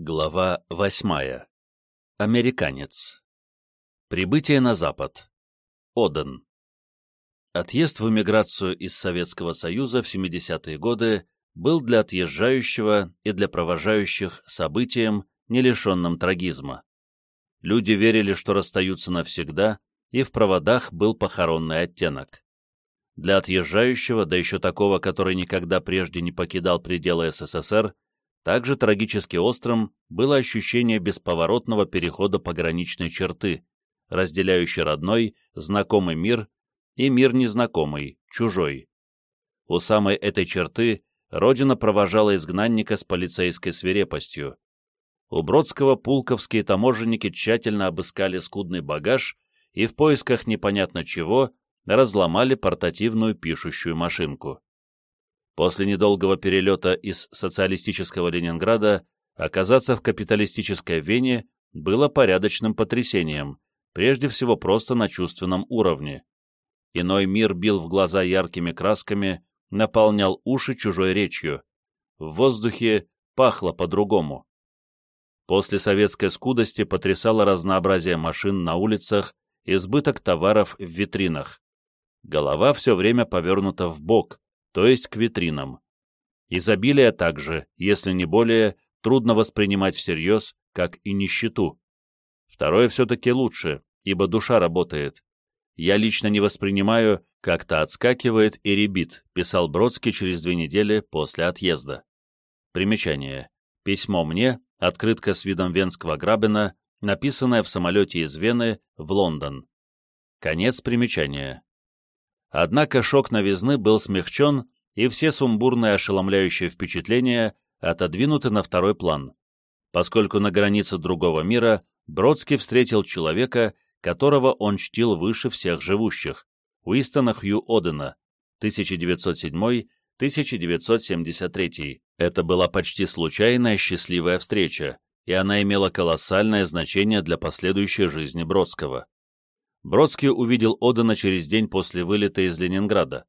Глава восьмая. Американец. Прибытие на Запад. Оден. Отъезд в эмиграцию из Советского Союза в 70-е годы был для отъезжающего и для провожающих событием, не лишенным трагизма. Люди верили, что расстаются навсегда, и в проводах был похоронный оттенок. Для отъезжающего, да еще такого, который никогда прежде не покидал пределы СССР, также трагически острым было ощущение бесповоротного перехода пограничной черты, разделяющей родной, знакомый мир и мир незнакомый, чужой. У самой этой черты родина провожала изгнанника с полицейской свирепостью. У Бродского пулковские таможенники тщательно обыскали скудный багаж и в поисках непонятно чего разломали портативную пишущую машинку. После недолгого перелета из социалистического Ленинграда оказаться в капиталистической Вене было порядочным потрясением, прежде всего просто на чувственном уровне. Иной мир бил в глаза яркими красками, наполнял уши чужой речью. В воздухе пахло по-другому. После советской скудости потрясало разнообразие машин на улицах, избыток товаров в витринах. Голова все время повернута в бок, то есть к витринам. Изобилие также, если не более, трудно воспринимать всерьез, как и нищету. Второе все-таки лучше, ибо душа работает. Я лично не воспринимаю, как-то отскакивает и ребит, писал Бродский через две недели после отъезда. Примечание. Письмо мне, открытка с видом венского грабина, написанная в самолете из Вены в Лондон. Конец примечания. Однако шок новизны был смягчен, и все сумбурные ошеломляющие впечатления отодвинуты на второй план, поскольку на границе другого мира Бродский встретил человека, которого он чтил выше всех живущих, Уистона Хью Одена, 1907-1973. Это была почти случайная счастливая встреча, и она имела колоссальное значение для последующей жизни Бродского. Бродский увидел Одена через день после вылета из Ленинграда.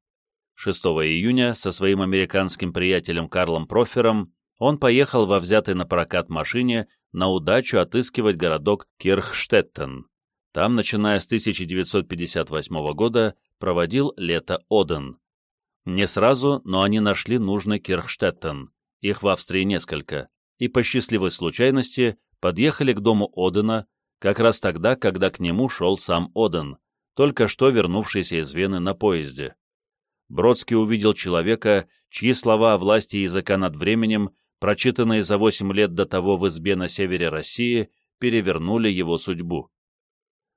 6 июня со своим американским приятелем Карлом Профером он поехал во взятой на прокат машине на удачу отыскивать городок Кирхштеттен. Там, начиная с 1958 года, проводил лето Оден. Не сразу, но они нашли нужный Кирхштеттен, их в Австрии несколько, и по счастливой случайности подъехали к дому Одена, как раз тогда, когда к нему шел сам Оден, только что вернувшийся из Вены на поезде. Бродский увидел человека, чьи слова о власти языка над временем, прочитанные за восемь лет до того в избе на севере России, перевернули его судьбу.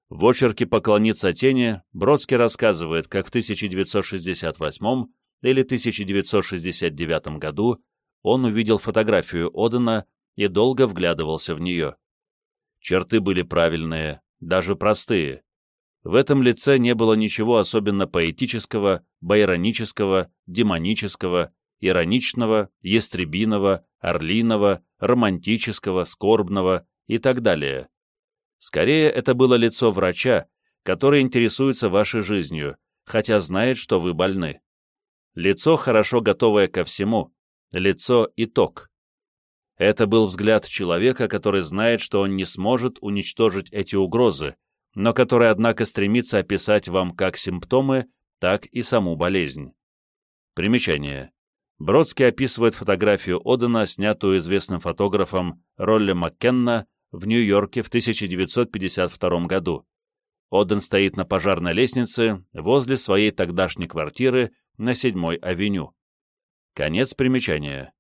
В очерке «Поклониться тени» Бродский рассказывает, как в 1968 или 1969 году он увидел фотографию Одена и долго вглядывался в нее. Черты были правильные, даже простые. В этом лице не было ничего особенно поэтического, байронического, демонического, ироничного, ястребиного, орлиного, романтического, скорбного и так далее. Скорее, это было лицо врача, который интересуется вашей жизнью, хотя знает, что вы больны. Лицо, хорошо готовое ко всему, лицо – итог. Это был взгляд человека, который знает, что он не сможет уничтожить эти угрозы, но который, однако, стремится описать вам как симптомы, так и саму болезнь. Примечание. Бродский описывает фотографию Одена, снятую известным фотографом Ролли Маккенна в Нью-Йорке в 1952 году. Оден стоит на пожарной лестнице возле своей тогдашней квартиры на 7-й авеню. Конец примечания.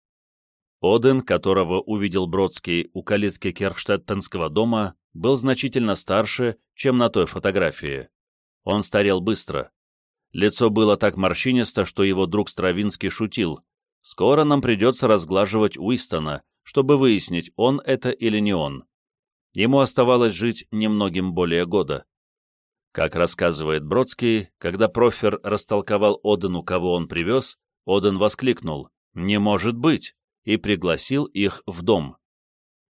Оден, которого увидел Бродский у калитки Керштеттенского дома, был значительно старше, чем на той фотографии. Он старел быстро. Лицо было так морщинисто, что его друг Стравинский шутил. «Скоро нам придется разглаживать Уистона, чтобы выяснить, он это или не он». Ему оставалось жить немногим более года. Как рассказывает Бродский, когда Профер растолковал Одену, кого он привез, Оден воскликнул «Не может быть!» И пригласил их в дом.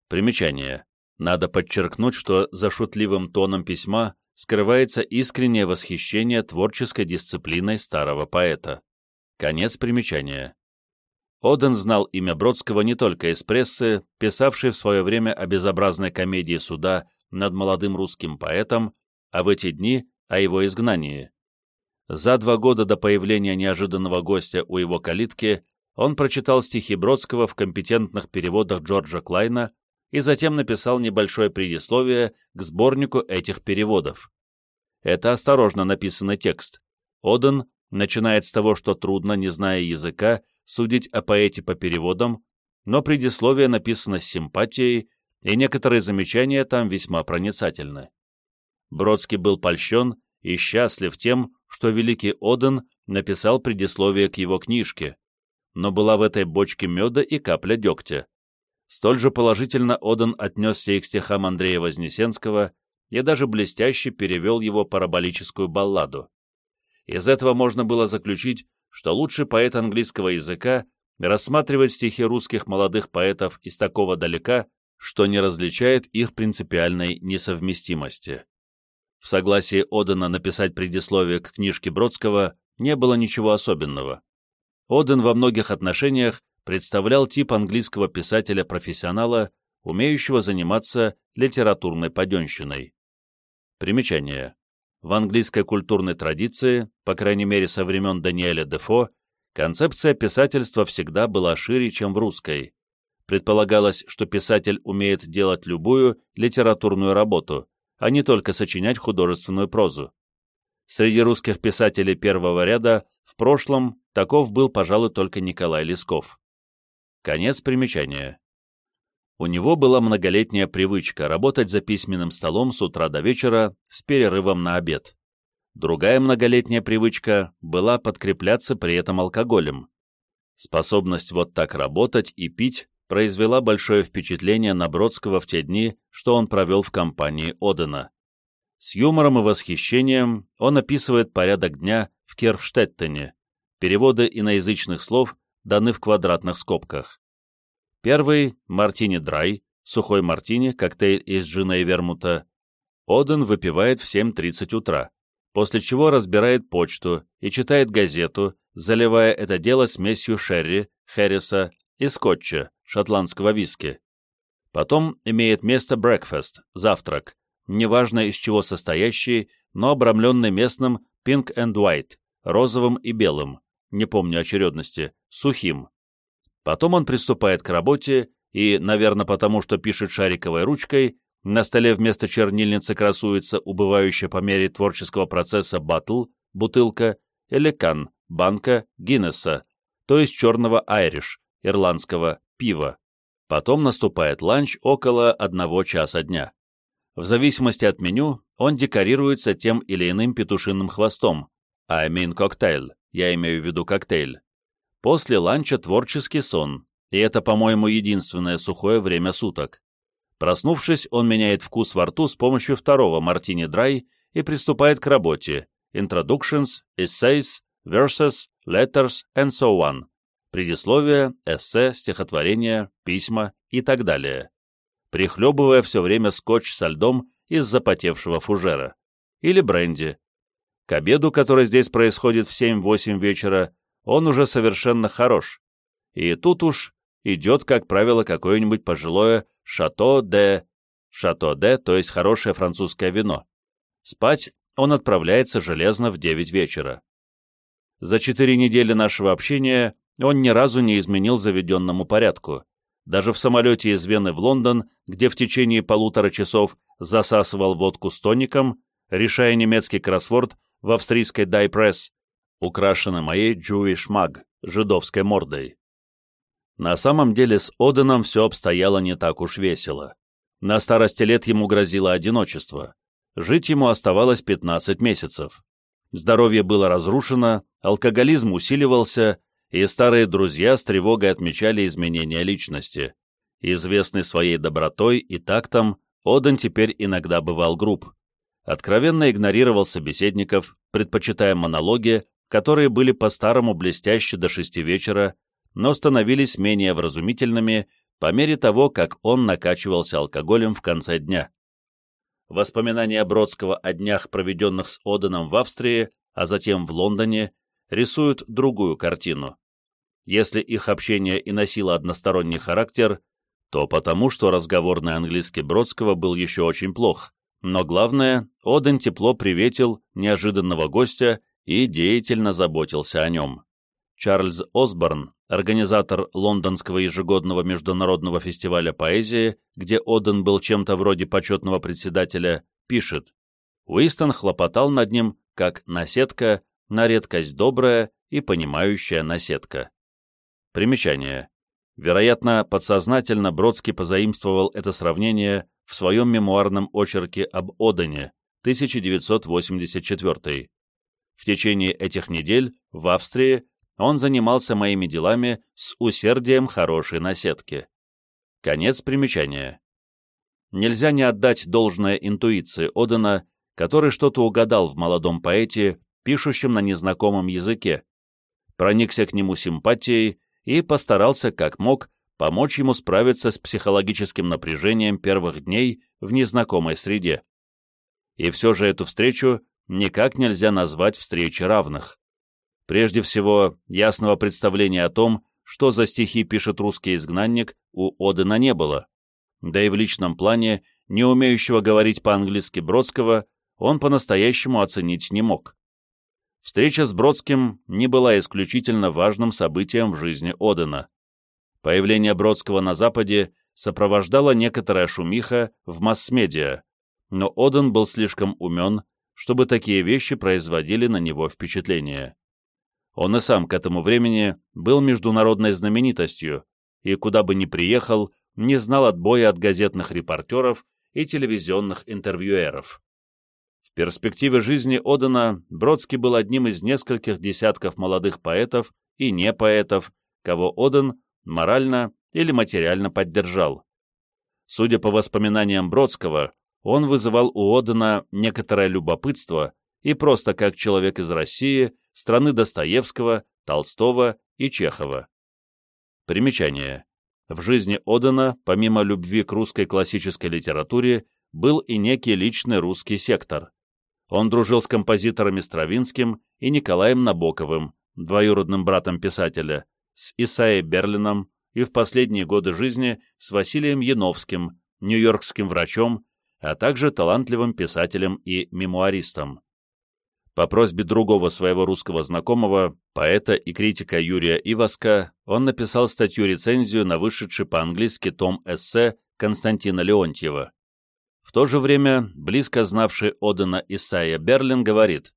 Примечание. Надо подчеркнуть, что за шутливым тоном письма скрывается искреннее восхищение творческой дисциплиной старого поэта. Конец примечания. Оден знал имя Бродского не только из прессы, писавшей в свое время о безобразной комедии суда над молодым русским поэтом, а в эти дни о его изгнании. За два года до появления неожиданного гостя у его калитки он прочитал стихи Бродского в компетентных переводах Джорджа Клайна и затем написал небольшое предисловие к сборнику этих переводов. Это осторожно написанный текст. Оден начинает с того, что трудно, не зная языка, судить о поэте по переводам, но предисловие написано с симпатией, и некоторые замечания там весьма проницательны. Бродский был польщен и счастлив тем, что великий Оден написал предисловие к его книжке, но была в этой бочке меда и капля дегтя. Столь же положительно Оден отнесся и к стихам Андрея Вознесенского и даже блестяще перевел его параболическую балладу. Из этого можно было заключить, что лучший поэт английского языка рассматривает стихи русских молодых поэтов из такого далека, что не различает их принципиальной несовместимости. В согласии Одена написать предисловие к книжке Бродского не было ничего особенного. Оден во многих отношениях представлял тип английского писателя-профессионала, умеющего заниматься литературной паденщиной. Примечание. В английской культурной традиции, по крайней мере со времен Даниэля Дефо, концепция писательства всегда была шире, чем в русской. Предполагалось, что писатель умеет делать любую литературную работу, а не только сочинять художественную прозу. Среди русских писателей первого ряда в прошлом таков был, пожалуй, только Николай Лесков. Конец примечания. У него была многолетняя привычка работать за письменным столом с утра до вечера с перерывом на обед. Другая многолетняя привычка была подкрепляться при этом алкоголем. Способность вот так работать и пить произвела большое впечатление на Бродского в те дни, что он провел в компании Одена. С юмором и восхищением он описывает порядок дня в Керхштеттене. Переводы иноязычных слов даны в квадратных скобках. Первый — мартини драй, сухой мартини, коктейль из джина и вермута. Оден выпивает в 7.30 утра, после чего разбирает почту и читает газету, заливая это дело смесью шерри, херриса и скотча, шотландского виски. Потом имеет место брекфест, завтрак, неважно из чего состоящий, но обрамленный местным pink and white, розовым и белым, не помню очередности, сухим. Потом он приступает к работе и, наверное, потому что пишет шариковой ручкой, на столе вместо чернильницы красуется убывающая по мере творческого процесса батл, бутылка, или кан, банка Гиннесса, то есть черного айриш, ирландского пива. Потом наступает ланч около одного часа дня. В зависимости от меню он декорируется тем или иным петушиным хвостом, I mean коктейль, я имею в виду коктейль. После ланча творческий сон, и это, по-моему, единственное сухое время суток. Проснувшись, он меняет вкус во рту с помощью второго мартини драй и приступает к работе Introductions, Essays, Verses, Letters and so on. Предисловие, эссе, стихотворения, письма и так далее. Прихлебывая все время скотч со льдом из запотевшего фужера. Или бренди. К обеду, который здесь происходит в 7-8 вечера, он уже совершенно хорош. И тут уж идет, как правило, какое-нибудь пожилое «шато де...» «шато де», то есть хорошее французское вино. Спать он отправляется железно в 9 вечера. За четыре недели нашего общения он ни разу не изменил заведенному порядку. Даже в самолете из Вены в Лондон, где в течение полутора часов засасывал водку с тоником, решая немецкий кроссворд в австрийской Дайпресс, украшена моей Jewish Mag, жидовской мордой. На самом деле с Оденом все обстояло не так уж весело. На старости лет ему грозило одиночество. Жить ему оставалось 15 месяцев. Здоровье было разрушено, алкоголизм усиливался, и старые друзья с тревогой отмечали изменения личности. Известный своей добротой и тактом, Оден теперь иногда бывал груб. Откровенно игнорировал собеседников, предпочитая монологи, которые были по-старому блестящи до шести вечера, но становились менее вразумительными по мере того, как он накачивался алкоголем в конце дня. Воспоминания Бродского о днях, проведенных с Оденом в Австрии, а затем в Лондоне, рисуют другую картину. если их общение и носило односторонний характер, то потому, что разговорный английский Бродского был еще очень плох, но главное, Оден тепло приветил неожиданного гостя и деятельно заботился о нем. Чарльз Осборн, организатор лондонского ежегодного международного фестиваля поэзии, где Оден был чем-то вроде почетного председателя, пишет, Уистон хлопотал над ним, как наседка, на редкость добрая и понимающая наседка. Примечание. Вероятно, подсознательно Бродский позаимствовал это сравнение в своем мемуарном очерке об Одене, 1984. В течение этих недель в Австрии он занимался моими делами с усердием хорошей наседки. Конец примечания. Нельзя не отдать должное интуиции Одена, который что-то угадал в молодом поэте, пишущем на незнакомом языке, проникся к нему симпатией и постарался, как мог, помочь ему справиться с психологическим напряжением первых дней в незнакомой среде. И все же эту встречу никак нельзя назвать встречей равных. Прежде всего, ясного представления о том, что за стихи пишет русский изгнанник, у Одена не было. Да и в личном плане, не умеющего говорить по-английски Бродского, он по-настоящему оценить не мог. Встреча с Бродским не была исключительно важным событием в жизни Одена. Появление Бродского на Западе сопровождало некоторая шумиха в масс-медиа, но Оден был слишком умен, чтобы такие вещи производили на него впечатление. Он и сам к этому времени был международной знаменитостью, и куда бы ни приехал, не знал отбоя от газетных репортеров и телевизионных интервьюеров. В перспективе жизни Одена Бродский был одним из нескольких десятков молодых поэтов и не поэтов, кого Оден морально или материально поддержал. Судя по воспоминаниям Бродского, он вызывал у Одена некоторое любопытство и просто как человек из России, страны Достоевского, Толстого и Чехова. Примечание. В жизни Одена, помимо любви к русской классической литературе, был и некий личный русский сектор. Он дружил с композиторами Стравинским и Николаем Набоковым, двоюродным братом писателя, с Исаей Берлином и в последние годы жизни с Василием Яновским, нью-йоркским врачом, а также талантливым писателем и мемуаристом. По просьбе другого своего русского знакомого, поэта и критика Юрия Иваска, он написал статью-рецензию на вышедший по-английски том эссе Константина Леонтьева. В то же время, близко знавший Одена Исайя Берлин говорит,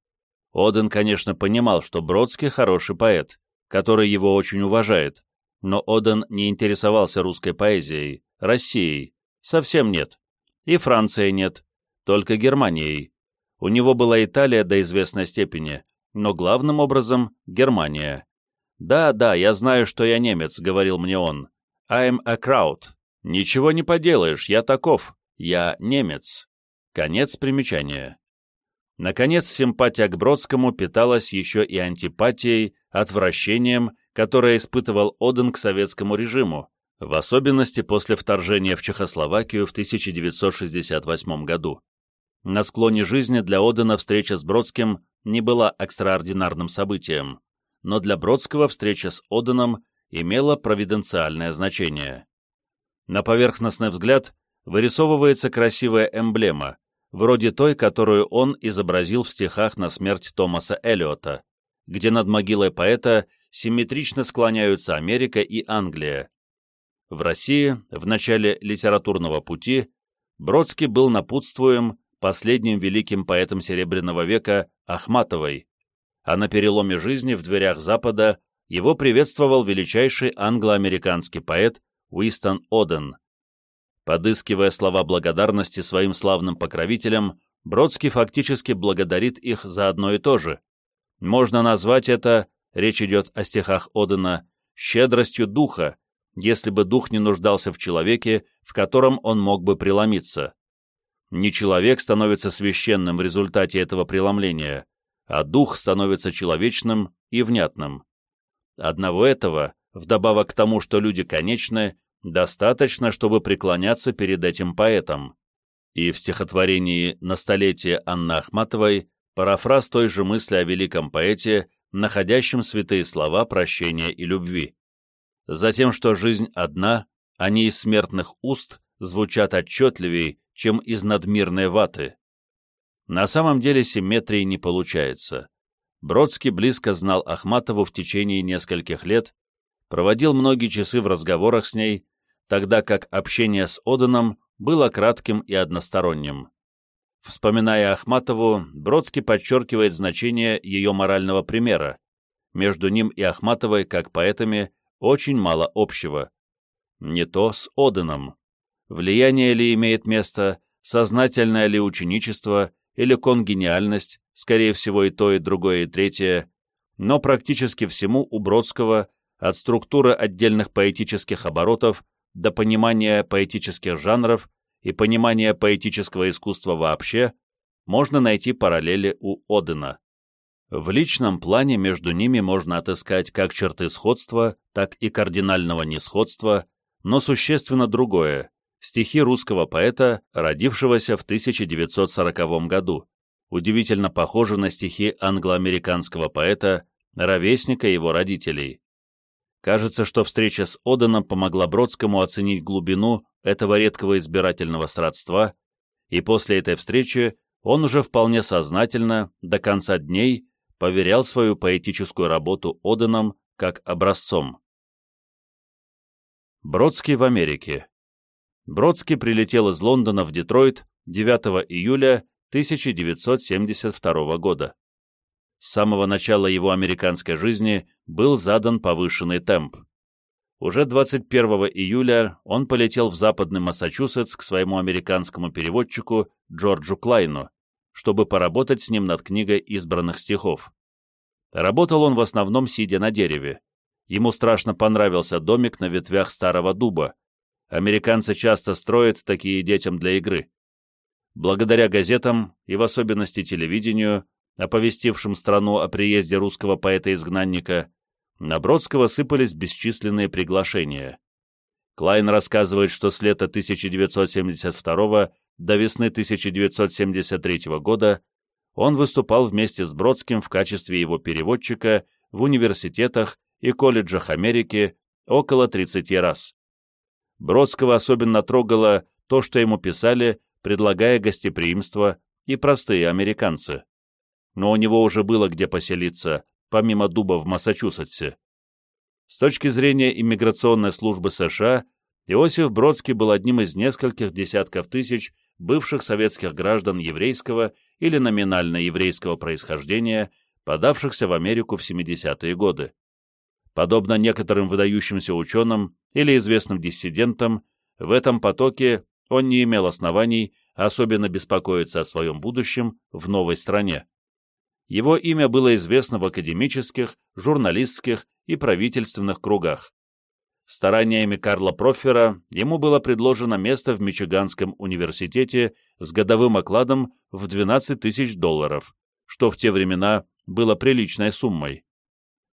Оден, конечно, понимал, что Бродский хороший поэт, который его очень уважает, но Оден не интересовался русской поэзией, Россией, совсем нет. И Францией нет, только Германией. У него была Италия до известной степени, но главным образом Германия. «Да, да, я знаю, что я немец», — говорил мне он. «I'm a crowd». «Ничего не поделаешь, я таков, я немец». Конец примечания. Наконец, симпатия к Бродскому питалась еще и антипатией, отвращением, которое испытывал Оден к советскому режиму, в особенности после вторжения в Чехословакию в 1968 году. На склоне жизни для Одена встреча с Бродским не была экстраординарным событием, но для Бродского встреча с Оденом имела провиденциальное значение. На поверхностный взгляд вырисовывается красивая эмблема, вроде той, которую он изобразил в стихах на смерть Томаса Эллиота, где над могилой поэта симметрично склоняются Америка и Англия. В России, в начале литературного пути, Бродский был напутствуем последним великим поэтом Серебряного века Ахматовой, а на переломе жизни в дверях Запада его приветствовал величайший англо-американский поэт Уистон Оден. Подыскивая слова благодарности своим славным покровителям, Бродский фактически благодарит их за одно и то же. Можно назвать это, речь идет о стихах Одена, щедростью духа, если бы дух не нуждался в человеке, в котором он мог бы преломиться. Не человек становится священным в результате этого преломления, а дух становится человечным и внятным. Одного этого, вдобавок к тому, что люди конечны, достаточно, чтобы преклоняться перед этим поэтом. И в стихотворении «На столетие Анны Ахматовой» парафраз той же мысли о великом поэте находящим святые слова прощения и любви. Затем, что жизнь одна, а не из смертных уст звучат отчетливее, чем из надмирной ваты. На самом деле симметрии не получается. Бродский близко знал Ахматову в течение нескольких лет, проводил многие часы в разговорах с ней, тогда как общение с Оданом было кратким и односторонним. Вспоминая Ахматову, Бродский подчеркивает значение ее морального примера. Между ним и Ахматовой, как поэтами, очень мало общего. Не то с Оденом. Влияние ли имеет место, сознательное ли ученичество или конгениальность, скорее всего и то, и другое, и третье, но практически всему у Бродского от структуры отдельных поэтических оборотов до понимания поэтических жанров и понимания поэтического искусства вообще, можно найти параллели у Одена. В личном плане между ними можно отыскать как черты сходства, так и кардинального несходства, но существенно другое – стихи русского поэта, родившегося в 1940 году, удивительно похожи на стихи англо-американского поэта, ровесника его родителей. Кажется, что встреча с Оданом помогла Бродскому оценить глубину этого редкого избирательного сродства, и после этой встречи он уже вполне сознательно, до конца дней, поверял свою поэтическую работу Оданом как образцом. Бродский в Америке Бродский прилетел из Лондона в Детройт 9 июля 1972 года с самого начала его американской жизни был задан повышенный темп. Уже 21 июля он полетел в западный Массачусетс к своему американскому переводчику Джорджу Клайну, чтобы поработать с ним над книгой избранных стихов. Работал он в основном сидя на дереве. Ему страшно понравился домик на ветвях старого дуба. Американцы часто строят такие детям для игры. Благодаря газетам, и в особенности телевидению, оповестившим страну о приезде русского поэта-изгнанника, на Бродского сыпались бесчисленные приглашения. Клайн рассказывает, что с лета 1972 до весны 1973 года он выступал вместе с Бродским в качестве его переводчика в университетах и колледжах Америки около 30 раз. Бродского особенно трогало то, что ему писали, предлагая гостеприимство и простые американцы но у него уже было где поселиться, помимо дуба в Массачусетсе. С точки зрения иммиграционной службы США, Иосиф Бродский был одним из нескольких десятков тысяч бывших советских граждан еврейского или номинально еврейского происхождения, подавшихся в Америку в 70-е годы. Подобно некоторым выдающимся ученым или известным диссидентам, в этом потоке он не имел оснований особенно беспокоиться о своем будущем в новой стране его имя было известно в академических, журналистских и правительственных кругах. Стараниями Карла Профера ему было предложено место в Мичиганском университете с годовым окладом в 12 тысяч долларов, что в те времена было приличной суммой.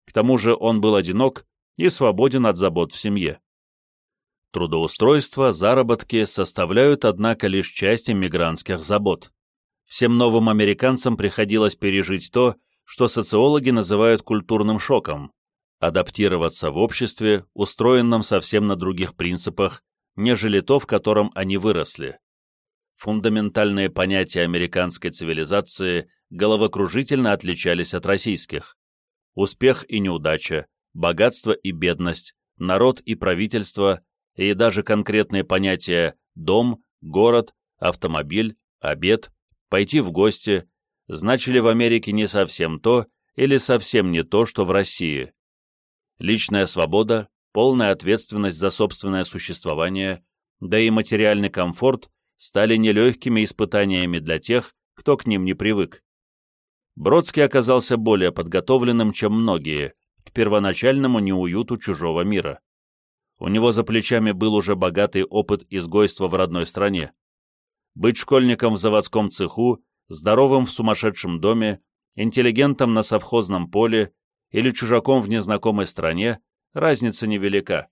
К тому же он был одинок и свободен от забот в семье. Трудоустройство, заработки составляют, однако, лишь часть иммигрантских забот всем новым американцам приходилось пережить то, что социологи называют культурным шоком, адаптироваться в обществе, устроенном совсем на других принципах, нежели то, в котором они выросли. Фундаментальные понятия американской цивилизации головокружительно отличались от российских. Успех и неудача, богатство и бедность, народ и правительство, и даже конкретные понятия «дом», «город», «автомобиль», «обед», пойти в гости, значили в Америке не совсем то или совсем не то, что в России. Личная свобода, полная ответственность за собственное существование, да и материальный комфорт стали нелегкими испытаниями для тех, кто к ним не привык. Бродский оказался более подготовленным, чем многие, к первоначальному неуюту чужого мира. У него за плечами был уже богатый опыт изгойства в родной стране. Быть школьником в заводском цеху, здоровым в сумасшедшем доме, интеллигентом на совхозном поле или чужаком в незнакомой стране – разница невелика.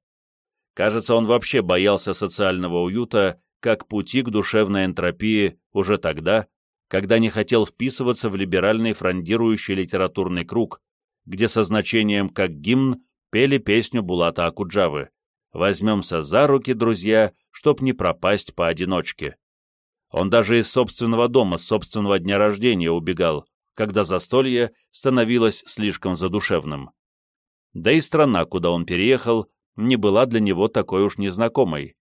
Кажется, он вообще боялся социального уюта как пути к душевной энтропии уже тогда, когда не хотел вписываться в либеральный фрондирующий литературный круг, где со значением как гимн пели песню Булата Акуджавы «Возьмемся за руки, друзья, чтоб не пропасть поодиночке». Он даже из собственного дома, с собственного дня рождения убегал, когда застолье становилось слишком задушевным. Да и страна, куда он переехал, не была для него такой уж незнакомой.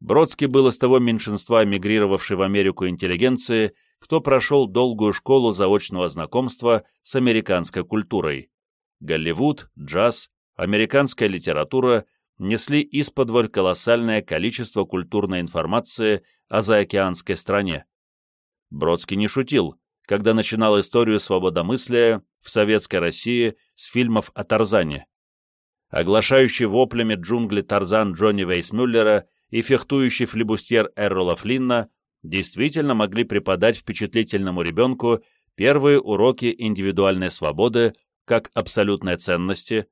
Бродский был из того меньшинства эмигрировавшей в Америку интеллигенции, кто прошел долгую школу заочного знакомства с американской культурой. Голливуд, джаз, американская литература несли из-под колоссальное количество культурной информации о заокеанской стране. Бродский не шутил, когда начинал историю свободомыслия в советской России с фильмов о Тарзане. Оглашающий воплями джунгли Тарзан Джонни Вейсмюллера и фехтующий флибустьер Эррола Флинна действительно могли преподать впечатлительному ребенку первые уроки индивидуальной свободы как абсолютной ценности,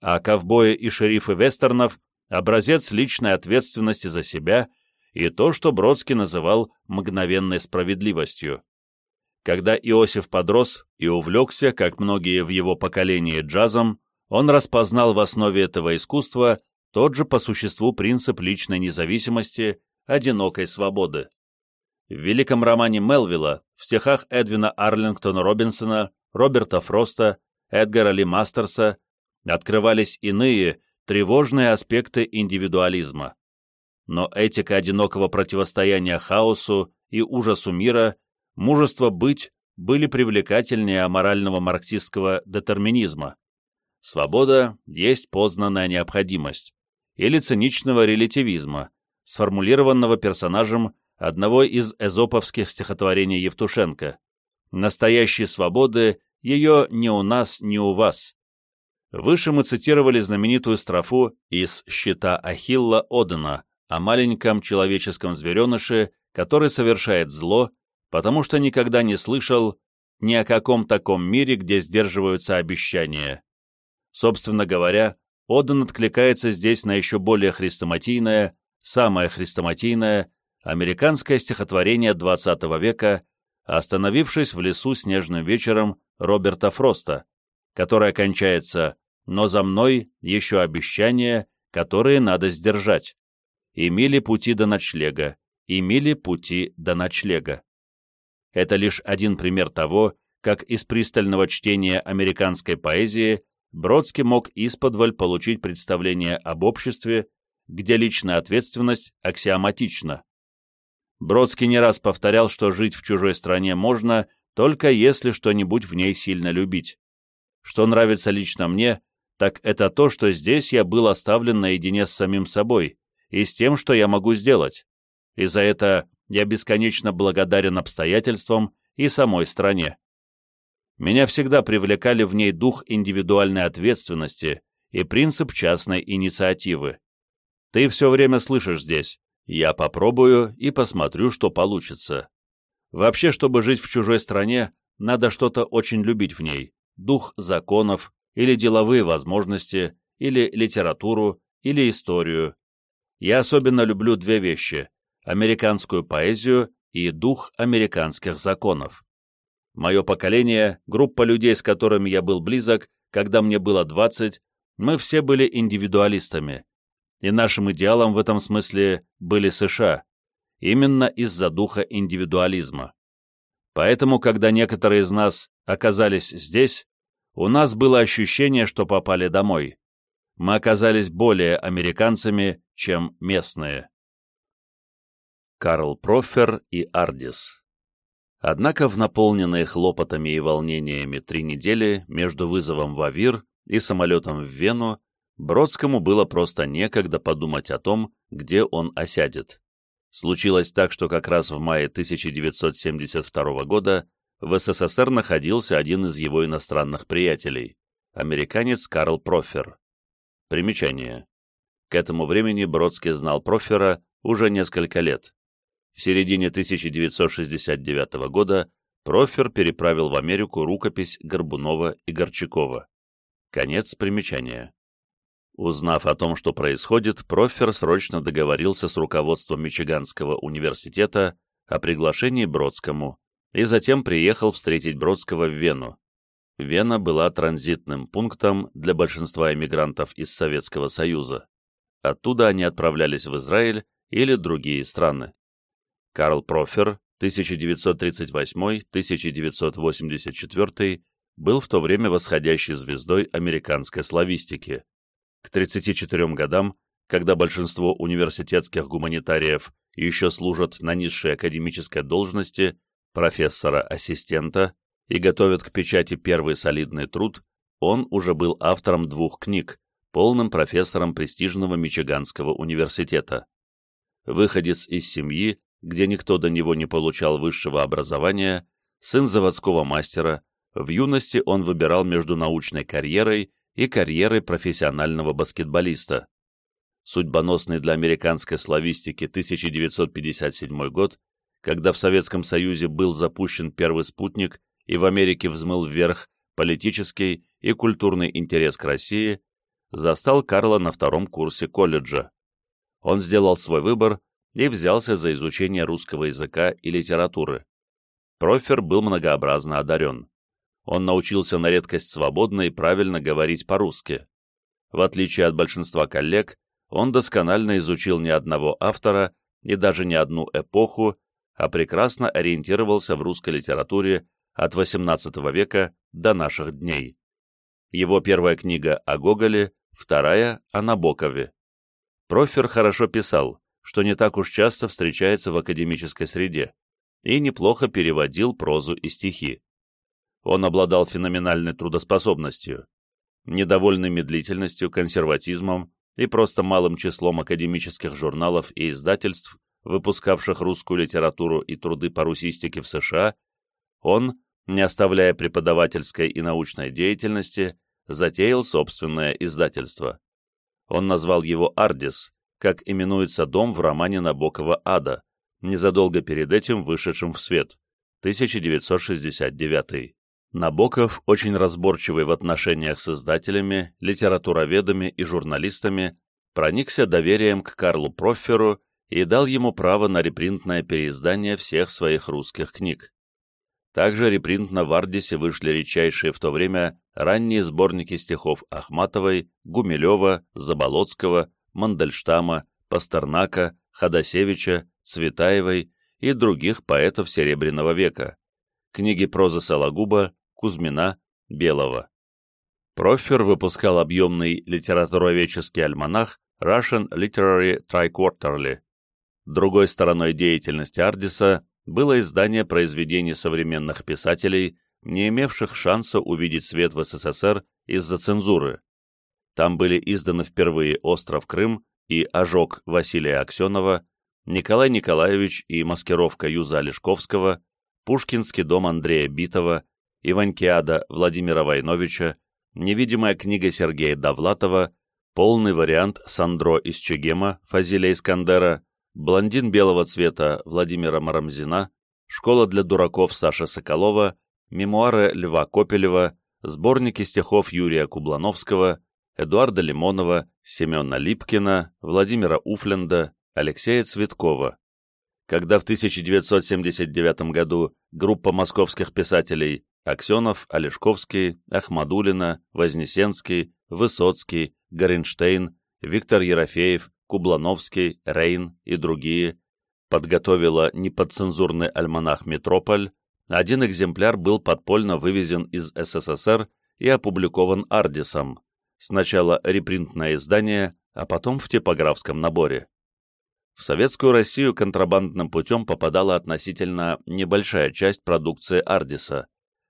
а ковбои и шерифы вестернов – образец личной ответственности за себя и то, что Бродский называл мгновенной справедливостью. Когда Иосиф подрос и увлекся, как многие в его поколении, джазом, он распознал в основе этого искусства тот же по существу принцип личной независимости, одинокой свободы. В великом романе Мелвилла, в стихах Эдвина Арлингтона Робинсона, Роберта Фроста, Эдгара Ли Мастерса открывались иные, тревожные аспекты индивидуализма. Но этика одинокого противостояния хаосу и ужасу мира, мужество быть, были привлекательнее аморального марксистского детерминизма. Свобода есть познанная необходимость, или циничного релятивизма, сформулированного персонажем одного из эзоповских стихотворений Евтушенко. «Настоящей свободы ее ни у нас, ни у вас». Выше мы цитировали знаменитую строфу из «Щита Ахилла Одена» о маленьком человеческом звереныше, который совершает зло, потому что никогда не слышал ни о каком таком мире, где сдерживаются обещания. Собственно говоря, Оден откликается здесь на еще более хрестоматийное, самое хрестоматийное, американское стихотворение XX века, остановившись в лесу снежным вечером Роберта Фроста, которое кончается «Но за мной еще обещания, которые надо сдержать. И мили пути до ночлега, и мили пути до ночлега». Это лишь один пример того, как из пристального чтения американской поэзии Бродский мог исподволь получить представление об обществе, где личная ответственность аксиоматична. Бродский не раз повторял, что жить в чужой стране можно, только если что-нибудь в ней сильно любить. Что нравится лично мне, так это то, что здесь я был оставлен наедине с самим собой и с тем, что я могу сделать. И за это я бесконечно благодарен обстоятельствам и самой стране. Меня всегда привлекали в ней дух индивидуальной ответственности и принцип частной инициативы. Ты все время слышишь здесь «я попробую и посмотрю, что получится». Вообще, чтобы жить в чужой стране, надо что-то очень любить в ней, дух законов, или деловые возможности, или литературу, или историю. Я особенно люблю две вещи – американскую поэзию и дух американских законов. Мое поколение, группа людей, с которыми я был близок, когда мне было 20, мы все были индивидуалистами. И нашим идеалом в этом смысле были США, именно из-за духа индивидуализма. Поэтому, когда некоторые из нас оказались здесь, у нас было ощущение, что попали домой. Мы оказались более американцами, чем местные. Карл Профер и Ардис Однако в наполненные хлопотами и волнениями три недели между вызовом в Авир и самолетом в Вену Бродскому было просто некогда подумать о том, где он осядет. Случилось так, что как раз в мае 1972 года в СССР находился один из его иностранных приятелей, американец Карл Профер. Примечание. К этому времени Бродский знал Профера уже несколько лет. В середине 1969 года Профер переправил в Америку рукопись Горбунова и Горчакова. Конец примечания. Узнав о том, что происходит, Профер срочно договорился с руководством Мичиганского университета о приглашении Бродскому и затем приехал встретить Бродского в Вену. Вена была транзитным пунктом для большинства эмигрантов из Советского Союза. Оттуда они отправлялись в Израиль или другие страны. Карл Профер, 1938-1984, был в то время восходящей звездой американской славистики. К 34 годам, когда большинство университетских гуманитариев еще служат на низшей академической должности профессора-ассистента и готовят к печати первый солидный труд, он уже был автором двух книг, полным профессором престижного Мичиганского университета. Выходец из семьи, где никто до него не получал высшего образования, сын заводского мастера, в юности он выбирал между научной карьерой и карьерой профессионального баскетболиста. Судьбоносный для американской славистики 1957 год, когда в Советском Союзе был запущен первый спутник и в Америке взмыл вверх политический и культурный интерес к России, застал Карла на втором курсе колледжа. Он сделал свой выбор и взялся за изучение русского языка и литературы. Профер был многообразно одарен он научился на редкость свободно и правильно говорить по-русски. В отличие от большинства коллег, он досконально изучил ни одного автора и даже не одну эпоху, а прекрасно ориентировался в русской литературе от XVIII века до наших дней. Его первая книга о Гоголе, вторая — о Набокове. Профер хорошо писал, что не так уж часто встречается в академической среде, и неплохо переводил прозу и стихи. Он обладал феноменальной трудоспособностью. Недовольный медлительностью, консерватизмом и просто малым числом академических журналов и издательств, выпускавших русскую литературу и труды по русистике в США, он, не оставляя преподавательской и научной деятельности, затеял собственное издательство. Он назвал его «Ардис», как именуется дом в романе Набокова «Ада», незадолго перед этим вышедшим в свет, 1969. Набоков, очень разборчивый в отношениях с издателями, литературоведами и журналистами, проникся доверием к Карлу Проферу и дал ему право на репринтное переиздание всех своих русских книг. Также репринтно в Ардисе вышли редчайшие в то время ранние сборники стихов Ахматовой, Гумилева, Заболоцкого, Мандельштама, Пастернака, Ходосевича, Цветаевой и других поэтов Серебряного века, книги прозы Сологуба, Кузьмина, Белого. Профер выпускал объемный литературоведческий альманах Russian Literary Triquarterly. Другой стороной деятельности Ардиса было издание произведений современных писателей, не имевших шанса увидеть свет в СССР из-за цензуры. Там были изданы впервые «Остров Крым» и «Ожог» Василия Аксенова, Николай Николаевич и «Маскировка» Юза Олешковского, Пушкинский дом Андрея Битова, Иванькиада Владимира Войновича, невидимая книга Сергея Довлатова, полный вариант Сандро из Чегема Фазилия Искандера, блондин белого цвета Владимира Марамзина, школа для дураков Саши Соколова, мемуары Льва Копелева, сборники стихов Юрия Кублановского, Эдуарда Лимонова, Семена Липкина, Владимира Уфленда, Алексея Цветкова. Когда в 1979 году группа московских писателей Аксенов, Олешковский, Ахмадулина, Вознесенский, Высоцкий, Горенштейн, Виктор Ерофеев, Кублановский, Рейн и другие подготовила неподцензурный альманах «Метрополь», один экземпляр был подпольно вывезен из СССР и опубликован Ардисом, сначала репринтное издание, а потом в типографском наборе. В Советскую Россию контрабандным путем попадала относительно небольшая часть продукции Ардиса,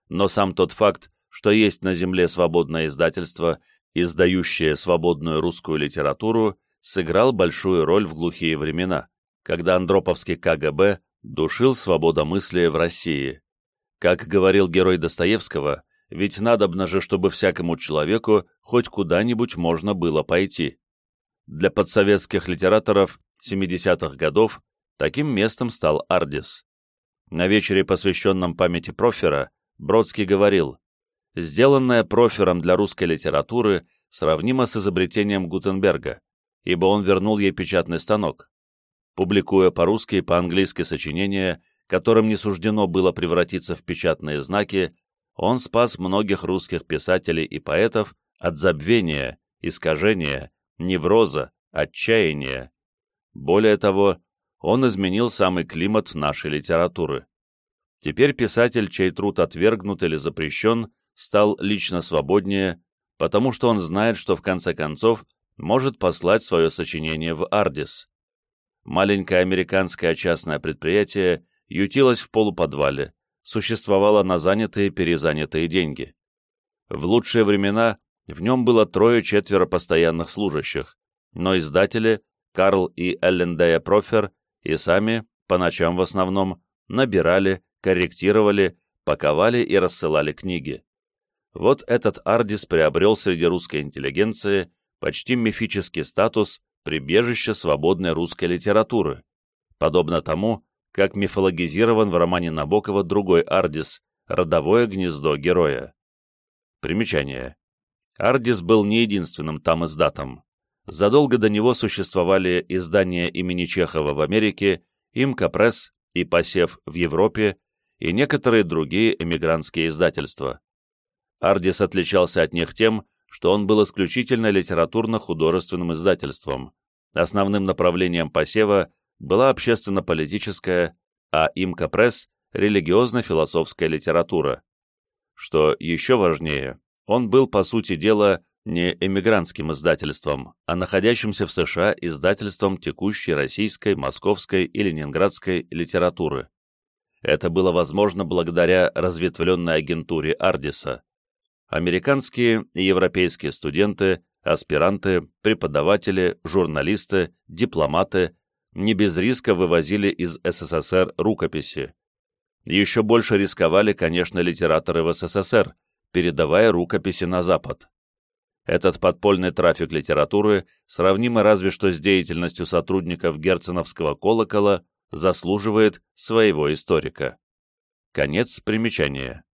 но сам тот факт, что есть на земле свободное издательство, издающее свободную русскую литературу, сыграл большую роль в глухие времена, когда Андроповский КГБ душил свободомыслие в России. Как говорил герой Достоевского, ведь надобно же, чтобы всякому человеку хоть куда-нибудь можно было пойти. Для подсоветских литераторов 70-х годов таким местом стал Ардис. На вечере, посвященном памяти Профера, Бродский говорил, «Сделанное Профером для русской литературы сравнимо с изобретением Гутенберга, ибо он вернул ей печатный станок. Публикуя по-русски и по-английски сочинения, которым не суждено было превратиться в печатные знаки, он спас многих русских писателей и поэтов от забвения, искажения, невроза, отчаяния. Более того, он изменил самый климат нашей литературы. Теперь писатель, чей труд отвергнут или запрещен, стал лично свободнее, потому что он знает, что в конце концов может послать свое сочинение в Ардис. Маленькое американское частное предприятие ютилось в полуподвале, существовало на занятые и перезанятые деньги. В лучшие времена в нем было трое-четверо постоянных служащих, но издатели, Карл и Эллендея Профер, и сами, по ночам в основном, набирали, корректировали, паковали и рассылали книги. Вот этот Ардис приобрел среди русской интеллигенции почти мифический статус прибежища свободной русской литературы, подобно тому, как мифологизирован в романе Набокова другой Ардис «Родовое гнездо героя». Примечание. Ардис был не единственным там издатом. Задолго до него существовали издания имени Чехова в Америке, Имка Пресс и Посев в Европе и некоторые другие эмигрантские издательства. Ардис отличался от них тем, что он был исключительно литературно-художественным издательством. Основным направлением посева была общественно-политическая, а Имка Пресс – религиозно-философская литература. Что еще важнее, он был, по сути дела, не эмигрантским издательством, а находящимся в США издательством текущей российской, московской и ленинградской литературы. Это было возможно благодаря разветвленной агентуре Ардиса. Американские и европейские студенты, аспиранты, преподаватели, журналисты, дипломаты не без риска вывозили из СССР рукописи. Еще больше рисковали, конечно, литераторы в СССР, передавая рукописи на Запад. Этот подпольный трафик литературы, сравнимый разве что с деятельностью сотрудников Герценовского колокола, заслуживает своего историка. Конец примечания.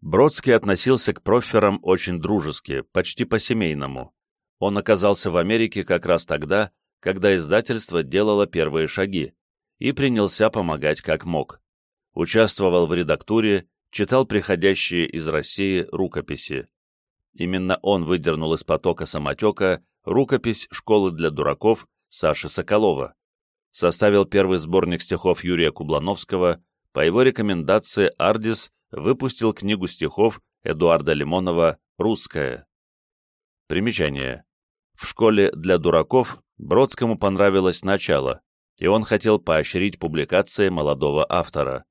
Бродский относился к проферам очень дружески, почти по-семейному. Он оказался в Америке как раз тогда, когда издательство делало первые шаги, и принялся помогать как мог. Участвовал в редактуре, читал приходящие из России рукописи. Именно он выдернул из потока самотека рукопись «Школы для дураков» Саши Соколова. Составил первый сборник стихов Юрия Кублановского, по его рекомендации Ардис выпустил книгу стихов Эдуарда Лимонова «Русская». Примечание. В школе для дураков Бродскому понравилось начало, и он хотел поощрить публикации молодого автора.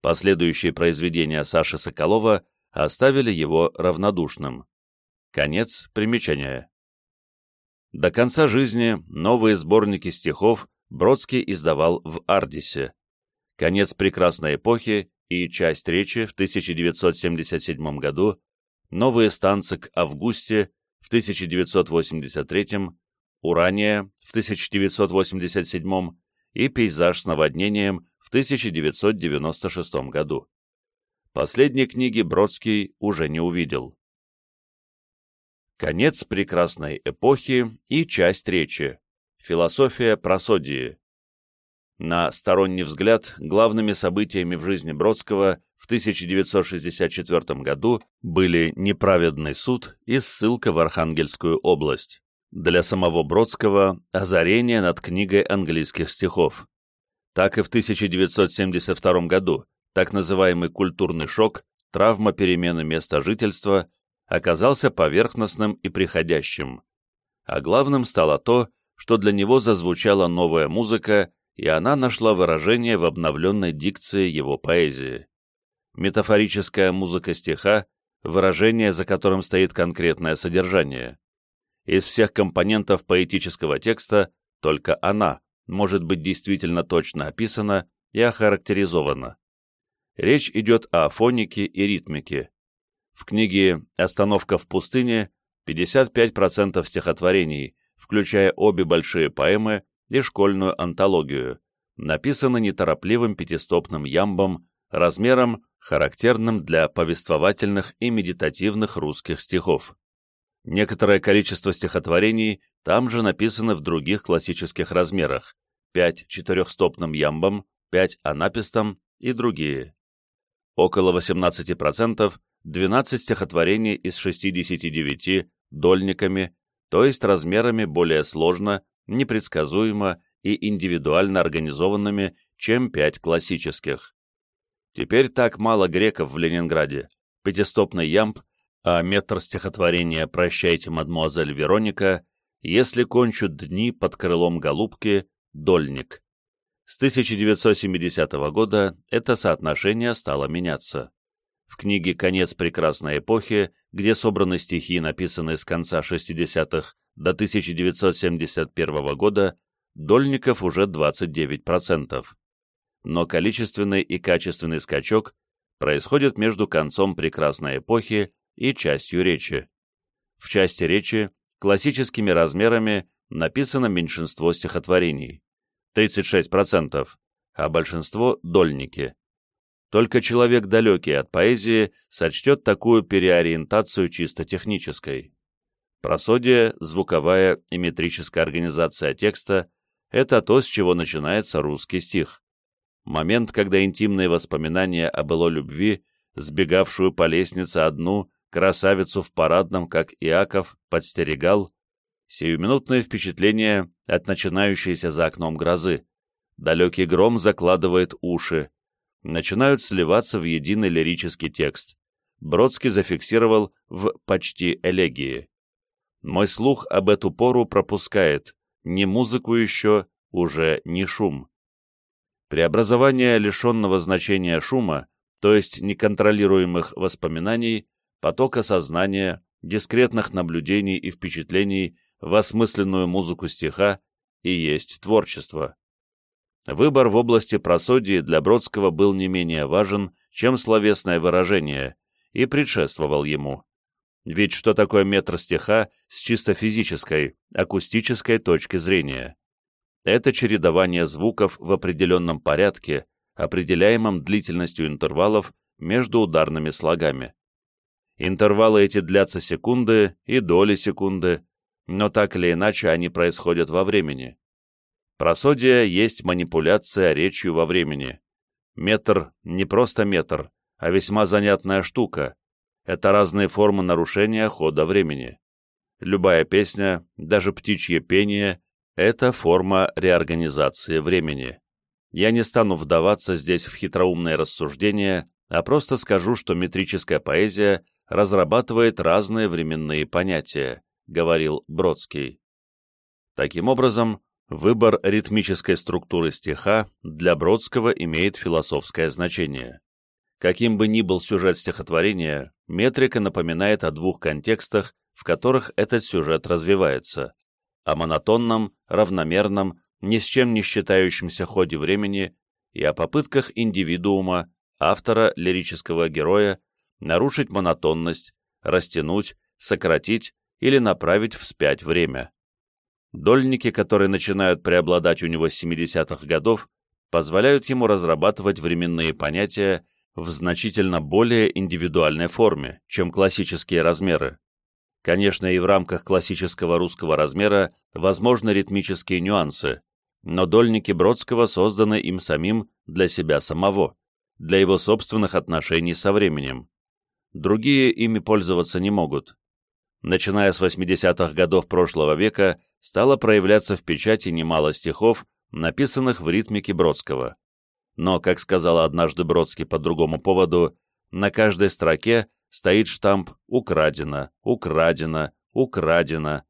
Последующие произведения Саши Соколова оставили его равнодушным. Конец примечания. До конца жизни новые сборники стихов Бродский издавал в Ардисе. Конец прекрасной эпохи и часть речи в 1977 году, новые станции к Августе в 1983, Урания в 1987 и пейзаж с наводнением в 1996 году. Последней книги Бродский уже не увидел. Конец прекрасной эпохи и часть речи. Философия просодии. На сторонний взгляд, главными событиями в жизни Бродского в 1964 году были неправедный суд и ссылка в Архангельскую область. Для самого Бродского – озарение над книгой английских стихов. Так и в 1972 году так называемый культурный шок, травма перемены места жительства, оказался поверхностным и приходящим. А главным стало то, что для него зазвучала новая музыка и она нашла выражение в обновленной дикции его поэзии. Метафорическая музыка стиха — выражение, за которым стоит конкретное содержание. Из всех компонентов поэтического текста только она может быть действительно точно описана и охарактеризована. Речь идет о фонике и ритмике. В книге «Остановка в пустыне» 55% стихотворений, включая обе большие поэмы, и школьную антологию, написаны неторопливым пятистопным ямбом, размером, характерным для повествовательных и медитативных русских стихов. Некоторое количество стихотворений там же написаны в других классических размерах, 5 четырехстопным ямбом, 5 анапистом и другие. около 18%, 12 стихотворений из 69 дольниками, то есть размерами более сложно, непредсказуемо и индивидуально организованными, чем пять классических. Теперь так мало греков в Ленинграде, пятистопный ямб, а метр стихотворения «Прощайте, мадмуазель Вероника», «Если кончут дни под крылом голубки», «Дольник». С 1970 года это соотношение стало меняться. В книге «Конец прекрасной эпохи», где собраны стихи, написанные с конца 60-х до 1971 года, дольников уже 29%. Но количественный и качественный скачок происходит между концом прекрасной эпохи и частью речи. В части речи классическими размерами написано меньшинство стихотворений. 36%, а большинство — дольники. Только человек, далекий от поэзии, сочтет такую переориентацию чисто технической. Просодие, звуковая и метрическая организация текста — это то, с чего начинается русский стих. Момент, когда интимные воспоминания о былой любви, сбегавшую по лестнице одну, красавицу в парадном, как Иаков, подстерегал, сиюминутное впечатление от начинающейся за окном грозы. Далекий гром закладывает уши. Начинают сливаться в единый лирический текст. Бродский зафиксировал в «почти элегии». Мой слух об эту пору пропускает ни музыку еще, уже не шум. Преобразование лишенного значения шума, то есть неконтролируемых воспоминаний, потока сознания, дискретных наблюдений и впечатлений в осмысленную музыку стиха и есть творчество. Выбор в области просодии для Бродского был не менее важен, чем словесное выражение, и предшествовал ему. Ведь что такое метр стиха с чисто физической, акустической точки зрения? Это чередование звуков в определенном порядке, определяемом длительностью интервалов между ударными слогами. Интервалы эти длятся секунды и доли секунды, но так или иначе они происходят во времени. Просодия есть манипуляция речью во времени. Метр не просто метр, а весьма занятная штука. Это разные формы нарушения хода времени. Любая песня, даже птичье пение — это форма реорганизации времени. Я не стану вдаваться здесь в хитроумные рассуждения, а просто скажу, что метрическая поэзия разрабатывает разные временные понятия, говорил Бродский. Таким образом, выбор ритмической структуры стиха для Бродского имеет философское значение. Каким бы ни был сюжет стихотворения, метрика напоминает о двух контекстах, в которых этот сюжет развивается – о монотонном, равномерном, ни с чем не считающемся ходе времени и о попытках индивидуума, автора лирического героя, нарушить монотонность, растянуть, сократить или направить вспять время. Дольники, которые начинают преобладать у него с 70-х годов, позволяют ему разрабатывать временные понятия в значительно более индивидуальной форме, чем классические размеры. Конечно, и в рамках классического русского размера возможны ритмические нюансы, но дольники Бродского созданы им самим для себя самого, для его собственных отношений со временем другие ими пользоваться не могут. Начиная с 80-х годов прошлого века стало проявляться в печати немало стихов, написанных в ритмике Бродского. Но, как сказал однажды Бродский по другому поводу, на каждой строке стоит штамп «Украдено», «Украдено», «Украдено».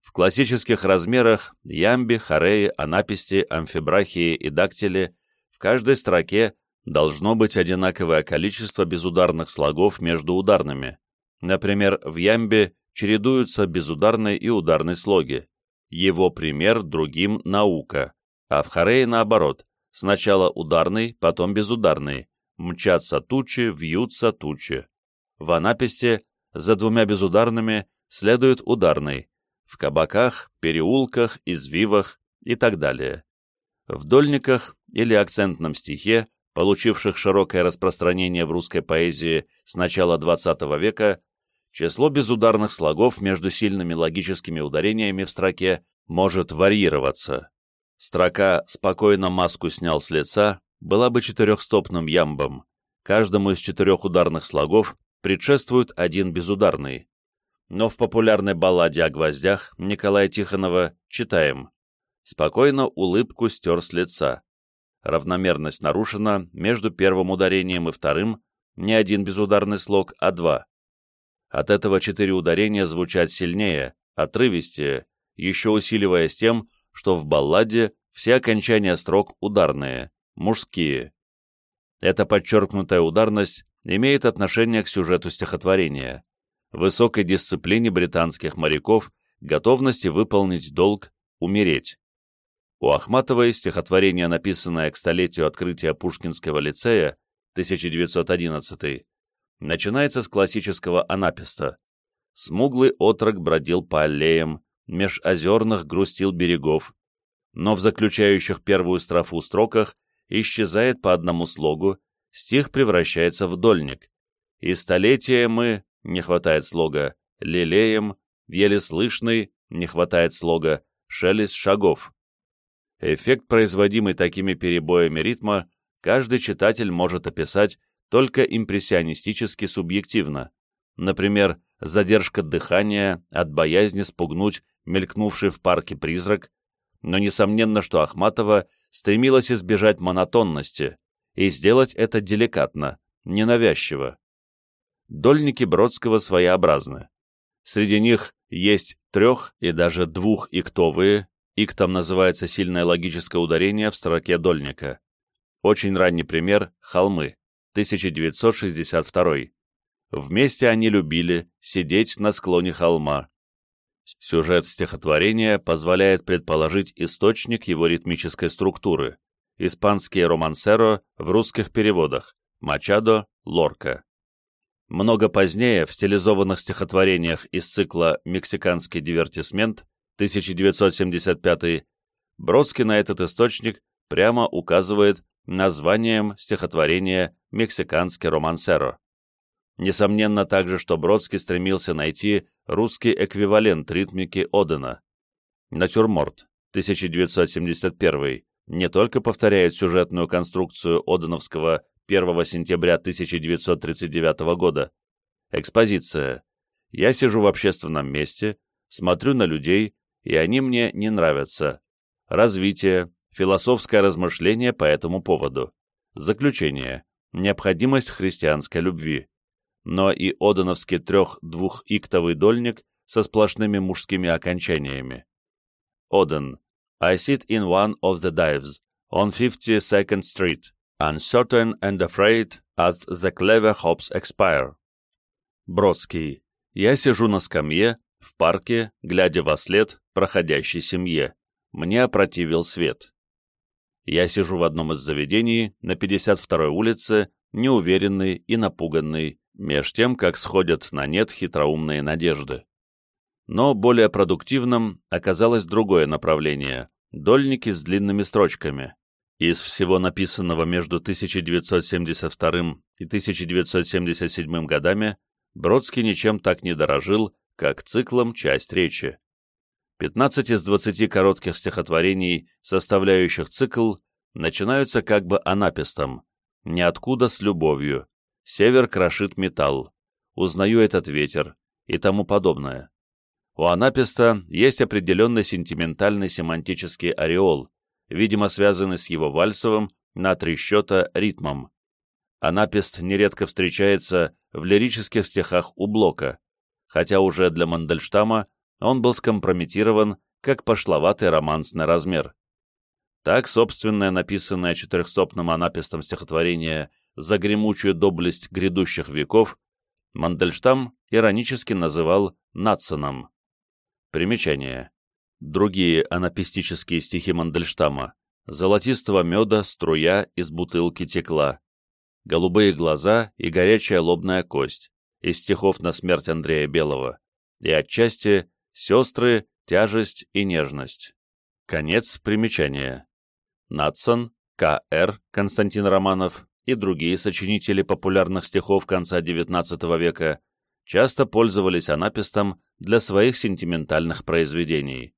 В классических размерах ямби, хореи, анаписти, амфибрахии и дактили в каждой строке должно быть одинаковое количество безударных слогов между ударными. Например, в ямбе чередуются безударные и ударные слоги. Его пример другим – наука. А в хорее наоборот. Сначала ударный, потом безударный. Мчатся тучи, вьются тучи. В анаписте за двумя безударными следует ударный. В кабаках, переулках, извивах и так далее. В дольниках или акцентном стихе получивших широкое распространение в русской поэзии с начала XX века, число безударных слогов между сильными логическими ударениями в строке может варьироваться. Строка «спокойно маску снял с лица» была бы четырехстопным ямбом, Каждому из четырех ударных слогов предшествует один безударный. Но в популярной балладе о гвоздях Николая Тихонова читаем «Спокойно улыбку стер с лица». Равномерность нарушена между первым ударением и вторым, не один безударный слог, а два. От этого четыре ударения звучат сильнее, отрывистее, еще усиливаясь тем, что в балладе все окончания строк ударные, мужские. Эта подчеркнутая ударность имеет отношение к сюжету стихотворения, высокой дисциплине британских моряков, готовности выполнить долг, умереть. У Ахматовой стихотворение, написанное к столетию открытия Пушкинского лицея, 1911, начинается с классического анаписта. Смуглый отрок бродил по аллеям, меж озерных грустил берегов, но в заключающих первую строфу строках исчезает по одному слогу, стих превращается в дольник. И столетия мы, не хватает слога, лелеем, еле слышный, не хватает слога, шелест шагов. Эффект, производимый такими перебоями ритма, каждый читатель может описать только импрессионистически субъективно. Например, задержка дыхания от боязни спугнуть мелькнувший в парке призрак, но несомненно, что Ахматова стремилась избежать монотонности и сделать это деликатно, ненавязчиво. Дольники Бродского своеобразны. Среди них есть трех- и даже двух-иктовые, иктом называется сильное логическое ударение в строке дольника. Очень ранний пример — «Холмы», 1962. Вместе они любили сидеть на склоне холма. Сюжет стихотворения позволяет предположить источник его ритмической структуры. Испанские романсеро в русских переводах. Мачадо, Лорка. Много позднее, в стилизованных стихотворениях из цикла «Мексиканский дивертисмент» 1975 Бродский на этот источник прямо указывает названием стихотворения «Мексиканский романсеро». Несомненно также, что Бродский стремился найти русский эквивалент ритмики Одена. Натюрморт, 1971, не только повторяет сюжетную конструкцию Оденовского 1 сентября 1939 года. Экспозиция. Я сижу в общественном месте, смотрю на людей, и они мне не нравятся. Развитие, философское размышление по этому поводу. Заключение. Необходимость христианской любви но и одановский трех-двух-иктовый дольник со сплошными мужскими окончаниями. Оден. I sit in one of the dives on 52nd Street, uncertain and afraid as the clever hops expire. Бродский. Я сижу на скамье, в парке, глядя во след проходящей семье. Мне опротивил свет. Я сижу в одном из заведений на 52-й улице, неуверенный и напуганный, меж тем, как сходят на нет хитроумные надежды. Но более продуктивным оказалось другое направление — дольники с длинными строчками. Из всего написанного между 1972 и 1977 годами Бродский ничем так не дорожил, как циклом «Часть речи». 15 из 20 коротких стихотворений, составляющих цикл, начинаются как бы анапистом, ниоткуда с любовью, Север крошит металл. Узнаю этот ветер и тому подобное. У Анаписта есть определенный сентиментальный семантический ореол, видимо связанный с его вальсовым на три счета ритмом. Анапист нередко встречается в лирических стихах у Блока, хотя уже для Мандельштама он был скомпрометирован как пошловатый романсный размер. Так, собственное написанное четырехстопным анапистом стихотворение за гремучую доблесть грядущих веков, Мандельштам иронически называл Натсоном. Примечание. Другие анапистические стихи Мандельштама «Золотистого меда струя из бутылки текла», «Голубые глаза и горячая лобная кость» из стихов на смерть Андрея Белого и отчасти «Сестры, тяжесть и нежность». Конец примечания. Натсон, К.Р. Константин Романов, и другие сочинители популярных стихов конца XIX века часто пользовались анапистом для своих сентиментальных произведений.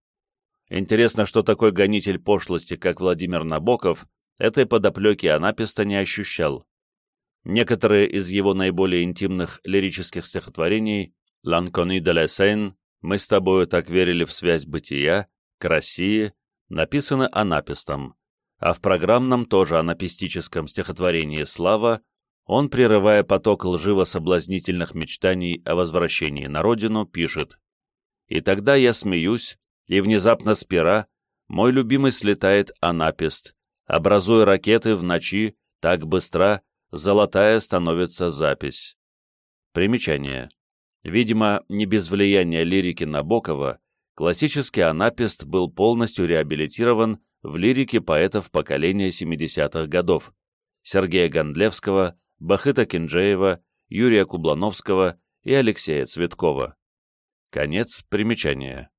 Интересно, что такой гонитель пошлости, как Владимир Набоков, этой подоплеки анаписта не ощущал. Некоторые из его наиболее интимных лирических стихотворений «L'Anconie de la Seine», «Мы с тобою так верили в связь бытия», «К России» написаны анапистом, а в программном тоже анапистическом стихотворении «Слава» он, прерывая поток лживо-соблазнительных мечтаний о возвращении на родину, пишет «И тогда я смеюсь, и внезапно с пера мой любимый слетает анапист, образуя ракеты в ночи, так быстро, золотая становится запись». Примечание. Видимо, не без влияния лирики Набокова, классический анапист был полностью реабилитирован в лирике поэтов поколения 70-х годов Сергея Гондлевского, Бахыта Кинджеева, Юрия Кублановского и Алексея Цветкова. Конец примечания.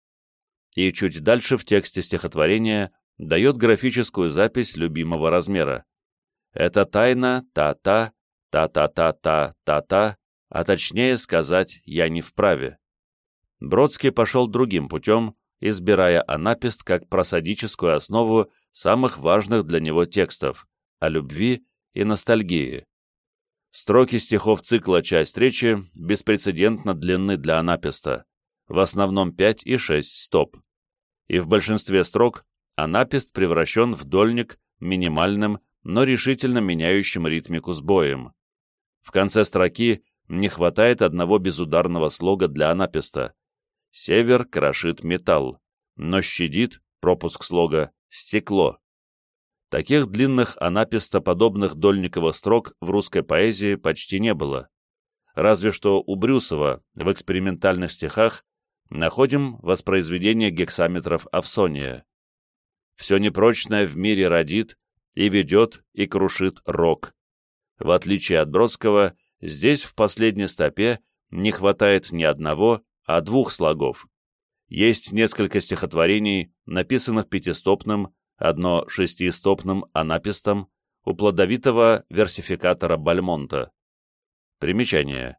И чуть дальше в тексте стихотворения дает графическую запись любимого размера. Это тайна та-та, та-та-та-та-та-та, а точнее сказать я не вправе. Бродский пошел другим путем, избирая анапист как просадическую основу самых важных для него текстов о любви и ностальгии. Строки стихов цикла «Часть речи» беспрецедентно длинны для анаписта, в основном 5 и 6 стоп. И в большинстве строк анапист превращен в дольник минимальным, но решительно меняющим ритмику с боем. В конце строки не хватает одного безударного слога для анаписта. Север крошит металл, но щадит, пропуск слога, стекло. Таких длинных анапистоподобных дольниковых строк в русской поэзии почти не было. Разве что у Брюсова в экспериментальных стихах находим воспроизведение гексаметров Авсония. Все непрочное в мире родит и ведет и крушит рок. В отличие от Бродского, здесь в последней стопе не хватает ни одного, а двух слогов. Есть несколько стихотворений, написанных пятистопным, одно шестистопным анапистом у плодовитого версификатора Бальмонта. Примечание.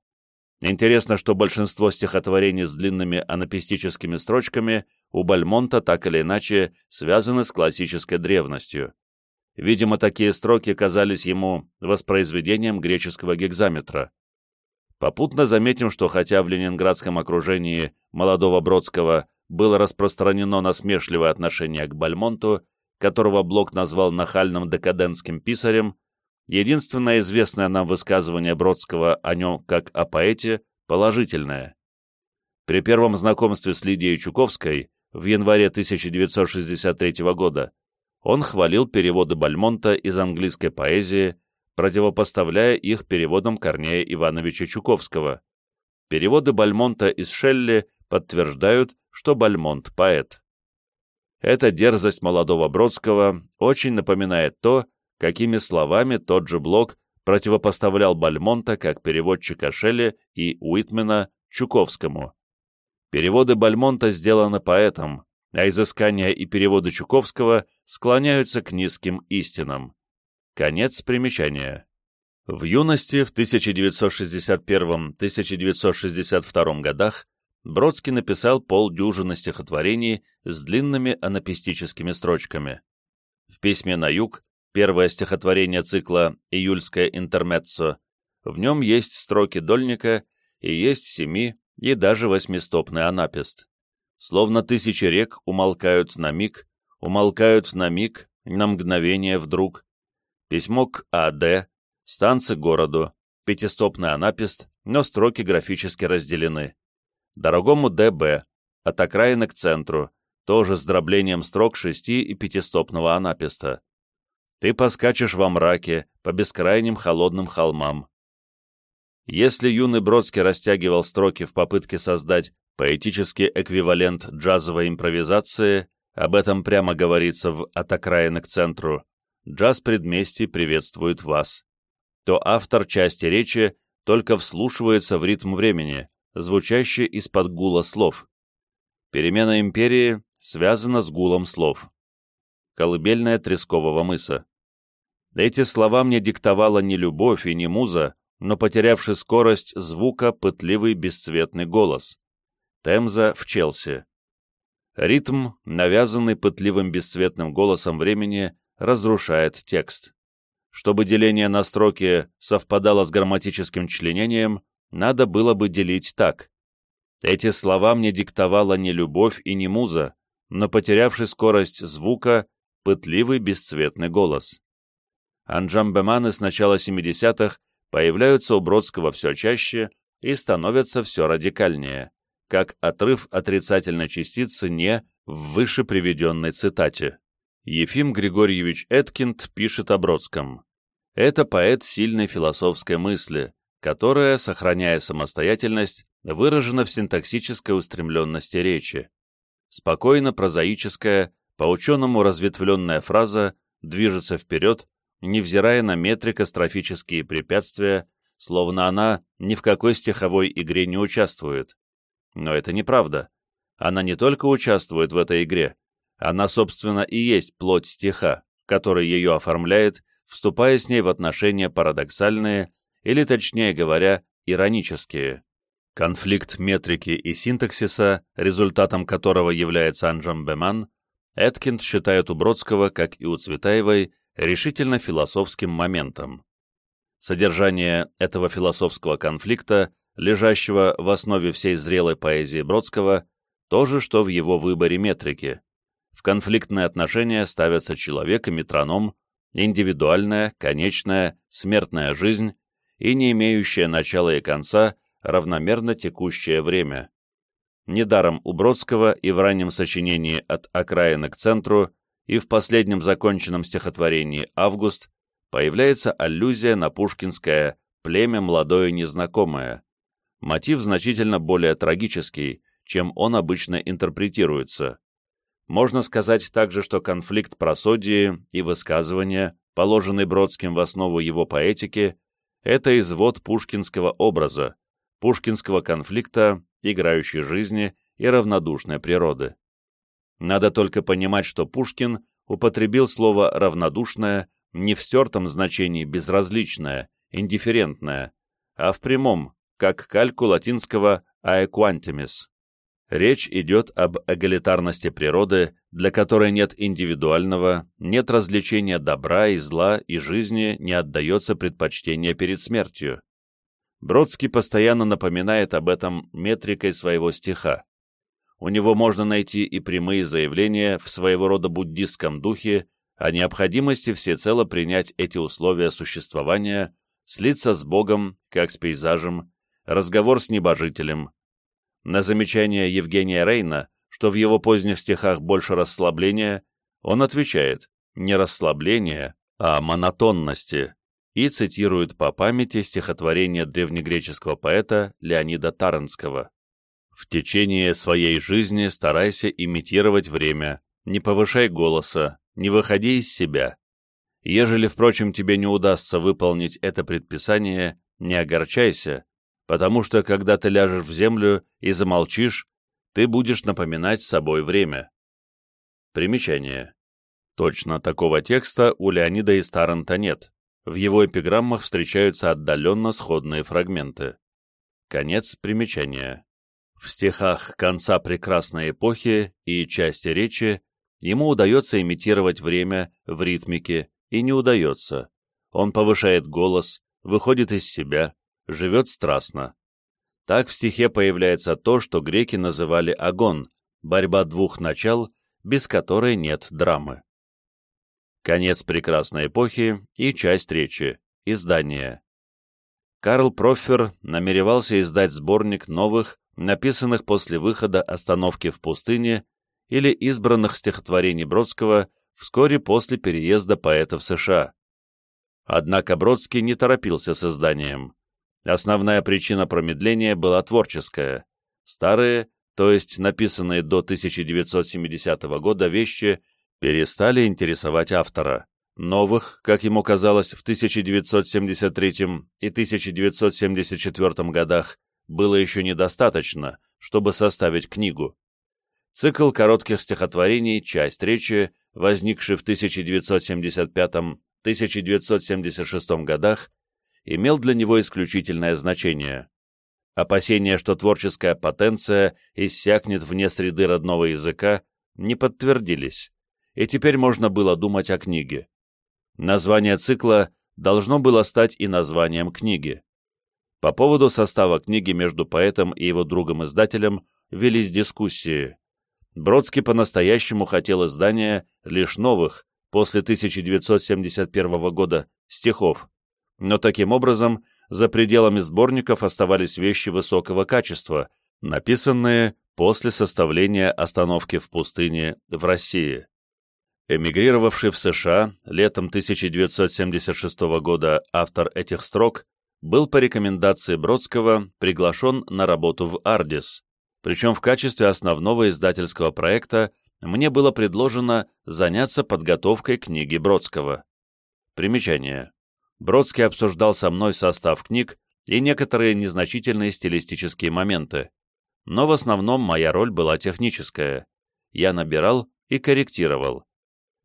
Интересно, что большинство стихотворений с длинными анапистическими строчками у Бальмонта так или иначе связаны с классической древностью. Видимо, такие строки казались ему воспроизведением греческого гекзаметра. Попутно заметим, что хотя в ленинградском окружении молодого Бродского было распространено насмешливое отношение к Бальмонту, которого Блок назвал нахальным декадентским писарем, единственное известное нам высказывание Бродского о нем как о поэте положительное. При первом знакомстве с Лидией Чуковской в январе 1963 года он хвалил переводы Бальмонта из английской поэзии, противопоставляя их переводам Корнея Ивановича Чуковского. Переводы Бальмонта из Шелли подтверждают, что Бальмонт – поэт. Эта дерзость молодого Бродского очень напоминает то, какими словами тот же Блок противопоставлял Бальмонта как переводчика Шелли и Уитмена Чуковскому. Переводы Бальмонта сделаны поэтом, а изыскания и переводы Чуковского склоняются к низким истинам. Конец примечания. В юности, в 1961-1962 годах, Бродский написал полдюжины стихотворений с длинными анапистическими строчками. В письме на юг, первое стихотворение цикла «Июльское интермеццо», в нем есть строки дольника и есть семи- и даже восьмистопный анапист. Словно тысячи рек умолкают на миг, умолкают на миг, на мгновение вдруг. Письмо к А.Д., станции городу, пятистопный анапист, но строки графически разделены дорогому ДБ, от окраины к центру, тоже с дроблением строк шести- и пятистопного анаписта. Ты поскачешь во мраке по бескрайним холодным холмам. Если юный Бродский растягивал строки в попытке создать поэтический эквивалент джазовой импровизации, об этом прямо говорится в «От окраины к центру», «Джаз предместий приветствует вас», то автор части речи только вслушивается в ритм времени, звучащий из-под гула слов. Перемена империи связана с гулом слов. Колыбельная Трескового мыса. Эти слова мне диктовала не любовь и не муза, но потерявший скорость звука пытливый бесцветный голос. Темза в Челси. Ритм, навязанный пытливым бесцветным голосом времени, разрушает текст. Чтобы деление на строки совпадало с грамматическим членением, надо было бы делить так. Эти слова мне диктовала не любовь и не муза, но потерявший скорость звука, пытливый бесцветный голос. Анджамбеманы с начала 70-х появляются у Бродского все чаще и становятся все радикальнее, как отрыв отрицательной частицы «не» в выше приведенной цитате. Ефим Григорьевич Эткинд пишет о Бродском. Это поэт сильной философской мысли, которая, сохраняя самостоятельность, выражена в синтаксической устремленности речи. Спокойно прозаическая, по ученому разветвленная фраза движется вперед, невзирая на метрикострофические препятствия, словно она ни в какой стиховой игре не участвует. Но это неправда. Она не только участвует в этой игре, она, собственно, и есть плоть стиха, который ее оформляет, вступая с ней в отношения парадоксальные, или, точнее говоря, иронические. Конфликт метрики и синтаксиса, результатом которого является Анджамбеман, Эткинд считает у Бродского, как и у Цветаевой, решительно философским моментом. Содержание этого философского конфликта, лежащего в основе всей зрелой поэзии Бродского, то же, что в его выборе метрики. В конфликтные отношения ставятся человек и метроном, индивидуальная, конечная, смертная жизнь и не имеющая начала и конца, равномерно текущее время. Недаром у Бродского и в раннем сочинении «От окраины к центру» и в последнем законченном стихотворении «Август» появляется аллюзия на пушкинское «племя молодое незнакомое». Мотив значительно более трагический, чем он обычно интерпретируется. Можно сказать также, что конфликт просодии и высказывания, положенный Бродским в основу его поэтики, это извод пушкинского образа, пушкинского конфликта, играющей жизни и равнодушной природы. Надо только понимать, что Пушкин употребил слово «равнодушное» не в стертом значении «безразличное», «индифферентное», а в прямом, как кальку латинского «aequantimis». Речь идет об эгалитарности природы, для которой нет индивидуального, нет развлечения добра и зла, и жизни не отдается предпочтение перед смертью. Бродский постоянно напоминает об этом метрикой своего стиха. У него можно найти и прямые заявления в своего рода буддистском духе о необходимости всецело принять эти условия существования, слиться с Богом, как с пейзажем, разговор с небожителем. На замечание Евгения Рейна, что в его поздних стихах больше расслабления, он отвечает не расслабление, а монотонности, и цитирует по памяти стихотворение древнегреческого поэта Леонида Таранского. «В течение своей жизни старайся имитировать время, не повышай голоса, не выходи из себя. Ежели, впрочем, тебе не удастся выполнить это предписание, не огорчайся, потому что, когда ты ляжешь в землю и замолчишь, ты будешь напоминать собой время». Примечание. Точно такого текста у Леонида и Старанта нет в его эпиграммах встречаются отдаленно сходные фрагменты. Конец примечания. В стихах конца прекрасной эпохи и части речи ему удается имитировать время в ритмике и не удается. Он повышает голос, выходит из себя, живет страстно. Так в стихе появляется то, что греки называли агон, борьба двух начал, без которой нет драмы. Конец прекрасной эпохи и часть речи. Издание. Карл Профер намеревался издать сборник новых, написанных после выхода «Остановки в пустыне» или избранных стихотворений Бродского вскоре после переезда поэта в США. Однако Бродский не торопился с изданием. Основная причина промедления была творческая. Старые, то есть написанные до 1970 года вещи перестали интересовать автора. Новых, как ему казалось, в 1973 и 1974 годах было еще недостаточно, чтобы составить книгу. Цикл коротких стихотворений «Часть речи», возникший в 1975-1976 годах, имел для него исключительное значение. Опасения, что творческая потенция иссякнет вне среды родного языка, не подтвердились и теперь можно было думать о книге. Название цикла должно было стать и названием книги. По поводу состава книги между поэтом и его другом-издателем велись дискуссии. Бродский по-настоящему хотел издания лишь новых, после 1971 года, стихов, но таким образом за пределами сборников оставались вещи высокого качества, написанные после составления «Остановки в пустыне» в России. Эмигрировавший в США летом 1976 года автор этих строк был по рекомендации Бродского приглашен на работу в «Ардис», причем в качестве основного издательского проекта мне было предложено заняться подготовкой книги Бродского. Примечание. Бродский обсуждал со мной состав книг и некоторые незначительные стилистические моменты, но в основном моя роль была техническая. Я набирал и корректировал.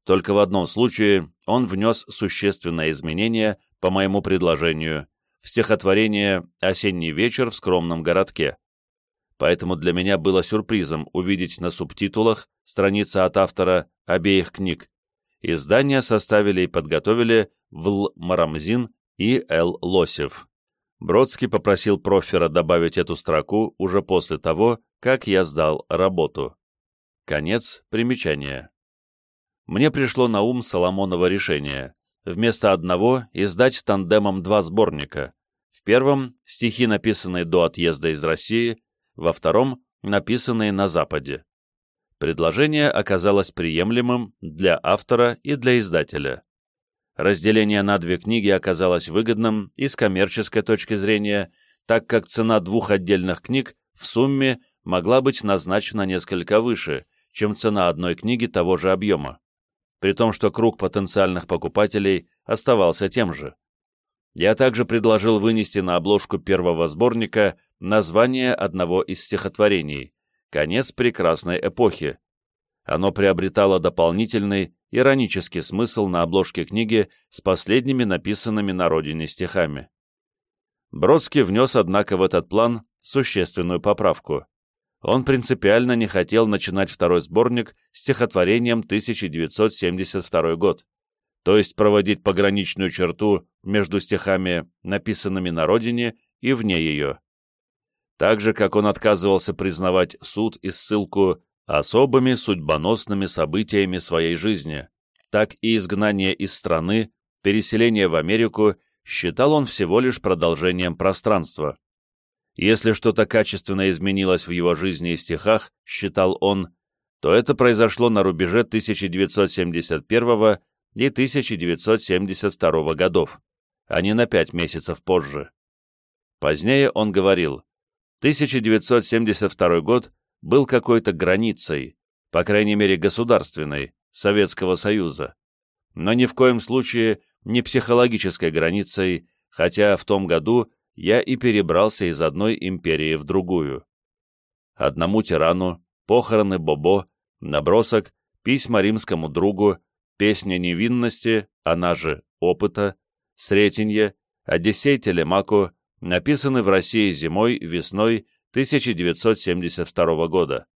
Только в одном случае он внес существенное изменение по моему предложению в стихотворение «Осенний вечер в скромном городке». Поэтому для меня было сюрпризом увидеть на субтитулах страница от автора обеих книг. Издания составили и подготовили Вл. Марамзин и Л. Лосев. Бродский попросил профера добавить эту строку уже после того, как я сдал работу. Конец примечания. Мне пришло на ум Соломоново решение. Вместо одного издать тандемом два сборника. В первом — стихи, написанные до отъезда из России, во втором — написанные на Западе. Предложение оказалось приемлемым для автора и для издателя. Разделение на две книги оказалось выгодным и с коммерческой точки зрения, так как цена двух отдельных книг в сумме могла быть назначена несколько выше, чем цена одной книги того же объема, при том, что круг потенциальных покупателей оставался тем же. Я также предложил вынести на обложку первого сборника название одного из стихотворений «Конец прекрасной эпохи». Оно приобретало дополнительный иронический смысл на обложке книги с последними написанными на родине стихами. Бродский внес, однако, в этот план существенную поправку. Он принципиально не хотел начинать второй сборник стихотворением 1972 год, то есть проводить пограничную черту между стихами, написанными на родине, и вне ее. Так же, как он отказывался признавать суд и ссылку особыми судьбоносными событиями своей жизни, так и изгнание из страны, переселение в Америку считал он всего лишь продолжением пространства. Если что-то качественно изменилось в его жизни и стихах, считал он, то это произошло на рубеже 1971 и 1972 годов, а не на пять месяцев позже. Позднее он говорил, 1972 год был какой-то границей, по крайней мере государственной, Советского Союза, но ни в коем случае не психологической границей, хотя в том году я и перебрался из одной империи в другую. Одному тирану, похороны Бобо, набросок, письма римскому другу, песня невинности, она же опыта, Сретенье, Одиссей Телемаку написаны в России зимой, весной 1972 года.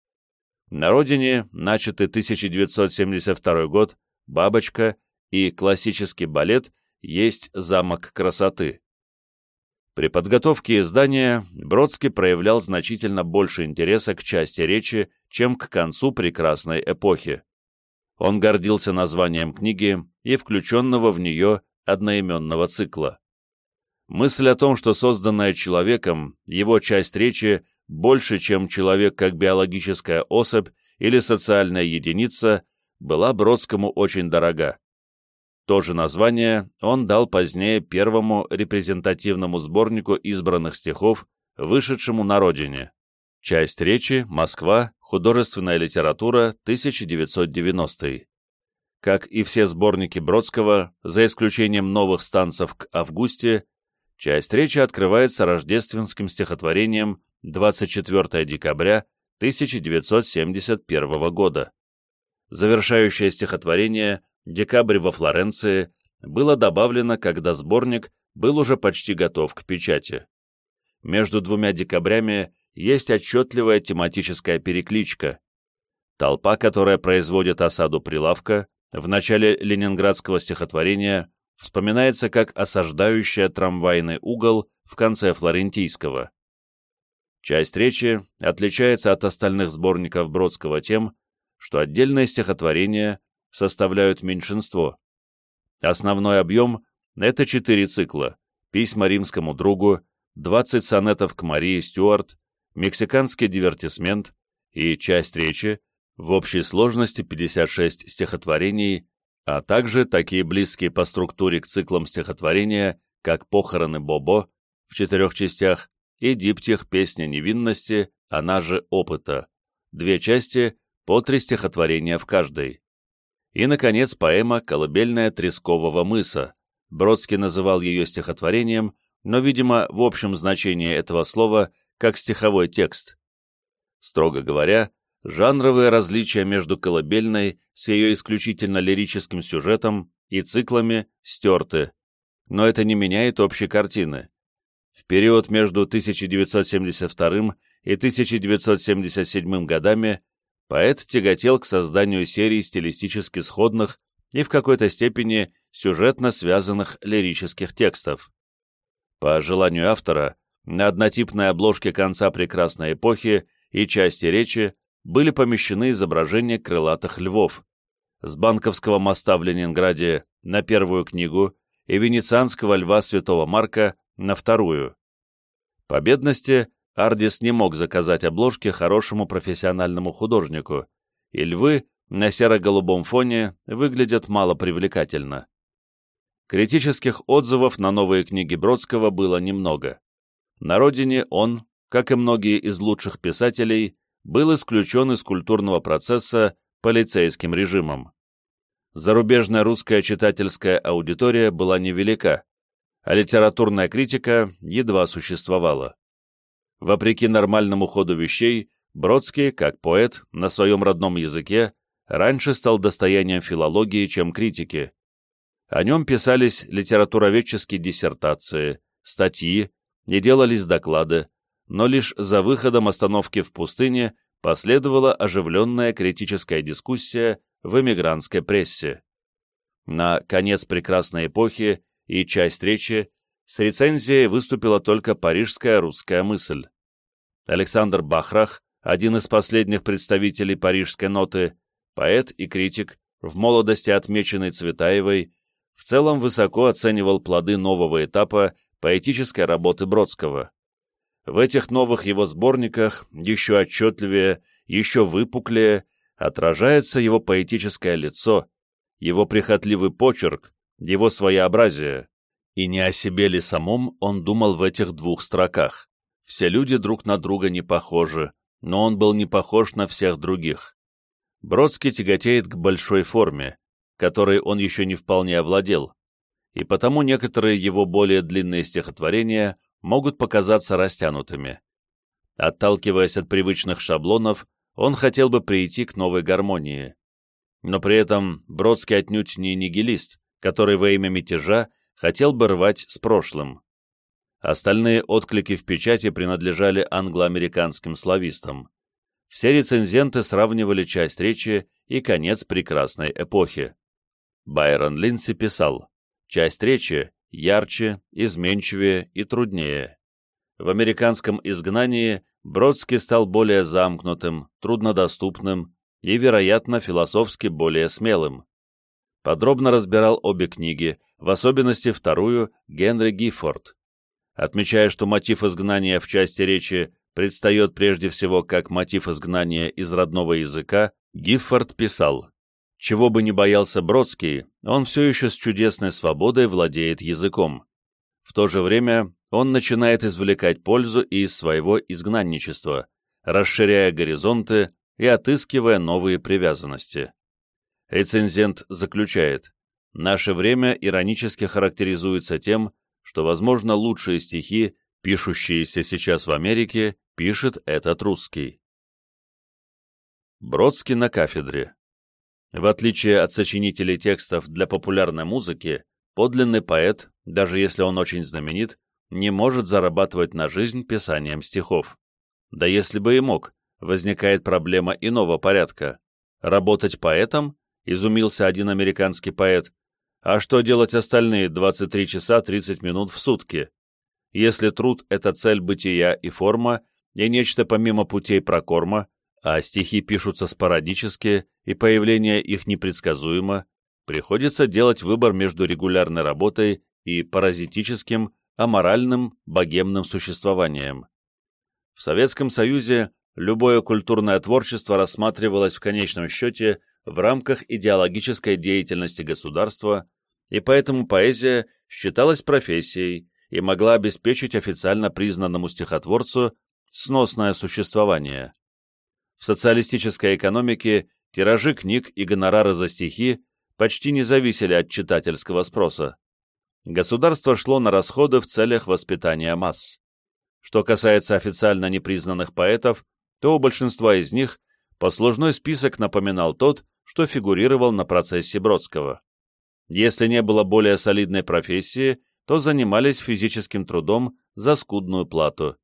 На родине начатый 1972 год «Бабочка» и классический балет есть «Замок красоты». При подготовке издания Бродский проявлял значительно больше интереса к части речи, чем к концу прекрасной эпохи. Он гордился названием книги и включенного в нее одноименного цикла. Мысль о том, что созданная человеком, его часть речи больше, чем человек как биологическая особь или социальная единица, была Бродскому очень дорога. То же название он дал позднее первому репрезентативному сборнику избранных стихов, вышедшему на родине. Часть речи «Москва. Художественная литература. 1990». Как и все сборники Бродского, за исключением новых станцев к августе, Часть речи открывается рождественским стихотворением 24 декабря 1971 года. Завершающее стихотворение «Декабрь во Флоренции» было добавлено, когда сборник был уже почти готов к печати. Между двумя декабрями есть отчетливая тематическая перекличка. Толпа, которая производит осаду прилавка, в начале ленинградского стихотворения вспоминается как осаждающая трамвайный угол в конце Флорентийского. Часть речи отличается от остальных сборников Бродского тем, что отдельные стихотворения составляют меньшинство. Основной объем — это четыре цикла «Письма римскому другу», 20 сонетов к Марии Стюарт, «Мексиканский дивертисмент» и часть речи, в общей сложности 56 стихотворений, а также такие близкие по структуре к циклам стихотворения, как «Похороны Бобо» в четырех частях и диптих «Песня невинности», она же «Опыта», две части, по три стихотворения в каждой. И, наконец, поэма «Колыбельная Трескового мыса». Бродский называл ее стихотворением, но, видимо, в общем значении этого слова, как стиховой текст. Строго говоря, жанровые различия между колыбельной с ее исключительно лирическим сюжетом и циклами стерты, но это не меняет общей картины. В период между 1972 и 1977 годами поэт тяготел к созданию серии стилистически сходных и в какой-то степени сюжетно связанных лирических текстов. По желанию автора, на однотипной обложке конца прекрасной эпохи и части речи были помещены изображения крылатых львов. С Банковского моста в Ленинграде на первую книгу и Венецианского льва Святого Марка на вторую. По бедности Ардис не мог заказать обложки хорошему профессиональному художнику, и львы на серо-голубом фоне выглядят малопривлекательно. Критических отзывов на новые книги Бродского было немного. На родине он, как и многие из лучших писателей, был исключен из культурного процесса полицейским режимом. Зарубежная русская читательская аудитория была невелика, а литературная критика едва существовала. Вопреки нормальному ходу вещей, Бродский, как поэт, на своем родном языке, раньше стал достоянием филологии, чем критики. О нем писались литературоведческие диссертации, статьи и делались доклады, но лишь за выходом остановки в пустыне последовала оживленная критическая дискуссия в эмигрантской прессе. На конец прекрасной эпохи и часть речи, с рецензией выступила только парижская русская мысль. Александр Бахрах, один из последних представителей парижской ноты, поэт и критик, в молодости отмеченный Цветаевой, в целом высоко оценивал плоды нового этапа поэтической работы Бродского. В этих новых его сборниках еще отчетливее, еще выпуклее отражается его поэтическое лицо, его прихотливый почерк, его своеобразие. И не о себе ли самом он думал в этих двух строках. Все люди друг на друга не похожи, но он был не похож на всех других. Бродский тяготеет к большой форме, которой он еще не вполне овладел, и потому некоторые его более длинные стихотворения могут показаться растянутыми. Отталкиваясь от привычных шаблонов, он хотел бы прийти к новой гармонии. Но при этом Бродский отнюдь не нигилист, который во имя мятежа хотел бы рвать с прошлым. Остальные отклики в печати принадлежали англо-американским славистам. Все рецензенты сравнивали часть речи и конец прекрасной эпохи. Байрон Линси писал, часть речи ярче, изменчивее и труднее. В американском изгнании Бродский стал более замкнутым, труднодоступным и, вероятно, философски более смелым подробно разбирал обе книги, в особенности вторую Генри Гиффорд, отмечая, что мотив изгнания в части речи предстает прежде всего как мотив изгнания из родного языка, Гиффорд писал, «Чего бы ни боялся Бродский, он все еще с чудесной свободой владеет языком. В то же время он начинает извлекать пользу из своего изгнанничества, расширяя горизонты и отыскивая новые привязанности. Рецензент заключает, «Наше время иронически характеризуется тем, что, возможно, лучшие стихи, пишущиеся сейчас в Америке, пишет этот русский». Бродский на кафедре. В отличие от сочинителей текстов для популярной музыки, подлинный поэт, даже если он очень знаменит, не может зарабатывать на жизнь писанием стихов. Да если бы и мог, возникает проблема иного порядка. Работать поэтом изумился один американский поэт, А что делать остальные 23 часа 30 минут в сутки? Если труд — это цель бытия и форма, и нечто помимо путей прокорма, а стихи пишутся спорадически, и появление их непредсказуемо, приходится делать выбор между регулярной работой и паразитическим, аморальным, богемным существованием. В Советском Союзе любое культурное творчество рассматривалось в конечном счете в рамках идеологической деятельности государства, и поэтому поэзия считалась профессией и могла обеспечить официально признанному стихотворцу сносное существование. В социалистической экономике тиражи книг и гонорары за стихи почти не зависели от читательского спроса. Государство шло на расходы в целях воспитания масс. Что касается официально непризнанных поэтов, то у большинства из них послужной список напоминал тот, что фигурировал на процессе Бродского. Если не было более солидной профессии, то занимались физическим трудом за скудную плату.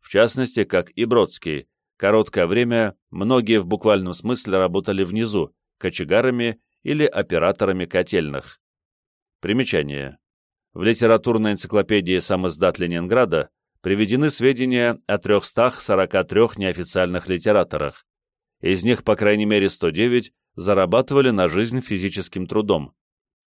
В частности, как и Бродский, короткое время многие в буквальном смысле работали внизу, кочегарами или операторами котельных. Примечание. В литературной энциклопедии «Сам издат Ленинграда» приведены сведения о 343 неофициальных литераторах. Из них, по крайней мере, 109 зарабатывали на жизнь физическим трудом.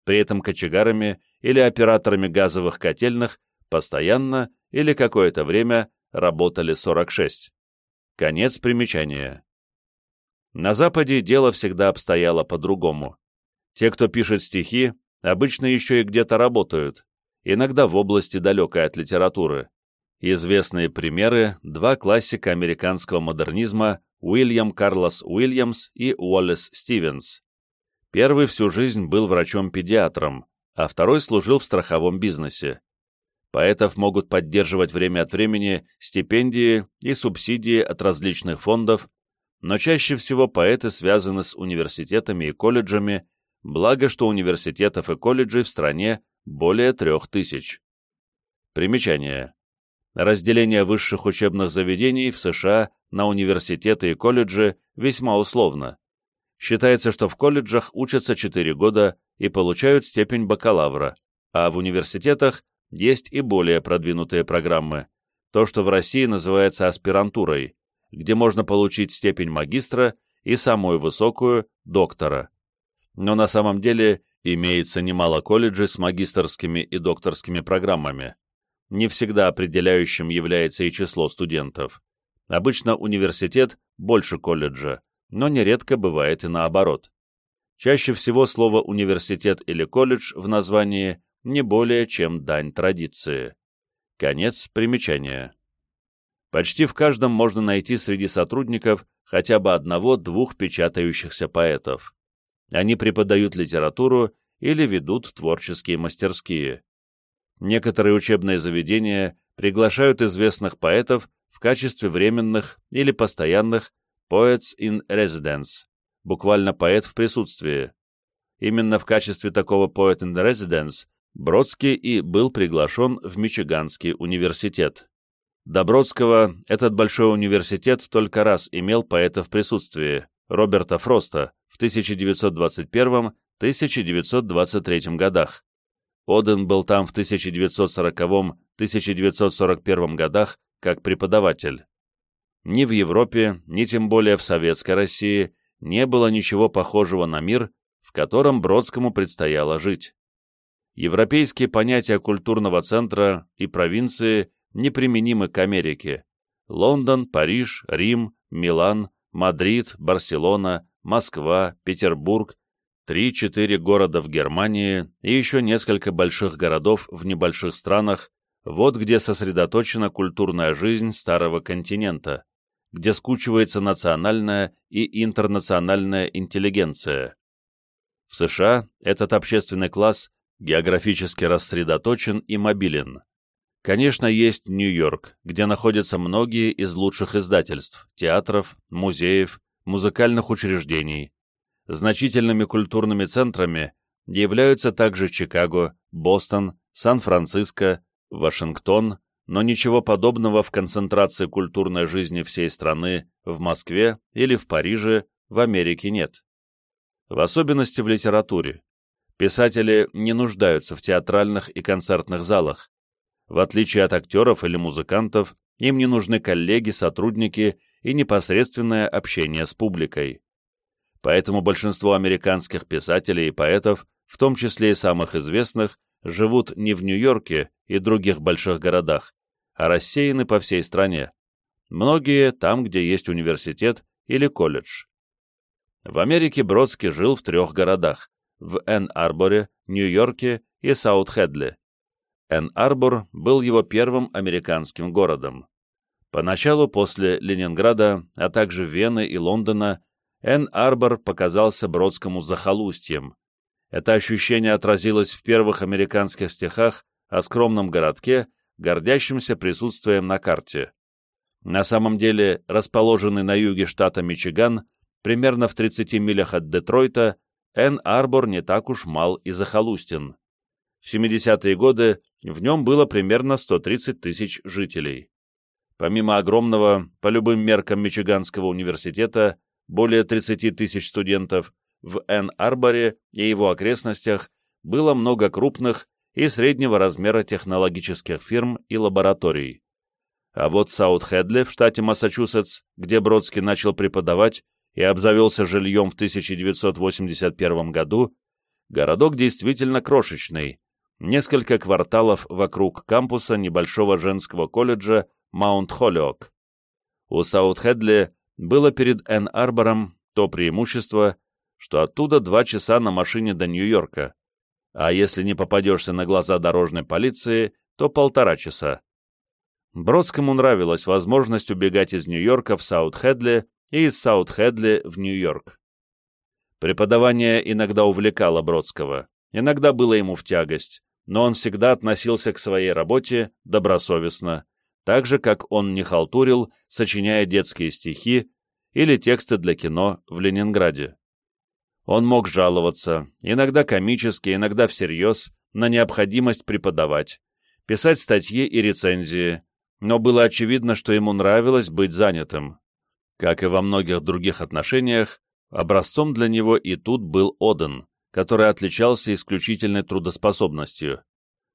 При этом кочегарами или операторами газовых котельных постоянно или какое-то время работали 46. Конец примечания. На Западе дело всегда обстояло по-другому. Те, кто пишет стихи, обычно еще и где-то работают, иногда в области далекой от литературы. Известные примеры – два классика американского модернизма Уильям Карлос Уильямс и Уоллес Стивенс. Первый всю жизнь был врачом-педиатром, а второй служил в страховом бизнесе. Поэтов могут поддерживать время от времени стипендии и субсидии от различных фондов, но чаще всего поэты связаны с университетами и колледжами, благо что университетов и колледжей в стране более трех тысяч. Примечание разделение высших учебных заведений в США на университеты и колледжи весьма условно. Считается, что в колледжах учатся 4 года и получают степень бакалавра, а в университетах есть и более продвинутые программы, то, что в России называется аспирантурой, где можно получить степень магистра и самую высокую – доктора. Но на самом деле имеется немало колледжей с магистрскими и докторскими программами не всегда определяющим является и число студентов. Обычно университет больше колледжа, но нередко бывает и наоборот. Чаще всего слово «университет» или «колледж» в названии не более чем дань традиции. Конец примечания. Почти в каждом можно найти среди сотрудников хотя бы одного-двух печатающихся поэтов. Они преподают литературу или ведут творческие мастерские. Некоторые учебные заведения приглашают известных поэтов в качестве временных или постоянных «poets in residence», буквально «поэт в присутствии». Именно в качестве такого «poet in residence» Бродский и был приглашен в Мичиганский университет. До Бродского этот большой университет только раз имел поэта в присутствии, Роберта Фроста, в 1921-1923 годах. Оден был там в 1940-1941 годах как преподаватель. Ни в Европе, ни тем более в Советской России не было ничего похожего на мир, в котором Бродскому предстояло жить. Европейские понятия культурного центра и провинции неприменимы к Америке. Лондон, Париж, Рим, Милан, Мадрид, Барселона, Москва, Петербург Три-четыре города в Германии и еще несколько больших городов в небольших странах – вот где сосредоточена культурная жизнь старого континента, где скучивается национальная и интернациональная интеллигенция. В США этот общественный класс географически рассредоточен и мобилен. Конечно, есть Нью-Йорк, где находятся многие из лучших издательств, театров, музеев, музыкальных учреждений, Значительными культурными центрами являются также Чикаго, Бостон, Сан-Франциско, Вашингтон, но ничего подобного в концентрации культурной жизни всей страны в Москве или в Париже в Америке нет. В особенности в литературе. Писатели не нуждаются в театральных и концертных залах. В отличие от актеров или музыкантов, им не нужны коллеги, сотрудники и непосредственное общение с публикой. Поэтому большинство американских писателей и поэтов, в том числе и самых известных, живут не в Нью-Йорке и других больших городах, а рассеяны по всей стране. Многие там, где есть университет или колледж. В Америке Бродский жил в трех городах – в Энн-Арборе, Нью-Йорке и Саут-Хедли. Энн-Арбор был его первым американским городом. Поначалу после Ленинграда, а также Вены и Лондона, Энн-Арбор показался Бродскому захолустьем. Это ощущение отразилось в первых американских стихах о скромном городке, гордящемся присутствием на карте. На самом деле, расположенный на юге штата Мичиган, примерно в 30 милях от Детройта, Энн-Арбор не так уж мал и захолустен. В 70-е годы в нем было примерно 130 тысяч жителей. Помимо огромного, по любым меркам Мичиганского университета, более 30 тысяч студентов, в Энн-Арборе и его окрестностях было много крупных и среднего размера технологических фирм и лабораторий. А вот Саут-Хедли в штате Массачусетс, где Бродский начал преподавать и обзавелся жильем в 1981 году, городок действительно крошечный, несколько кварталов вокруг кампуса небольшого женского колледжа Маунт-Холлиок. У Саут-Хедли было перед Энн-Арбором то преимущество, что оттуда два часа на машине до Нью-Йорка, а если не попадешься на глаза дорожной полиции, то полтора часа. Бродскому нравилась возможность убегать из Нью-Йорка в Саут-Хедли и из Саут-Хедли в Нью-Йорк. Преподавание иногда увлекало Бродского, иногда было ему в тягость, но он всегда относился к своей работе добросовестно, так же, как он не халтурил, сочиняя детские стихи или тексты для кино в Ленинграде. Он мог жаловаться, иногда комически, иногда всерьез, на необходимость преподавать, писать статьи и рецензии, но было очевидно, что ему нравилось быть занятым. Как и во многих других отношениях, образцом для него и тут был Оден, который отличался исключительной трудоспособностью.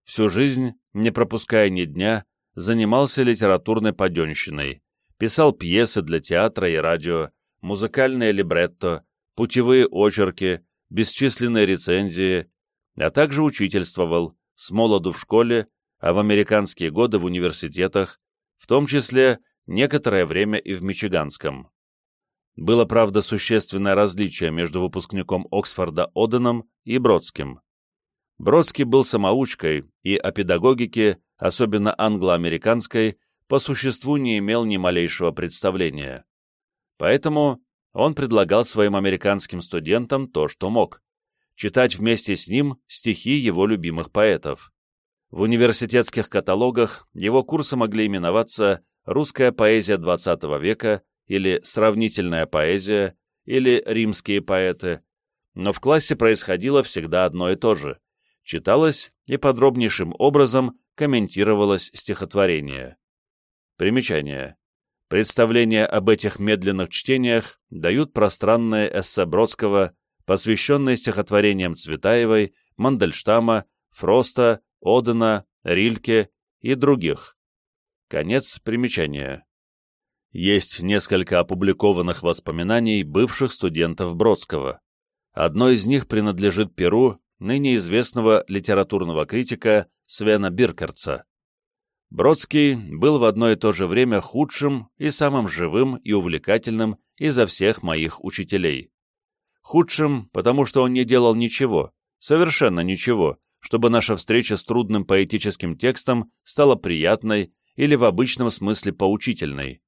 Всю жизнь, не пропуская ни дня, занимался литературной паденщиной, писал пьесы для театра и радио, музыкальные либретто, путевые очерки, бесчисленные рецензии, а также учительствовал, с молоду в школе, а в американские годы в университетах, в том числе некоторое время и в Мичиганском. Было, правда, существенное различие между выпускником Оксфорда Оденом и Бродским. Бродский был самоучкой и о педагогике, особенно англо-американской, по существу не имел ни малейшего представления. Поэтому он предлагал своим американским студентам то, что мог — читать вместе с ним стихи его любимых поэтов. В университетских каталогах его курсы могли именоваться «Русская поэзия XX века» или «Сравнительная поэзия» или «Римские поэты», но в классе происходило всегда одно и то же читалось и подробнейшим образом комментировалось стихотворение. Примечание. Представления об этих медленных чтениях дают пространное эссе Бродского, посвященное стихотворениям Цветаевой, Мандельштама, Фроста, Одена, Рильке и других. Конец примечания. Есть несколько опубликованных воспоминаний бывших студентов Бродского. Одно из них принадлежит Перу ныне известного литературного критика Свена Биркерца. Бродский был в одно и то же время худшим и самым живым и увлекательным изо всех моих учителей. Худшим, потому что он не делал ничего, совершенно ничего, чтобы наша встреча с трудным поэтическим текстом стала приятной или в обычном смысле поучительной.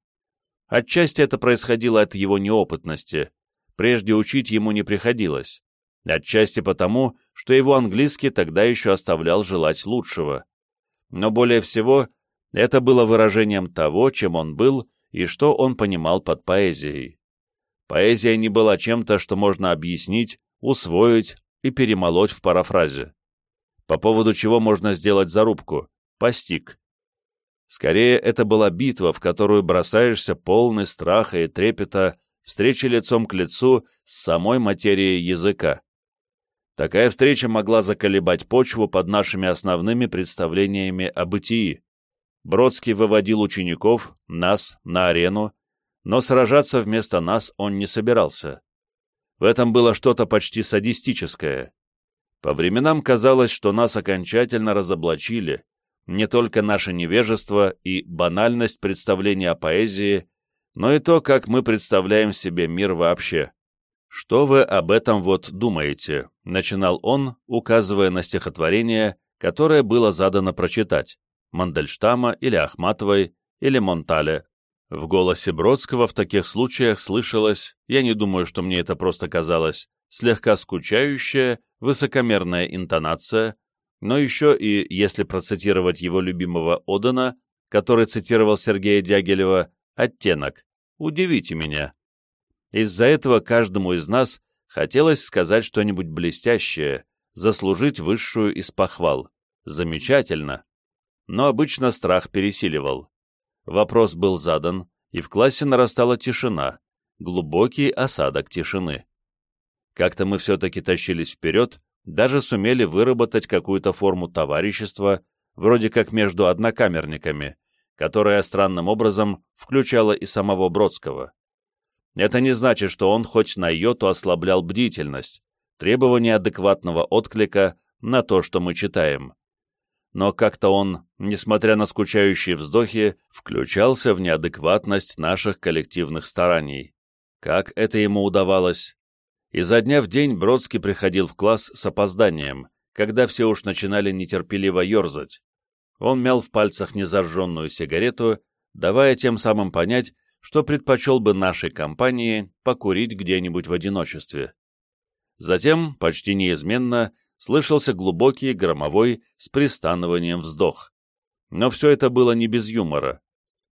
Отчасти это происходило от его неопытности. Прежде учить ему не приходилось. Отчасти потому, что его английский тогда еще оставлял желать лучшего. Но более всего, это было выражением того, чем он был и что он понимал под поэзией. Поэзия не была чем-то, что можно объяснить, усвоить и перемолоть в парафразе. По поводу чего можно сделать зарубку – постиг. Скорее, это была битва, в которую бросаешься полный страха и трепета, встречи лицом к лицу с самой материей языка. Такая встреча могла заколебать почву под нашими основными представлениями о бытии. Бродский выводил учеников, нас, на арену, но сражаться вместо нас он не собирался. В этом было что-то почти садистическое. По временам казалось, что нас окончательно разоблачили, не только наше невежество и банальность представления о поэзии, но и то, как мы представляем себе мир вообще. «Что вы об этом вот думаете?» — начинал он, указывая на стихотворение, которое было задано прочитать, Мандельштама или Ахматовой или Монтале. В голосе Бродского в таких случаях слышалось, я не думаю, что мне это просто казалось, слегка скучающая, высокомерная интонация, но еще и, если процитировать его любимого Одена, который цитировал Сергея Дягилева, оттенок «Удивите меня». Из-за этого каждому из нас хотелось сказать что-нибудь блестящее, заслужить высшую из похвал. Замечательно. Но обычно страх пересиливал. Вопрос был задан, и в классе нарастала тишина, глубокий осадок тишины. Как-то мы все-таки тащились вперед, даже сумели выработать какую-то форму товарищества, вроде как между однокамерниками, которая странным образом включала и самого Бродского. Это не значит, что он хоть на йоту ослаблял бдительность, требование адекватного отклика на то, что мы читаем. Но как-то он, несмотря на скучающие вздохи, включался в неадекватность наших коллективных стараний. Как это ему удавалось, Изо дня в день Бродский приходил в класс с опозданием, когда все уж начинали нетерпеливо ерзать. Он мял в пальцах незажженную сигарету, давая тем самым понять, что предпочел бы нашей компании покурить где-нибудь в одиночестве. Затем, почти неизменно, слышался глубокий, громовой, с пристанованием вздох. Но все это было не без юмора.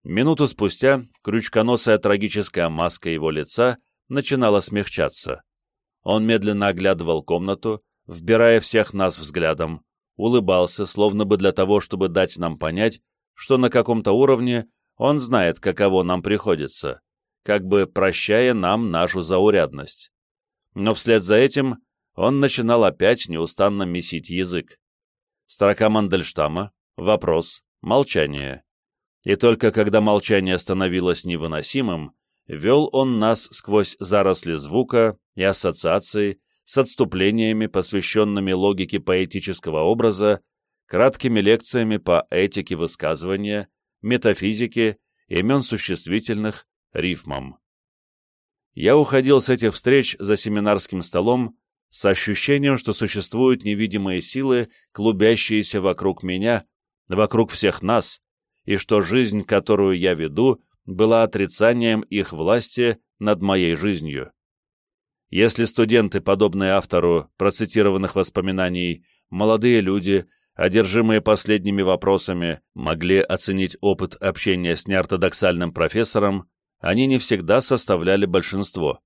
Минуту спустя крючконосая трагическая маска его лица начинала смягчаться. Он медленно оглядывал комнату, вбирая всех нас взглядом, улыбался, словно бы для того, чтобы дать нам понять, что на каком-то уровне он знает, каково нам приходится, как бы прощая нам нашу заурядность. Но вслед за этим он начинал опять неустанно месить язык. Строка Мандельштама, вопрос, молчание. И только когда молчание становилось невыносимым, вел он нас сквозь заросли звука и ассоциаций с отступлениями, посвященными логике поэтического образа, краткими лекциями по этике высказывания, метафизике, имен существительных, рифмам. Я уходил с этих встреч за семинарским столом с ощущением, что существуют невидимые силы, клубящиеся вокруг меня, вокруг всех нас, и что жизнь, которую я веду, была отрицанием их власти над моей жизнью. Если студенты, подобные автору процитированных воспоминаний, молодые люди, одержимые последними вопросами, могли оценить опыт общения с неортодоксальным профессором, они не всегда составляли большинство.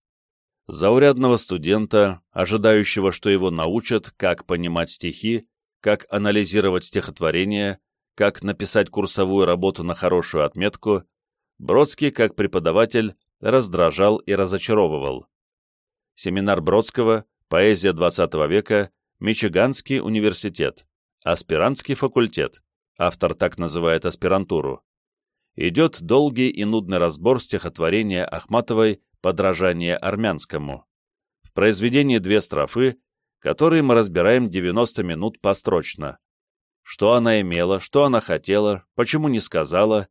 Заурядного студента, ожидающего, что его научат, как понимать стихи, как анализировать стихотворение, как написать курсовую работу на хорошую отметку, Бродский, как преподаватель, раздражал и разочаровывал. Семинар Бродского, поэзия XX века, Мичиганский университет, аспирантский факультет, автор так называет аспирантуру. Идет долгий и нудный разбор стихотворения Ахматовой «Подражание армянскому». В произведении две строфы, которые мы разбираем 90 минут построчно. Что она имела, что она хотела, почему не сказала,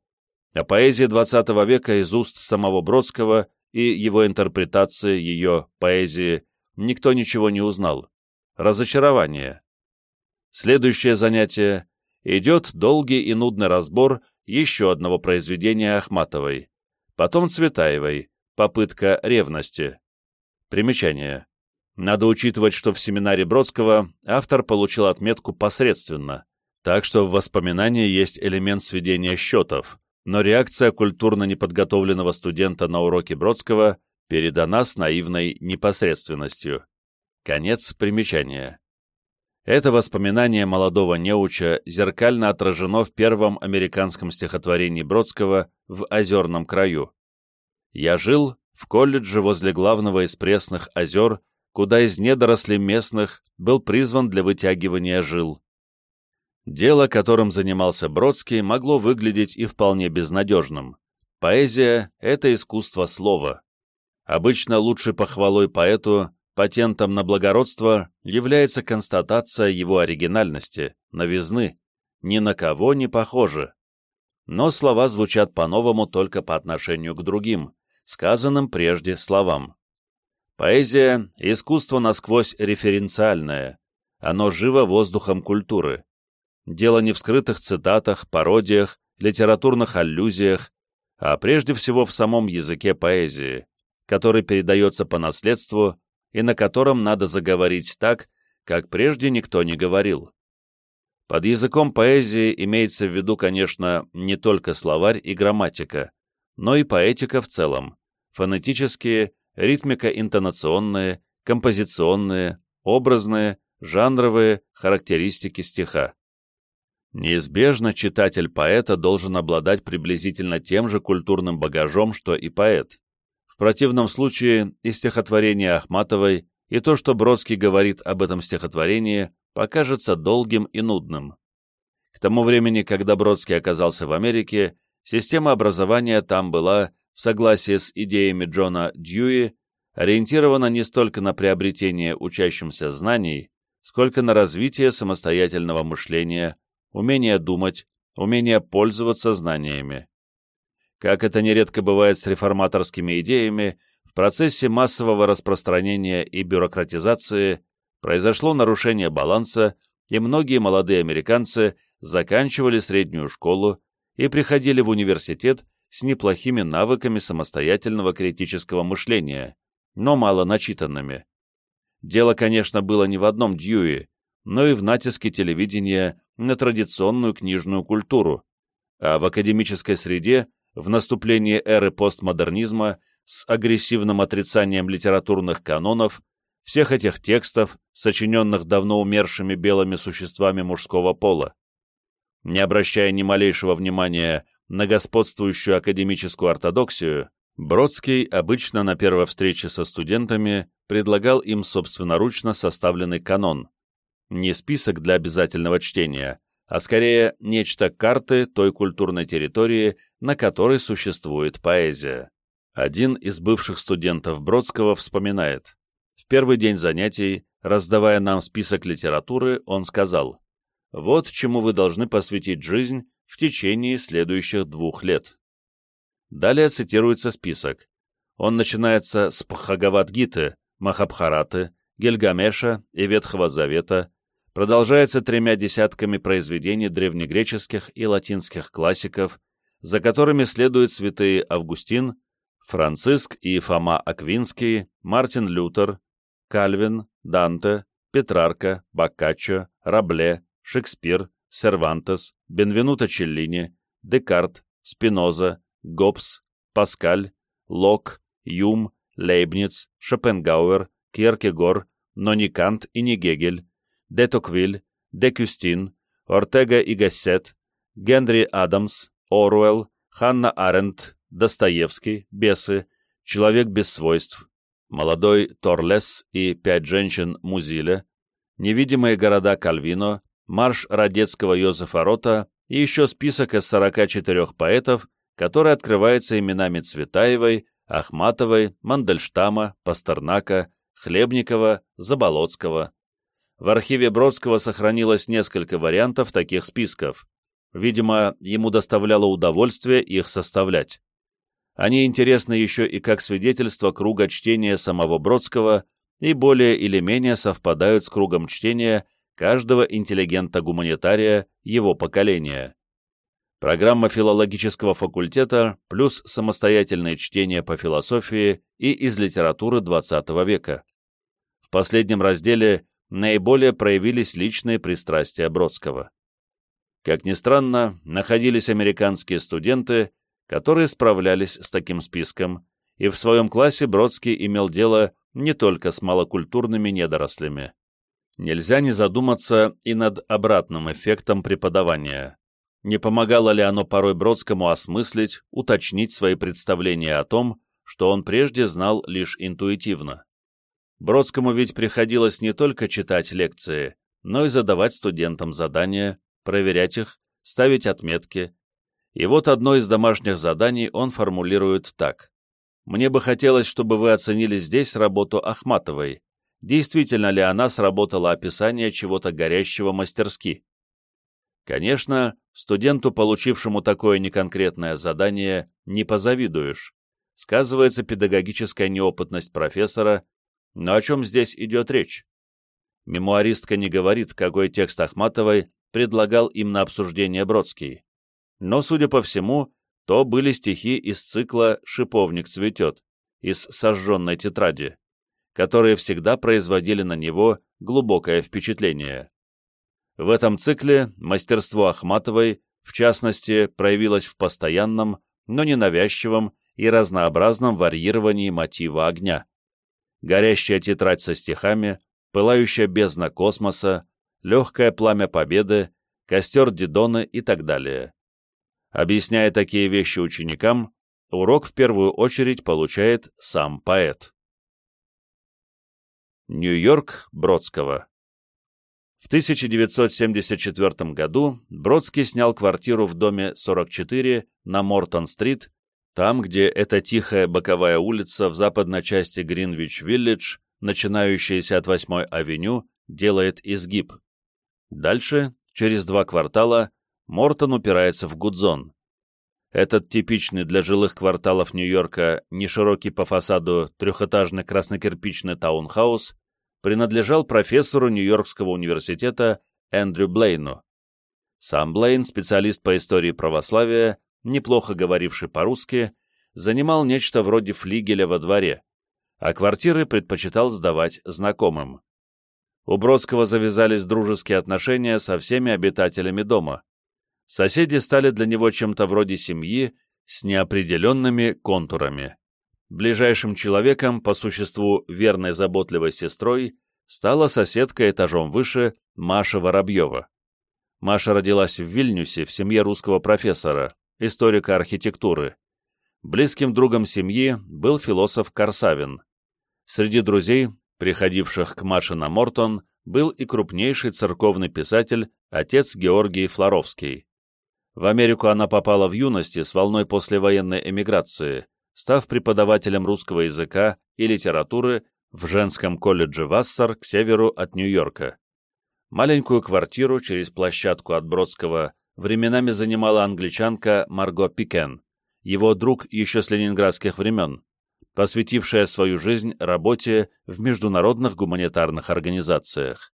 о поэзии XX века из уст самого Бродского и его интерпретации ее поэзии никто ничего не узнал. Разочарование. Следующее занятие идет долгий и нудный разбор еще одного произведения Ахматовой, потом Цветаевой, попытка ревности. Примечание. Надо учитывать, что в семинаре Бродского автор получил отметку посредственно, так что в воспоминании есть элемент сведения счетов, но реакция культурно неподготовленного студента на уроке Бродского передана с наивной непосредственностью. Конец примечания. Это воспоминание молодого неуча зеркально отражено в первом американском стихотворении Бродского «В озерном краю». «Я жил в колледже возле главного из пресных озер, куда из недорослей местных был призван для вытягивания жил. Дело, которым занимался Бродский, могло выглядеть и вполне безнадежным. Поэзия — это искусство слова. Обычно лучшей похвалой поэту, патентом на благородство, является констатация его оригинальности, новизны, ни на кого не похожи. Но слова звучат по-новому только по отношению к другим, сказанным прежде словам. Поэзия — искусство насквозь референциальное, оно живо воздухом культуры. Дело не в скрытых цитатах, пародиях, литературных аллюзиях, а прежде всего в самом языке поэзии, который передается по наследству и на котором надо заговорить так, как прежде никто не говорил. Под языком поэзии имеется в виду, конечно, не только словарь и грамматика, но и поэтика в целом, фонетические, ритмико-интонационные, композиционные, образные, жанровые характеристики стиха. Неизбежно читатель поэта должен обладать приблизительно тем же культурным багажом, что и поэт. В противном случае и стихотворение Ахматовой, и то, что Бродский говорит об этом стихотворении, покажется долгим и нудным. К тому времени, когда Бродский оказался в Америке, система образования там была в согласии с идеями Джона Дьюи, ориентирована не столько на приобретение учащимся знаний, сколько на развитие самостоятельного мышления, умение думать, умение пользоваться знаниями. Как это нередко бывает с реформаторскими идеями, в процессе массового распространения и бюрократизации произошло нарушение баланса, и многие молодые американцы заканчивали среднюю школу и приходили в университет с неплохими навыками самостоятельного критического мышления, но мало начитанными. Дело, конечно, было не в одном Дьюи, но и в натиске телевидения на традиционную книжную культуру, а в академической среде в наступлении эры постмодернизма с агрессивным отрицанием литературных канонов, всех этих текстов, сочиненных давно умершими белыми существами мужского пола. Не обращая ни малейшего внимания на господствующую академическую ортодоксию, Бродский обычно на первой встрече со студентами предлагал им собственноручно составленный канон. Не список для обязательного чтения, а скорее нечто карты той культурной территории, на которой существует поэзия. Один из бывших студентов Бродского вспоминает. В первый день занятий, раздавая нам список литературы, он сказал, «Вот чему вы должны посвятить жизнь в течение следующих двух лет. Далее цитируется список. Он начинается с Пхагавадгиты, Махабхараты, Гильгамеша и Ветхого Завета, продолжается тремя десятками произведений древнегреческих и латинских классиков, за которыми следуют святые Августин, Франциск и Фома Аквинский, Мартин Лютер, Кальвин, Данте, Петрарка, Боккаччо, Рабле, Шекспир, Сервантес, Бенвенуто Челлини, Декарт, Спиноза, Гоббс, Паскаль, Лок, Юм, Лейбниц, Шопенгауэр, Кьеркегор, но не Кант и не Гегель, де Токвиль, де Кюстин, Ортега и Гассет, Генри Адамс, Оруэлл, Ханна Аренд, Достоевский, Бесы, Человек без свойств, Молодой Торлес и Пять женщин Музиля, Невидимые города Кальвино, марш Радецкого Йозефа Рота и еще список из 44 поэтов, который открывается именами Цветаевой, Ахматовой, Мандельштама, Пастернака, Хлебникова, Заболоцкого. В архиве Бродского сохранилось несколько вариантов таких списков. Видимо, ему доставляло удовольствие их составлять. Они интересны еще и как свидетельство круга чтения самого Бродского и более или менее совпадают с кругом чтения каждого интеллигента-гуманитария его поколения. Программа филологического факультета плюс самостоятельное чтение по философии и из литературы XX века. В последнем разделе наиболее проявились личные пристрастия Бродского. Как ни странно, находились американские студенты, которые справлялись с таким списком, и в своем классе Бродский имел дело не только с малокультурными недорослями нельзя не задуматься и над обратным эффектом преподавания. Не помогало ли оно порой Бродскому осмыслить, уточнить свои представления о том, что он прежде знал лишь интуитивно? Бродскому ведь приходилось не только читать лекции, но и задавать студентам задания, проверять их, ставить отметки. И вот одно из домашних заданий он формулирует так. «Мне бы хотелось, чтобы вы оценили здесь работу Ахматовой. Действительно ли она сработала описание чего-то горящего мастерски?» Конечно, студенту, получившему такое неконкретное задание, не позавидуешь. Сказывается педагогическая неопытность профессора, но о чем здесь идет речь? Мемуаристка не говорит, какой текст Ахматовой предлагал им на обсуждение Бродский. Но, судя по всему, то были стихи из цикла «Шиповник цветет», из сожженной тетради, которые всегда производили на него глубокое впечатление. В этом цикле мастерство Ахматовой, в частности, проявилось в постоянном, но ненавязчивом и разнообразном варьировании мотива огня. Горящая тетрадь со стихами, пылающая бездна космоса, легкое пламя победы, костер Дидона и так далее. Объясняя такие вещи ученикам, урок в первую очередь получает сам поэт. Нью-Йорк Бродского В 1974 году Бродский снял квартиру в доме 44 на Мортон-стрит, там, где эта тихая боковая улица в западной части Гринвич-Виллидж, начинающаяся от 8-й авеню, делает изгиб. Дальше, через два квартала, Мортон упирается в Гудзон. Этот типичный для жилых кварталов Нью-Йорка, неширокий по фасаду трехэтажный краснокирпичный таунхаус, принадлежал профессору Нью-Йоркского университета Эндрю Блейну. Сам Блейн, специалист по истории православия, неплохо говоривший по-русски, занимал нечто вроде флигеля во дворе, а квартиры предпочитал сдавать знакомым. У Бродского завязались дружеские отношения со всеми обитателями дома. Соседи стали для него чем-то вроде семьи с неопределенными контурами. Ближайшим человеком, по существу верной заботливой сестрой, стала соседка этажом выше Маша Воробьева. Маша родилась в Вильнюсе в семье русского профессора, историка архитектуры. Близким другом семьи был философ Корсавин. Среди друзей, приходивших к Маше на Мортон, был и крупнейший церковный писатель, отец Георгий Флоровский. В Америку она попала в юности с волной послевоенной эмиграции, став преподавателем русского языка и литературы в женском колледже Вассар к северу от Нью-Йорка. Маленькую квартиру через площадку от Бродского временами занимала англичанка Марго Пикен, его друг еще с ленинградских времен, посвятившая свою жизнь работе в международных гуманитарных организациях.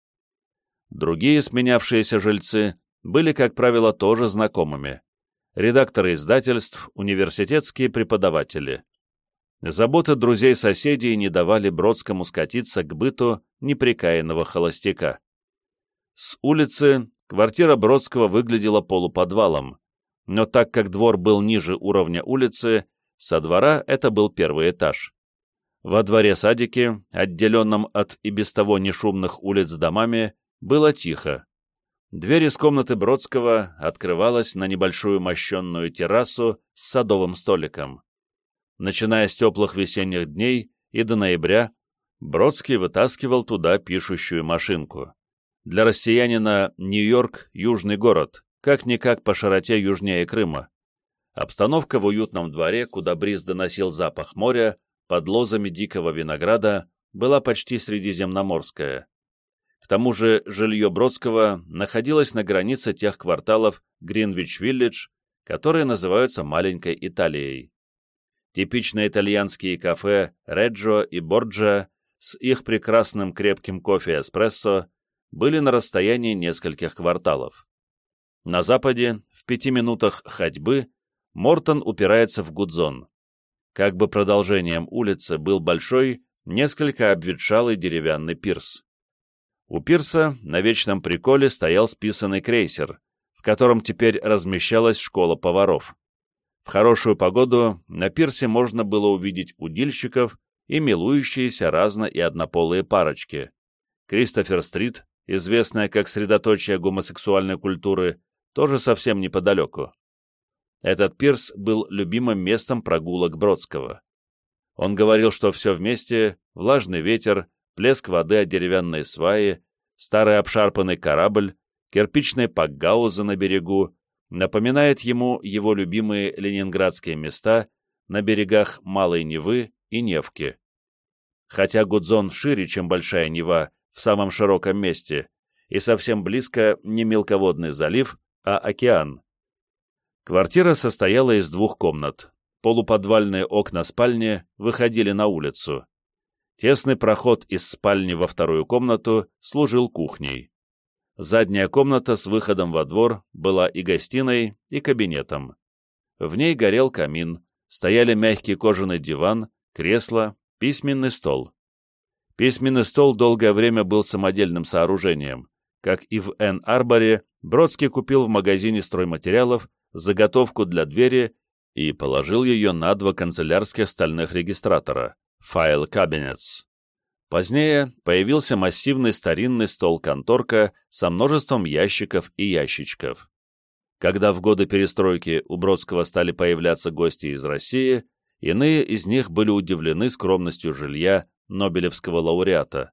Другие сменявшиеся жильцы были, как правило, тоже знакомыми. Редакторы издательств, университетские преподаватели. Заботы друзей-соседей не давали Бродскому скатиться к быту неприкаянного холостяка. С улицы квартира Бродского выглядела полуподвалом, но так как двор был ниже уровня улицы, со двора это был первый этаж. Во дворе садики, отделенном от и без того нешумных улиц домами, было тихо. Дверь из комнаты Бродского открывалась на небольшую мощенную террасу с садовым столиком. Начиная с теплых весенних дней и до ноября, Бродский вытаскивал туда пишущую машинку. Для россиянина Нью-Йорк — южный город, как-никак по широте южнее Крыма. Обстановка в уютном дворе, куда бриз доносил запах моря, под лозами дикого винограда, была почти средиземноморская. К тому же жилье Бродского находилось на границе тех кварталов Гринвич-Виллидж, которые называются «маленькой Италией». Типичные итальянские кафе «Реджо» и «Борджа» с их прекрасным крепким кофе-эспрессо были на расстоянии нескольких кварталов. На западе, в пяти минутах ходьбы, Мортон упирается в Гудзон. Как бы продолжением улицы был большой, несколько обветшалый деревянный пирс. У пирса на вечном приколе стоял списанный крейсер, в котором теперь размещалась школа поваров. В хорошую погоду на пирсе можно было увидеть удильщиков и милующиеся разно- и однополые парочки. Кристофер-стрит известная как средоточие гомосексуальной культуры, тоже совсем неподалеку. Этот пирс был любимым местом прогулок Бродского. Он говорил, что все вместе, влажный ветер, плеск воды от деревянной сваи, старый обшарпанный корабль, кирпичные пакгаузы на берегу, напоминает ему его любимые ленинградские места на берегах Малой Невы и Невки. Хотя Гудзон шире, чем Большая Нева, в самом широком месте, и совсем близко не мелководный залив, а океан. Квартира состояла из двух комнат. Полуподвальные окна спальни выходили на улицу. Тесный проход из спальни во вторую комнату служил кухней. Задняя комната с выходом во двор была и гостиной, и кабинетом. В ней горел камин, стояли мягкий кожаный диван, кресло, письменный стол. Письменный стол долгое время был самодельным сооружением. Как и в Эн-Арборе, Бродский купил в магазине стройматериалов заготовку для двери и положил ее на два канцелярских стальных регистратора — File Cabinets. Позднее появился массивный старинный стол-конторка со множеством ящиков и ящичков. Когда в годы перестройки у Бродского стали появляться гости из России, иные из них были удивлены скромностью жилья Нобелевского лауреата.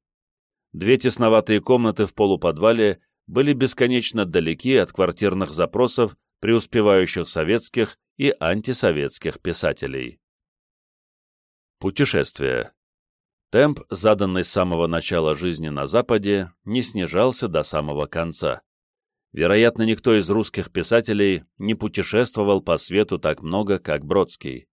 Две тесноватые комнаты в полуподвале были бесконечно далеки от квартирных запросов преуспевающих советских и антисоветских писателей. Путешествие. Темп, заданный с самого начала жизни на Западе, не снижался до самого конца. Вероятно, никто из русских писателей не путешествовал по свету так много, как Бродский.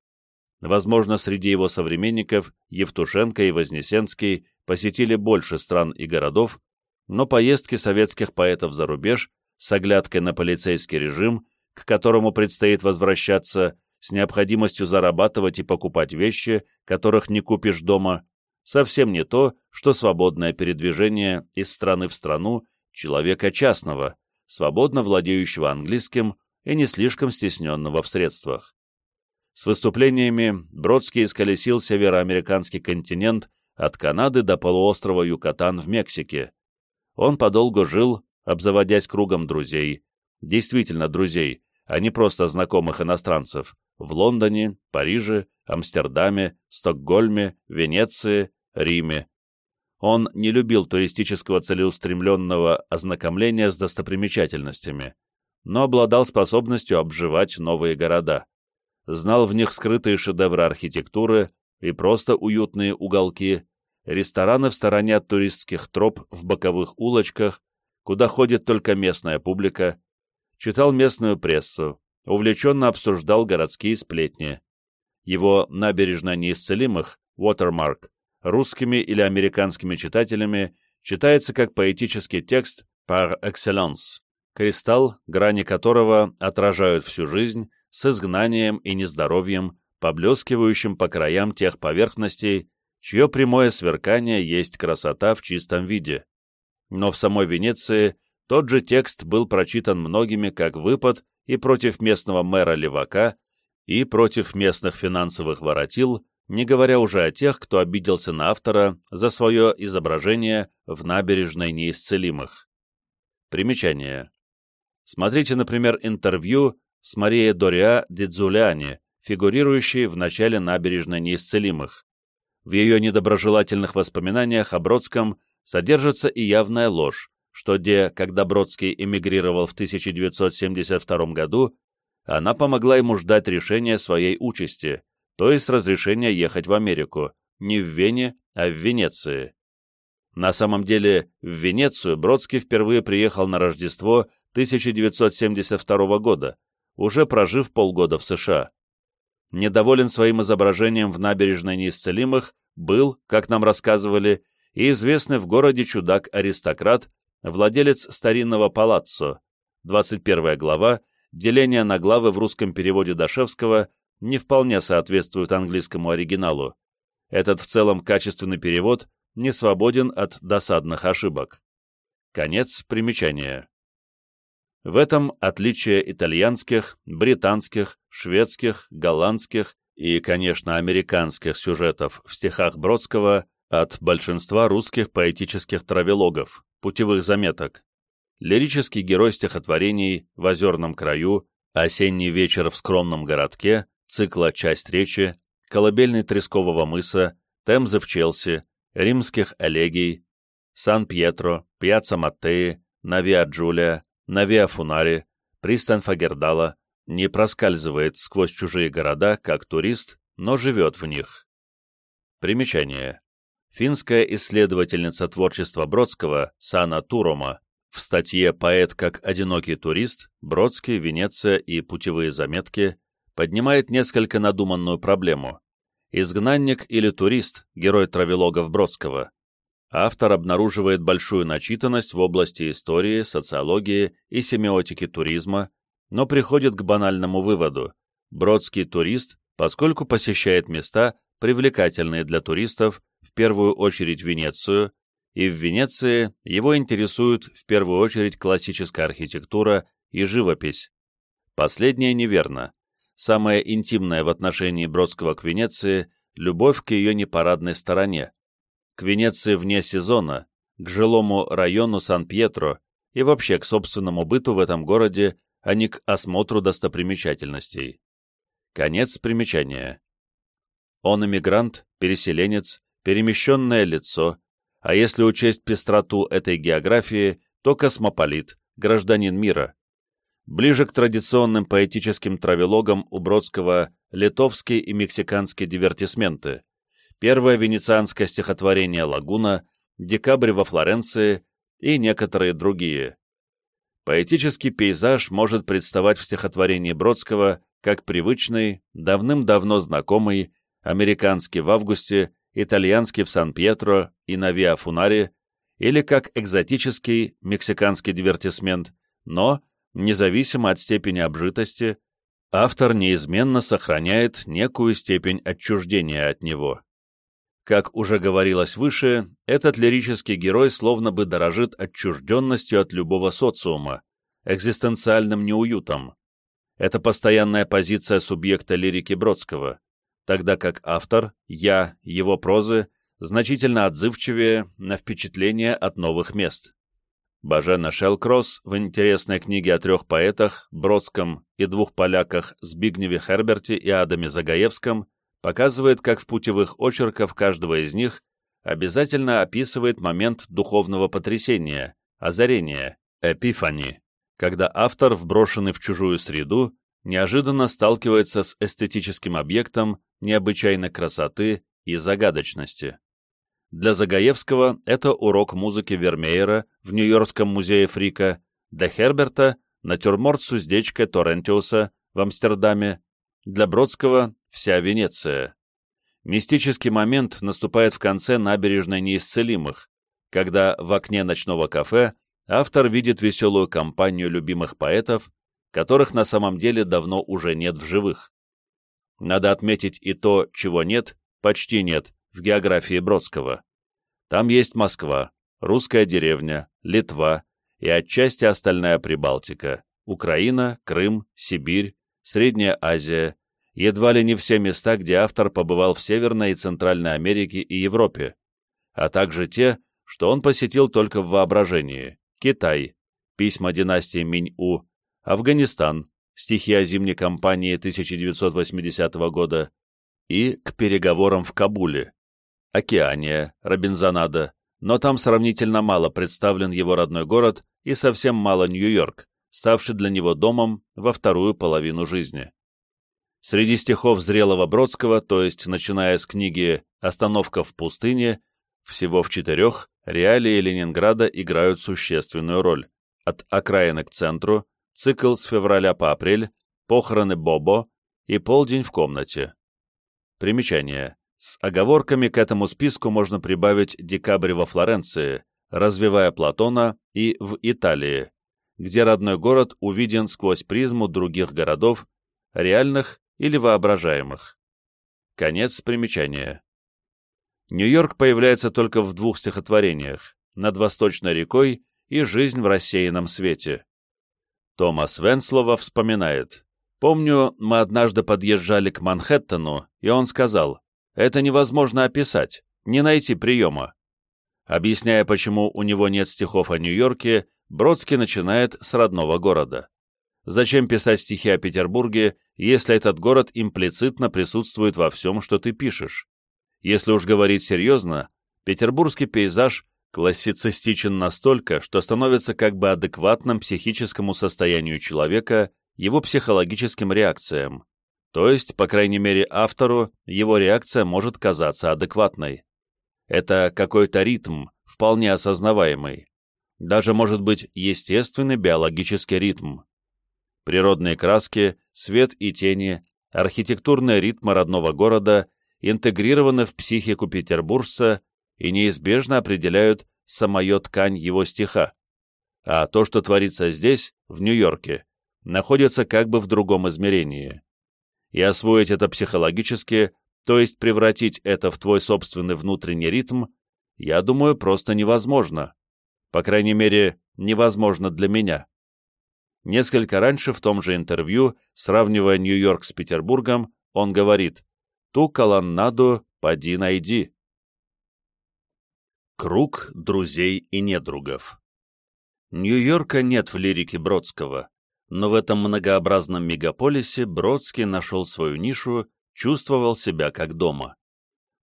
Возможно, среди его современников Евтушенко и Вознесенский посетили больше стран и городов, но поездки советских поэтов за рубеж с оглядкой на полицейский режим к которому предстоит возвращаться, с необходимостью зарабатывать и покупать вещи, которых не купишь дома, совсем не то, что свободное передвижение из страны в страну человека частного, свободно владеющего английским и не слишком стесненного в средствах. С выступлениями Бродский исколесил североамериканский континент от Канады до полуострова Юкатан в Мексике. Он подолгу жил, обзаводясь кругом друзей, действительно друзей, а не просто знакомых иностранцев, в Лондоне, Париже, Амстердаме, Стокгольме, Венеции, Риме. Он не любил туристического целеустремленного ознакомления с достопримечательностями, но обладал способностью обживать новые города. Знал в них скрытые шедевры архитектуры и просто уютные уголки, рестораны в стороне от туристских троп в боковых улочках, куда ходит только местная публика, читал местную прессу, увлеченно обсуждал городские сплетни. Его «Набережная неисцелимых» Watermark русскими или американскими читателями читается как поэтический текст par excellence, кристалл, грани которого отражают всю жизнь с изгнанием и нездоровьем, поблескивающим по краям тех поверхностей, чье прямое сверкание есть красота в чистом виде. Но в самой Венеции тот же текст был прочитан многими как выпад и против местного мэра Левака, и против местных финансовых воротил, не говоря уже о тех, кто обиделся на автора за свое изображение в набережной неисцелимых. Примечание. Смотрите, например, интервью с Марией Дориа Дидзуляни, фигурирующей в начале набережной неисцелимых. В ее недоброжелательных воспоминаниях о Бродском содержится и явная ложь, что где, когда Бродский эмигрировал в 1972 году, она помогла ему ждать решения своей участи, то есть разрешения ехать в Америку, не в Вене, а в Венеции. На самом деле, в Венецию Бродский впервые приехал на Рождество 1972 года, уже прожив полгода в США. Недоволен своим изображением в набережной неисцелимых был, как нам рассказывали, и известный в городе чудак-аристократ владелец старинного палаццо, 21 глава, деление на главы в русском переводе Дашевского не вполне соответствует английскому оригиналу. Этот в целом качественный перевод не свободен от досадных ошибок. Конец примечания. В этом отличие итальянских, британских, шведских, голландских и, конечно, американских сюжетов в стихах Бродского от большинства русских поэтических травелогов, путевых заметок. Лирический герой стихотворений «В озерном краю», «Осенний вечер в скромном городке», цикла «Часть речи», «Колыбельный Трескового мыса», «Темзы в Челси», римских элегий, Сан-Пьетро, Пьяцца Маттеи, Навиа Джулия, Навиа Фунари, пристань Фагердала, не проскальзывает сквозь чужие города, как турист, но живет в них. Примечание. Финская исследовательница творчества Бродского Сана Турома в статье «Поэт как одинокий турист. Бродский, Венеция и путевые заметки» поднимает несколько надуманную проблему. Изгнанник или турист – герой травелогов Бродского. Автор обнаруживает большую начитанность в области истории, социологии и семиотики туризма, но приходит к банальному выводу – Бродский турист, поскольку посещает места, привлекательные для туристов, в первую очередь Венецию, и в Венеции его интересует в первую очередь классическая архитектура и живопись. Последнее неверно. Самое интимное в отношении Бродского к Венеции – любовь к ее непарадной стороне, к Венеции вне сезона, к жилому району Сан-Пьетро и вообще к собственному быту в этом городе, а не к осмотру достопримечательностей. Конец примечания. Он иммигрант, переселенец, перемещенное лицо, а если учесть пестроту этой географии, то космополит, гражданин мира. Ближе к традиционным поэтическим травелогам у Бродского литовские и мексиканские дивертисменты, первое венецианское стихотворение «Лагуна», «Декабрь во Флоренции» и некоторые другие. Поэтический пейзаж может представать в стихотворении Бродского как привычный, давным-давно знакомый, американский в августе, итальянский в Сан-Пьетро и на Виа-Фунаре, или как экзотический мексиканский дивертисмент, но, независимо от степени обжитости, автор неизменно сохраняет некую степень отчуждения от него. Как уже говорилось выше, этот лирический герой словно бы дорожит отчужденностью от любого социума, экзистенциальным неуютом. Это постоянная позиция субъекта лирики Бродского, тогда как автор, я, его прозы, значительно отзывчивее на впечатления от новых мест. Бажена Шелкросс в интересной книге о трех поэтах, Бродском и двух поляках Збигневе Херберте и Адаме Загаевском показывает, как в путевых очерках каждого из них обязательно описывает момент духовного потрясения, озарения, эпифани, когда автор, вброшенный в чужую среду, неожиданно сталкивается с эстетическим объектом необычайной красоты и загадочности. Для Загаевского это урок музыки Вермеера в Нью-Йоркском музее Фрика, для Херберта — натюрморт с уздечкой Торрентиуса в Амстердаме, для Бродского — вся Венеция. Мистический момент наступает в конце набережной неисцелимых, когда в окне ночного кафе автор видит веселую компанию любимых поэтов, которых на самом деле давно уже нет в живых. Надо отметить и то, чего нет, почти нет, в географии Бродского. Там есть Москва, русская деревня, Литва и отчасти остальная Прибалтика, Украина, Крым, Сибирь, Средняя Азия, едва ли не все места, где автор побывал в Северной и Центральной Америке и Европе, а также те, что он посетил только в воображении, Китай, письма династии Минь-У, Афганистан, стихи о зимней кампании 1980 года и к переговорам в Кабуле, Океания, Робинзонада, но там сравнительно мало представлен его родной город и совсем мало Нью-Йорк, ставший для него домом во вторую половину жизни. Среди стихов зрелого Бродского, то есть начиная с книги «Остановка в пустыне», всего в четырех реалии Ленинграда играют существенную роль. От окраины к центру, цикл с февраля по апрель, похороны Бобо и полдень в комнате. Примечание. С оговорками к этому списку можно прибавить «Декабрь во Флоренции», «Развивая Платона» и «В Италии», где родной город увиден сквозь призму других городов, реальных или воображаемых. Конец примечания. Нью-Йорк появляется только в двух стихотворениях «Над Восточной рекой» и «Жизнь в рассеянном свете». Томас Венслова вспоминает. «Помню, мы однажды подъезжали к Манхэттену, и он сказал, это невозможно описать, не найти приема». Объясняя, почему у него нет стихов о Нью-Йорке, Бродский начинает с родного города. Зачем писать стихи о Петербурге, если этот город имплицитно присутствует во всем, что ты пишешь? Если уж говорить серьезно, Петербургский пейзаж классицистичен настолько, что становится как бы адекватным психическому состоянию человека, его психологическим реакциям. То есть, по крайней мере, автору его реакция может казаться адекватной. Это какой-то ритм, вполне осознаваемый. Даже может быть естественный биологический ритм. Природные краски, свет и тени, архитектурные ритмы родного города интегрированы в психику петербуржца и неизбежно определяют самую ткань его стиха. А то, что творится здесь, в Нью-Йорке, находится как бы в другом измерении. И освоить это психологически, то есть превратить это в твой собственный внутренний ритм, я думаю, просто невозможно. По крайней мере, невозможно для меня. Несколько раньше в том же интервью, сравнивая Нью-Йорк с Петербургом, он говорит «Ту колоннаду поди найди». Круг друзей и недругов Нью-Йорка нет в лирике Бродского, но в этом многообразном мегаполисе Бродский нашел свою нишу, чувствовал себя как дома.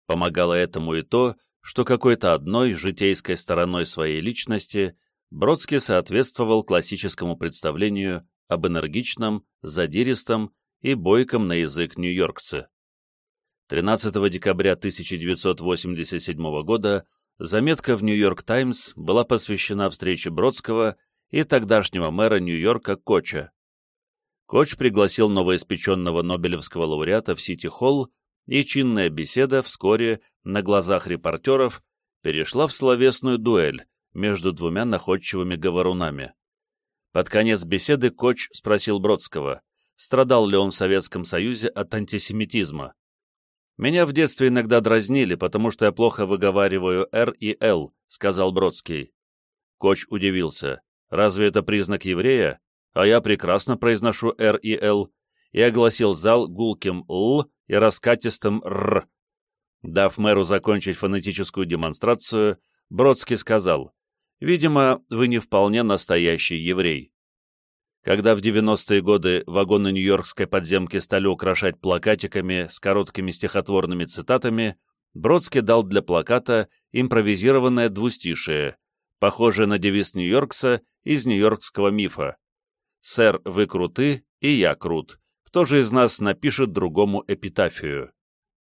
Помогало этому и то, что какой-то одной житейской стороной своей личности Бродский соответствовал классическому представлению об энергичном, задиристом и бойком на язык нью-йоркце. 13 декабря 1987 года заметка в «Нью-Йорк Таймс» была посвящена встрече Бродского и тогдашнего мэра Нью-Йорка Коча. Коч пригласил новоиспеченного Нобелевского лауреата в Сити-Холл, и чинная беседа вскоре, на глазах репортеров, перешла в словесную дуэль между двумя находчивыми говорунами. Под конец беседы Коч спросил Бродского, страдал ли он в Советском Союзе от антисемитизма. «Меня в детстве иногда дразнили, потому что я плохо выговариваю «Р» и «Л», — сказал Бродский. Коч удивился. «Разве это признак еврея? А я прекрасно произношу «Р» и «Л», и огласил зал гулким «Л» и раскатистым «Р». Дав мэру закончить фонетическую демонстрацию, Бродский сказал, «Видимо, вы не вполне настоящий еврей». Когда в 90-е годы вагоны нью-йоркской подземки стали украшать плакатиками с короткими стихотворными цитатами, Бродский дал для плаката импровизированное двустишие, похожее на девиз Нью-Йоркса из нью-йоркского мифа. «Сэр, вы круты, и я крут. Кто же из нас напишет другому эпитафию?»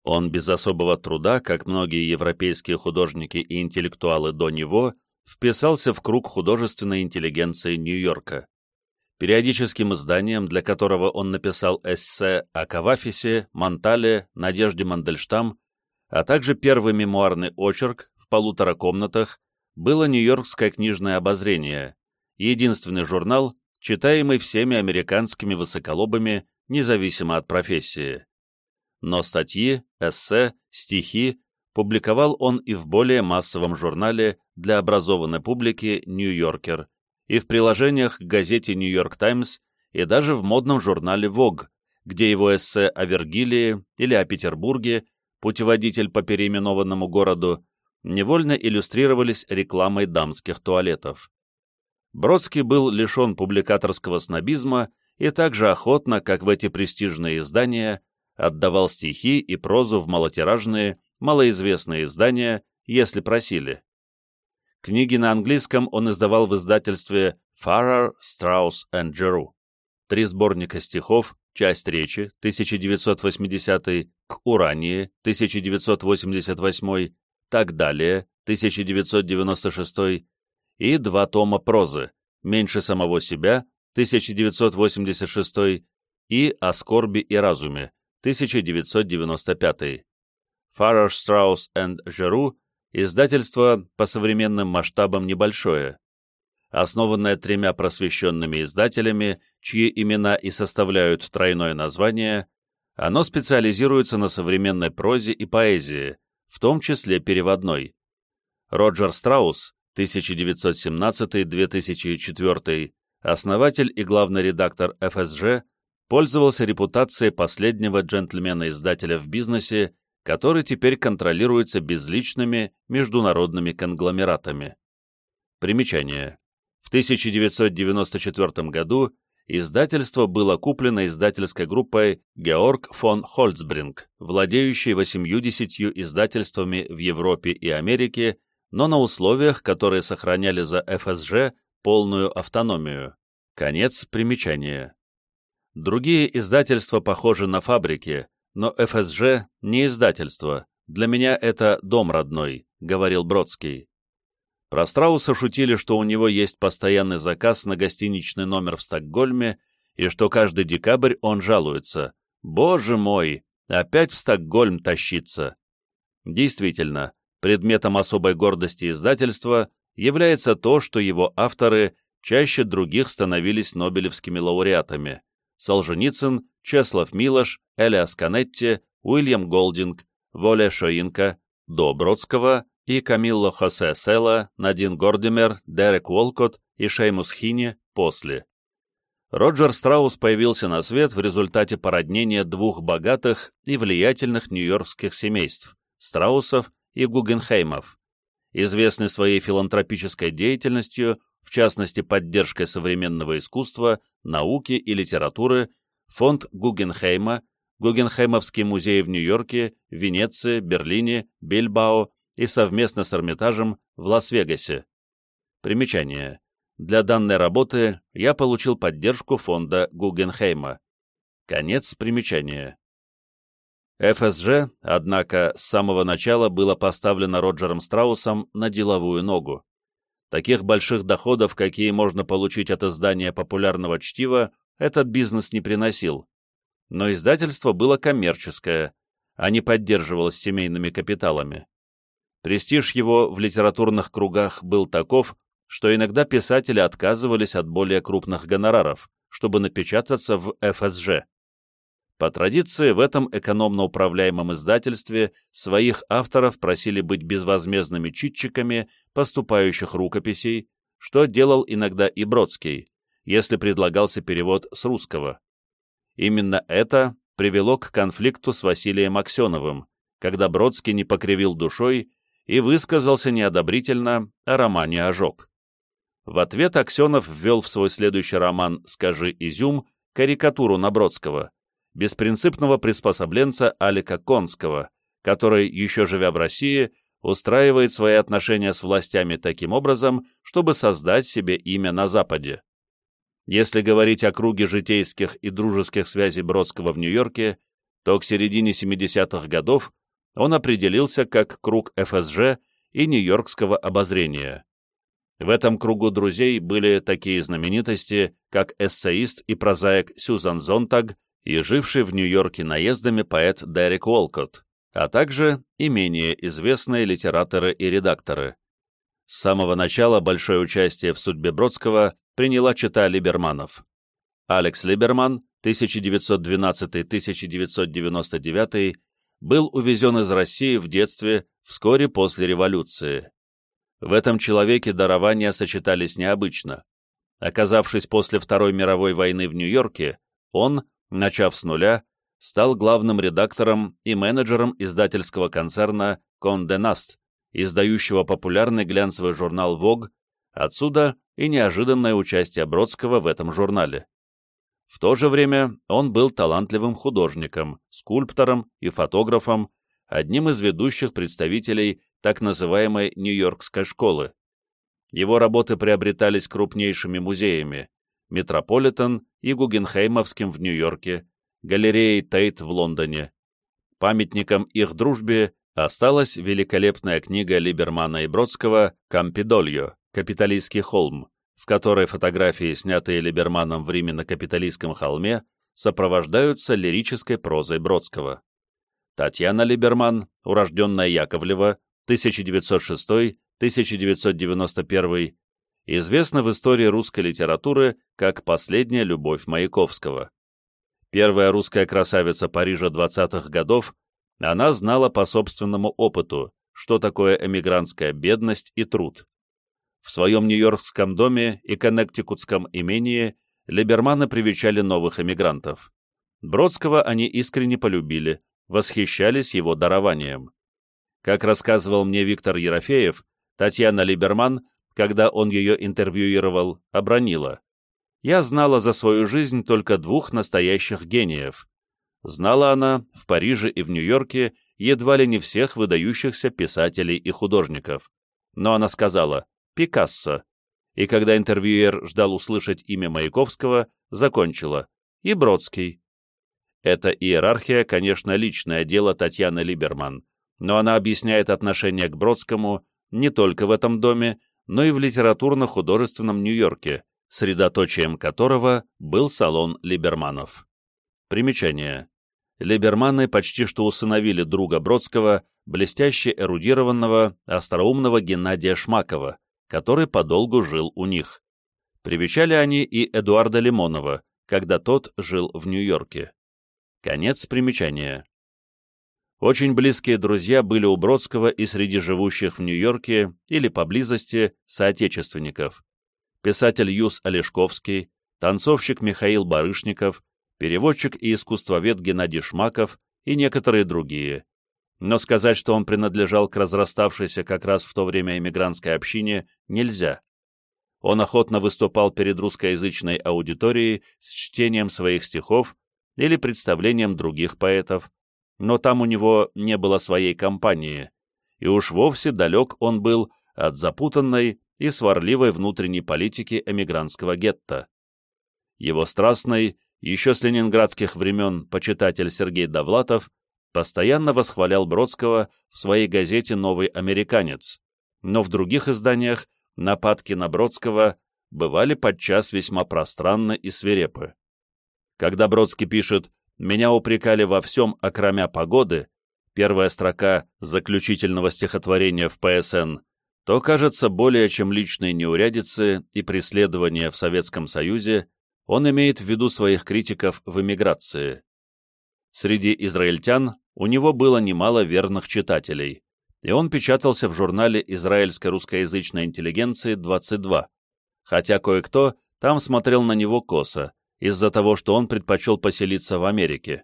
Он без особого труда, как многие европейские художники и интеллектуалы до него, вписался в круг художественной интеллигенции Нью-Йорка периодическим изданием, для которого он написал эссе о Кавафисе, Монтале, Надежде Мандельштам, а также первый мемуарный очерк в полутора комнатах, было Нью-Йоркское книжное обозрение, единственный журнал, читаемый всеми американскими высоколобами, независимо от профессии. Но статьи, эссе, стихи публиковал он и в более массовом журнале для образованной публики «Нью-Йоркер», и в приложениях к газете «Нью-Йорк Таймс» и даже в модном журнале «Вог», где его эссе о Вергилии или о Петербурге, путеводитель по переименованному городу, невольно иллюстрировались рекламой дамских туалетов. Бродский был лишен публикаторского снобизма и также охотно, как в эти престижные издания, отдавал стихи и прозу в малотиражные, малоизвестные издания, если просили. Книги на английском он издавал в издательстве Farrar, Straus and Giroux. Три сборника стихов, часть речи, 1980 к Урании, 1988 так далее, 1996 и два тома прозы «Меньше самого себя», 1986 и «О скорби и разуме», 1995. Farrar, Straus and Giroux Издательство по современным масштабам небольшое. Основанное тремя просвещенными издателями, чьи имена и составляют тройное название, оно специализируется на современной прозе и поэзии, в том числе переводной. Роджер Страус, 1917-2004, основатель и главный редактор ФСЖ, пользовался репутацией последнего джентльмена-издателя в бизнесе который теперь контролируется безличными международными конгломератами. Примечание. В 1994 году издательство было куплено издательской группой Георг фон Хольцбринг, владеющей 80 издательствами в Европе и Америке, но на условиях, которые сохраняли за ФСЖ полную автономию. Конец примечания. Другие издательства похожи на фабрики, но ФСЖ не издательство. Для меня это дом родной, говорил Бродский. Про Страуса шутили, что у него есть постоянный заказ на гостиничный номер в Стокгольме и что каждый декабрь он жалуется. «Боже мой, опять в Стокгольм тащиться!» Действительно, предметом особой гордости издательства является то, что его авторы чаще других становились нобелевскими лауреатами. Солженицын, Чеслав Милош, Элиас Канетти, Уильям Голдинг, Воля Шоинка, до Бродского и Камилло Хосе Села, Надин Гордимер, Дерек Уолкотт и Шеймус Хини после. Роджер Страус появился на свет в результате породнения двух богатых и влиятельных нью-йоркских семейств – Страусов и Гугенхеймов. Известный своей филантропической деятельностью, в частности поддержкой современного искусства, науки и литературы, фонд Гугенхейма, Гугенхеймовский музей в Нью-Йорке, Венеции, Берлине, Бильбао и совместно с Эрмитажем в Лас-Вегасе. Примечание. Для данной работы я получил поддержку фонда Гугенхейма. Конец примечания. ФСЖ, однако, с самого начала было поставлено Роджером Страусом на деловую ногу. Таких больших доходов, какие можно получить от издания популярного чтива, этот бизнес не приносил. Но издательство было коммерческое, а не поддерживалось семейными капиталами. Престиж его в литературных кругах был таков, что иногда писатели отказывались от более крупных гонораров, чтобы напечататься в ФСЖ. По традиции, в этом экономно управляемом издательстве своих авторов просили быть безвозмездными читчиками поступающих рукописей, что делал иногда и Бродский, если предлагался перевод с русского. Именно это привело к конфликту с Василием Аксеновым, когда Бродский не покривил душой и высказался неодобрительно о романе «Ожог». В ответ Аксенов ввел в свой следующий роман «Скажи, изюм» карикатуру на Бродского, беспринципного приспособленца Алика Конского, который, еще живя в России, устраивает свои отношения с властями таким образом, чтобы создать себе имя на Западе. Если говорить о круге житейских и дружеских связей Бродского в Нью-Йорке, то к середине 70-х годов он определился как круг ФСЖ и Нью-Йоркского обозрения. В этом кругу друзей были такие знаменитости, как эссеист и прозаик Сьюзан Зонтаг и живший в Нью-Йорке наездами поэт Дерек Уолкотт, а также и менее известные литераторы и редакторы. С самого начала большое участие в судьбе Бродского приняла чита Либерманов. Алекс Либерман, 1912-1999, был увезен из России в детстве вскоре после революции. В этом человеке дарования сочетались необычно. Оказавшись после Второй мировой войны в Нью-Йорке, он, начав с нуля, стал главным редактором и менеджером издательского концерна Condé Nast, издающего популярный глянцевый журнал Vogue, отсюда и неожиданное участие Бродского в этом журнале. В то же время он был талантливым художником, скульптором и фотографом, одним из ведущих представителей так называемой Нью-Йоркской школы. Его работы приобретались крупнейшими музеями Метрополитен и Гугенхеймовским в Нью-Йорке, галереей Тейт в Лондоне. Памятником их дружбе осталась великолепная книга Либермана и Бродского «Кампидольо. Капиталистский холм», в которой фотографии, снятые Либерманом в Риме на Капитолийском холме, сопровождаются лирической прозой Бродского. Татьяна Либерман, урожденная Яковлева, 1906-1991, известна в истории русской литературы как «Последняя любовь Маяковского». Первая русская красавица Парижа 20-х годов, она знала по собственному опыту, что такое эмигрантская бедность и труд. В своем нью-йоркском доме и коннектикутском имении Либерманы привечали новых эмигрантов. Бродского они искренне полюбили, восхищались его дарованием. Как рассказывал мне Виктор Ерофеев, Татьяна Либерман, когда он ее интервьюировал, обронила. я знала за свою жизнь только двух настоящих гениев. Знала она в Париже и в Нью-Йорке едва ли не всех выдающихся писателей и художников. Но она сказала «Пикассо», и когда интервьюер ждал услышать имя Маяковского, закончила «И Бродский». Эта иерархия, конечно, личное дело Татьяны Либерман, но она объясняет отношение к Бродскому не только в этом доме, но и в литературно-художественном Нью-Йорке, средоточием которого был салон Либерманов. Примечание. Либерманы почти что усыновили друга Бродского, блестяще эрудированного, остроумного Геннадия Шмакова, который подолгу жил у них. Привечали они и Эдуарда Лимонова, когда тот жил в Нью-Йорке. Конец примечания. Очень близкие друзья были у Бродского и среди живущих в Нью-Йорке или поблизости соотечественников. Писатель Юс Олешковский, танцовщик Михаил Барышников, переводчик и искусствовед Геннадий Шмаков и некоторые другие. Но сказать, что он принадлежал к разраставшейся как раз в то время эмигрантской общине, нельзя. Он охотно выступал перед русскоязычной аудиторией с чтением своих стихов или представлением других поэтов, но там у него не было своей компании, и уж вовсе далек он был от запутанной и сварливой внутренней политики эмигрантского гетто. Его страстный, еще с ленинградских времен почитатель Сергей Довлатов постоянно восхвалял Бродского в своей газете «Новый американец», но в других изданиях нападки на Бродского бывали подчас весьма пространны и свирепы. Когда Бродский пишет меня упрекали во всем, окромя погоды, первая строка заключительного стихотворения в ПСН, то, кажется, более чем личные неурядицы и преследования в Советском Союзе, он имеет в виду своих критиков в эмиграции. Среди израильтян у него было немало верных читателей, и он печатался в журнале израильской русскоязычной интеллигенции 22, хотя кое-кто там смотрел на него косо, из-за того, что он предпочел поселиться в Америке.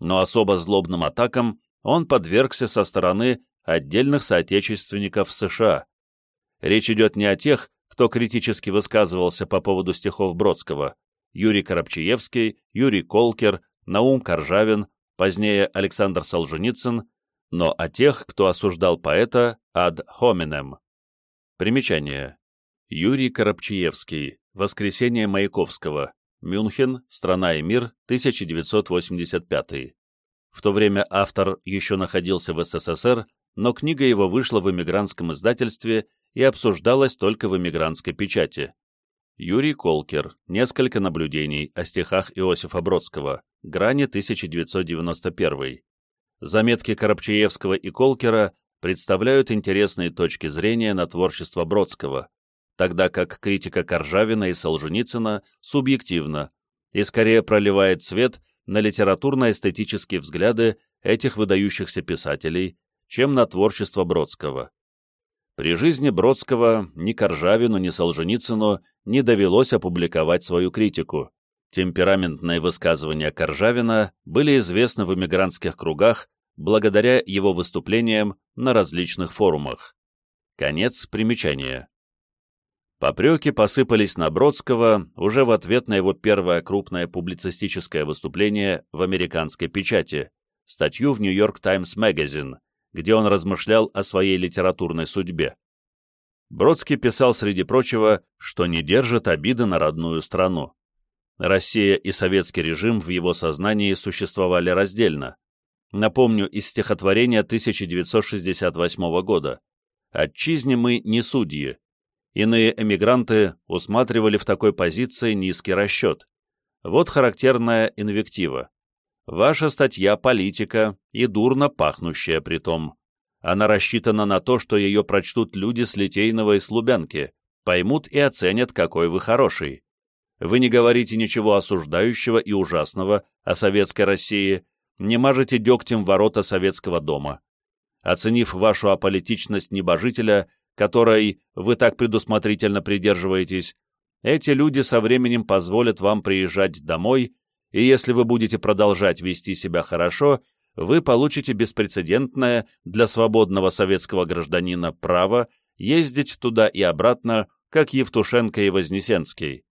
Но особо злобным атакам он подвергся со стороны отдельных соотечественников США. Речь идет не о тех, кто критически высказывался по поводу стихов Бродского, Юрий Коробчаевский, Юрий Колкер, Наум Коржавин, позднее Александр Солженицын, но о тех, кто осуждал поэта ad hominem. Примечание. Юрий Коробчаевский. Воскресение Маяковского. Мюнхен, «Страна и мир», 1985. В то время автор еще находился в СССР, но книга его вышла в эмигрантском издательстве и обсуждалась только в эмигрантской печати. Юрий Колкер. Несколько наблюдений о стихах Иосифа Бродского. Грани 1991. Заметки Коробчаевского и Колкера представляют интересные точки зрения на творчество Бродского, тогда как критика Коржавина и Солженицына субъективна и скорее проливает свет на литературно-эстетические взгляды этих выдающихся писателей, чем на творчество Бродского. При жизни Бродского ни Коржавину, ни Солженицыну не довелось опубликовать свою критику. Темпераментные высказывания Коржавина были известны в эмигрантских кругах благодаря его выступлениям на различных форумах. Конец примечания. Попреки посыпались на Бродского уже в ответ на его первое крупное публицистическое выступление в американской печати, статью в York Times Magazine, где он размышлял о своей литературной судьбе. Бродский писал, среди прочего, что не держит обиды на родную страну. Россия и советский режим в его сознании существовали раздельно. Напомню из стихотворения 1968 года «Отчизне мы не судьи, Иные эмигранты усматривали в такой позиции низкий расчет. Вот характерная инвектива. Ваша статья «Политика» и дурно пахнущая при том. Она рассчитана на то, что ее прочтут люди с Литейного и Слубянки, поймут и оценят, какой вы хороший. Вы не говорите ничего осуждающего и ужасного о советской России, не мажете дегтем ворота советского дома. Оценив вашу аполитичность небожителя, которой вы так предусмотрительно придерживаетесь, эти люди со временем позволят вам приезжать домой, и если вы будете продолжать вести себя хорошо, вы получите беспрецедентное для свободного советского гражданина право ездить туда и обратно, как Евтушенко и Вознесенский.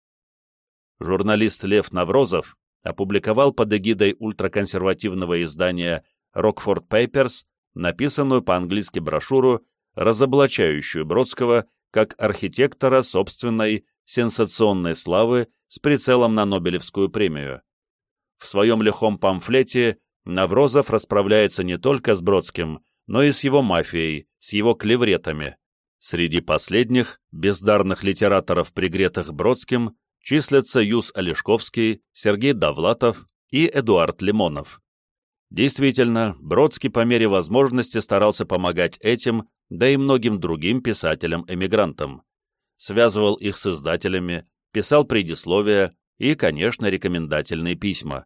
журналист Лев Наврозов опубликовал под эгидой ультраконсервативного издания Rockford Papers написанную по-английски брошюру, разоблачающую Бродского как архитектора собственной сенсационной славы с прицелом на Нобелевскую премию. В своем лихом памфлете Наврозов расправляется не только с Бродским, но и с его мафией, с его клевретами. Среди последних, бездарных литераторов, пригретых Бродским, числятся Юс Олешковский, Сергей Довлатов и Эдуард Лимонов. Действительно, Бродский по мере возможности старался помогать этим, да и многим другим писателям-эмигрантам. Связывал их с издателями, писал предисловия и, конечно, рекомендательные письма.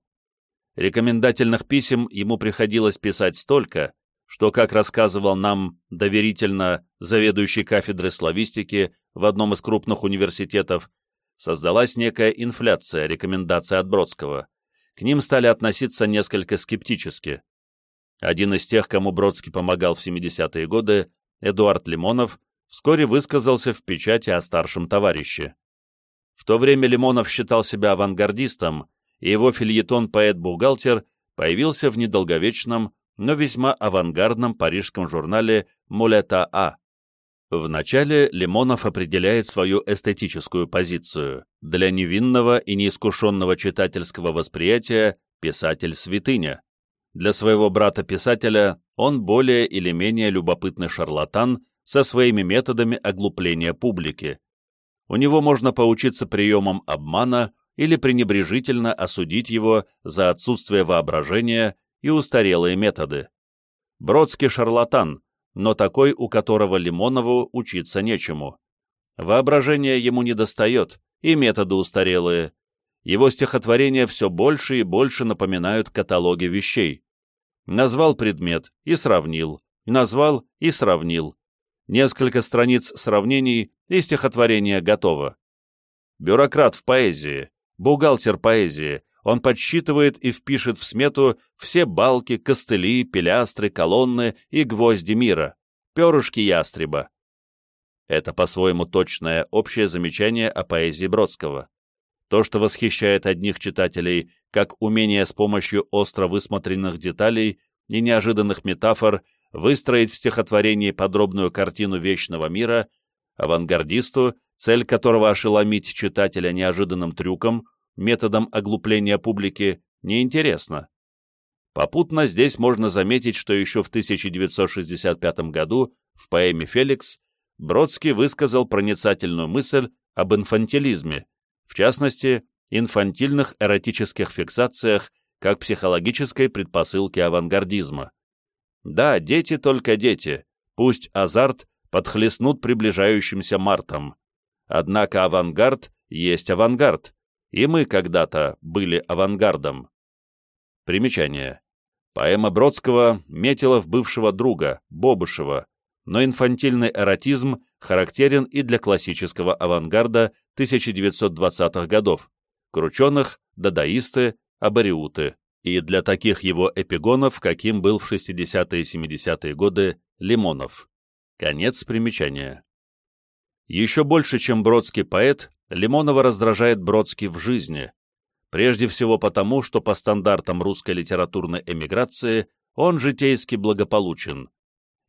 Рекомендательных писем ему приходилось писать столько, что, как рассказывал нам доверительно заведующий кафедрой славистики в одном из крупных университетов, создалась некая инфляция рекомендаций от Бродского. К ним стали относиться несколько скептически. Один из тех, кому Бродский помогал в 70-е годы, Эдуард Лимонов, вскоре высказался в печати о старшем товарище. В то время Лимонов считал себя авангардистом, и его фильетон «Поэт-бухгалтер» появился в недолговечном, но весьма авангардном парижском журнале «Мулета А». Вначале Лимонов определяет свою эстетическую позицию. Для невинного и неискушенного читательского восприятия писатель святыня. Для своего брата-писателя он более или менее любопытный шарлатан со своими методами оглупления публики. У него можно поучиться приемам обмана или пренебрежительно осудить его за отсутствие воображения и устарелые методы. Бродский шарлатан, но такой, у которого Лимонову учиться нечему. Воображение ему не достает, и методы устарелые. Его стихотворения все больше и больше напоминают каталоги вещей. Назвал предмет и сравнил, назвал и сравнил. Несколько страниц сравнений, и стихотворение готово. Бюрократ в поэзии, бухгалтер поэзии, он подсчитывает и впишет в смету все балки, костыли, пилястры, колонны и гвозди мира, перышки ястреба. Это по-своему точное общее замечание о поэзии Бродского. То, что восхищает одних читателей, как умение с помощью остро высмотренных деталей и неожиданных метафор выстроить в стихотворении подробную картину вечного мира, авангардисту, цель которого ошеломить читателя неожиданным трюком, методом оглупления публики, неинтересно. Попутно здесь можно заметить, что еще в 1965 году в поэме «Феликс» Бродский высказал проницательную мысль об инфантилизме, в частности, инфантильных эротических фиксациях как психологической предпосылке авангардизма. Да, дети только дети, пусть азарт подхлестнут приближающимся мартом. Однако авангард есть авангард, и мы когда-то были авангардом. Примечание. Поэма Бродского метила в бывшего друга, Бобышева, но инфантильный эротизм характерен и для классического авангарда 1920-х годов, крученых, дадаисты, абориуты, и для таких его эпигонов, каким был в 60-е и 70-е годы Лимонов. Конец примечания. Еще больше, чем Бродский поэт, Лимонова раздражает Бродский в жизни, прежде всего потому, что по стандартам русской литературной эмиграции он житейски благополучен.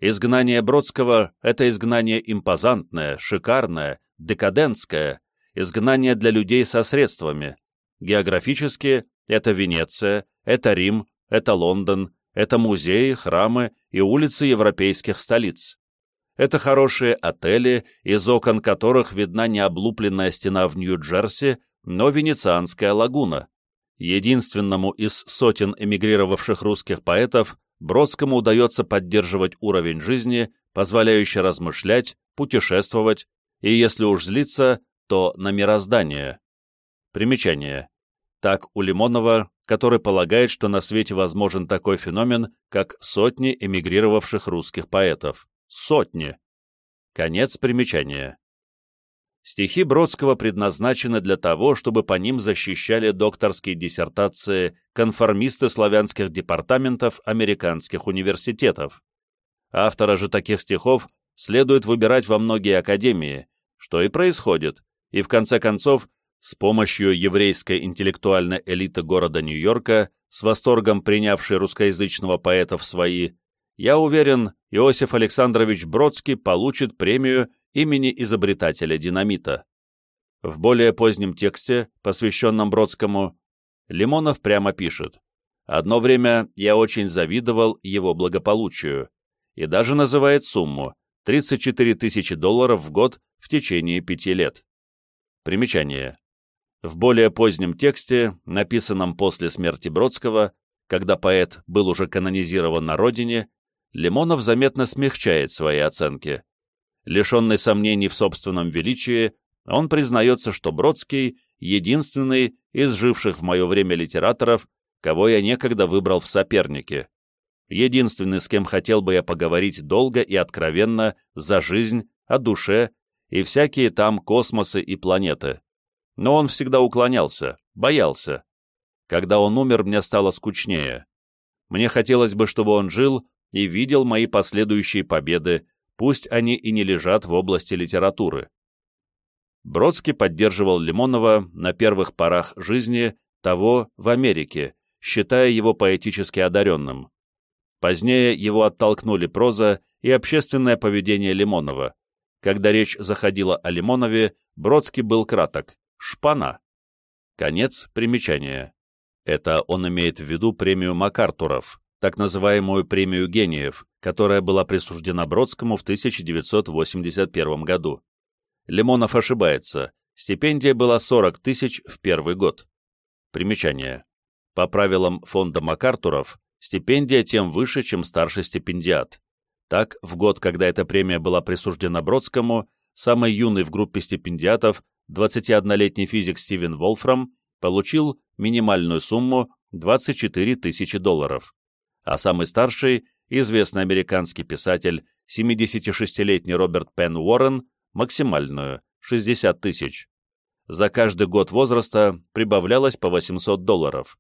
Изгнание Бродского — это изгнание импозантное, шикарное, декадентское, изгнание для людей со средствами. Географически — это Венеция, это Рим, это Лондон, это музеи, храмы и улицы европейских столиц. Это хорошие отели, из окон которых видна не облупленная стена в Нью-Джерси, но венецианская лагуна. Единственному из сотен эмигрировавших русских поэтов Бродскому удается поддерживать уровень жизни, позволяющий размышлять, путешествовать, и если уж злиться, то на мироздание. Примечание. Так у Лимонова, который полагает, что на свете возможен такой феномен, как сотни эмигрировавших русских поэтов. Сотни. Конец примечания. Стихи Бродского предназначены для того, чтобы по ним защищали докторские диссертации конформисты славянских департаментов американских университетов. Автора же таких стихов следует выбирать во многие академии, что и происходит, и в конце концов С помощью еврейской интеллектуальной элиты города Нью-Йорка, с восторгом принявшей русскоязычного поэта в свои, я уверен, Иосиф Александрович Бродский получит премию имени изобретателя динамита. В более позднем тексте, посвященном Бродскому, Лимонов прямо пишет «Одно время я очень завидовал его благополучию» и даже называет сумму 34 тысячи долларов в год в течение пяти лет. Примечание. В более позднем тексте, написанном после смерти Бродского, когда поэт был уже канонизирован на родине, Лимонов заметно смягчает свои оценки. Лишенный сомнений в собственном величии, он признается, что Бродский — единственный из живших в мое время литераторов, кого я некогда выбрал в соперники. Единственный, с кем хотел бы я поговорить долго и откровенно за жизнь, о душе и всякие там космосы и планеты. Но он всегда уклонялся, боялся. Когда он умер, мне стало скучнее. Мне хотелось бы, чтобы он жил и видел мои последующие победы, пусть они и не лежат в области литературы. Бродский поддерживал Лимонова на первых порах жизни того в Америке, считая его поэтически одаренным. Позднее его оттолкнули проза и общественное поведение Лимонова. Когда речь заходила о Лимонове, Бродский был краток — шпана. Конец примечания. Это он имеет в виду премию МакАртуров, так называемую премию гениев, которая была присуждена Бродскому в 1981 году. Лимонов ошибается, стипендия была 40 тысяч в первый год. Примечание. По правилам фонда МакАртуров, стипендия тем выше, чем старший стипендиат. Так, в год, когда эта премия была присуждена Бродскому, самый юный в группе стипендиатов, 21-летний физик Стивен Волфрам, получил минимальную сумму 24 тысячи долларов а самый старший, известный американский писатель, 76-летний Роберт Пен Уоррен, максимальную, 60 тысяч. За каждый год возраста прибавлялось по 800 долларов.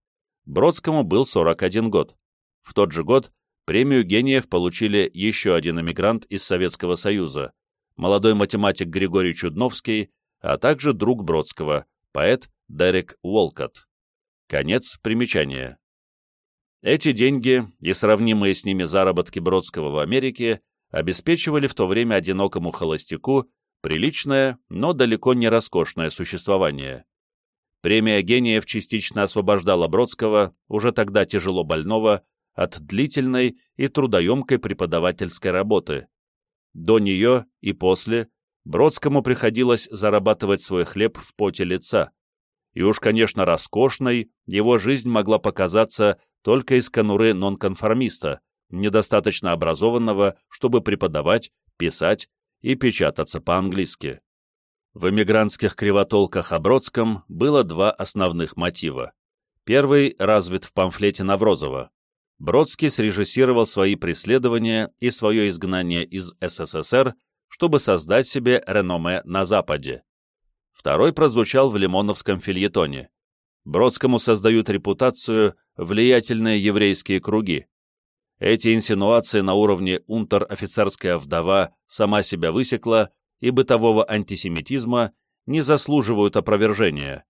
Бродскому был 41 год. В тот же год премию гениев получили еще один эмигрант из Советского Союза, молодой математик Григорий Чудновский, а также друг Бродского, поэт Дерек Уолкотт. Конец примечания. Эти деньги и сравнимые с ними заработки Бродского в Америке обеспечивали в то время одинокому холостяку приличное, но далеко не роскошное существование. Премия гениев частично освобождала Бродского, уже тогда тяжело больного, от длительной и трудоемкой преподавательской работы. До нее и после Бродскому приходилось зарабатывать свой хлеб в поте лица. И уж, конечно, роскошной его жизнь могла показаться только из конуры нонконформиста, недостаточно образованного, чтобы преподавать, писать и печататься по-английски. В эмигрантских кривотолках о Бродском было два основных мотива. Первый развит в памфлете Наврозова. Бродский срежиссировал свои преследования и свое изгнание из СССР, чтобы создать себе реноме на Западе. Второй прозвучал в лимоновском фильетоне. Бродскому создают репутацию влиятельные еврейские круги. Эти инсинуации на уровне унтер-офицерская вдова сама себя высекла и бытового антисемитизма не заслуживают опровержения.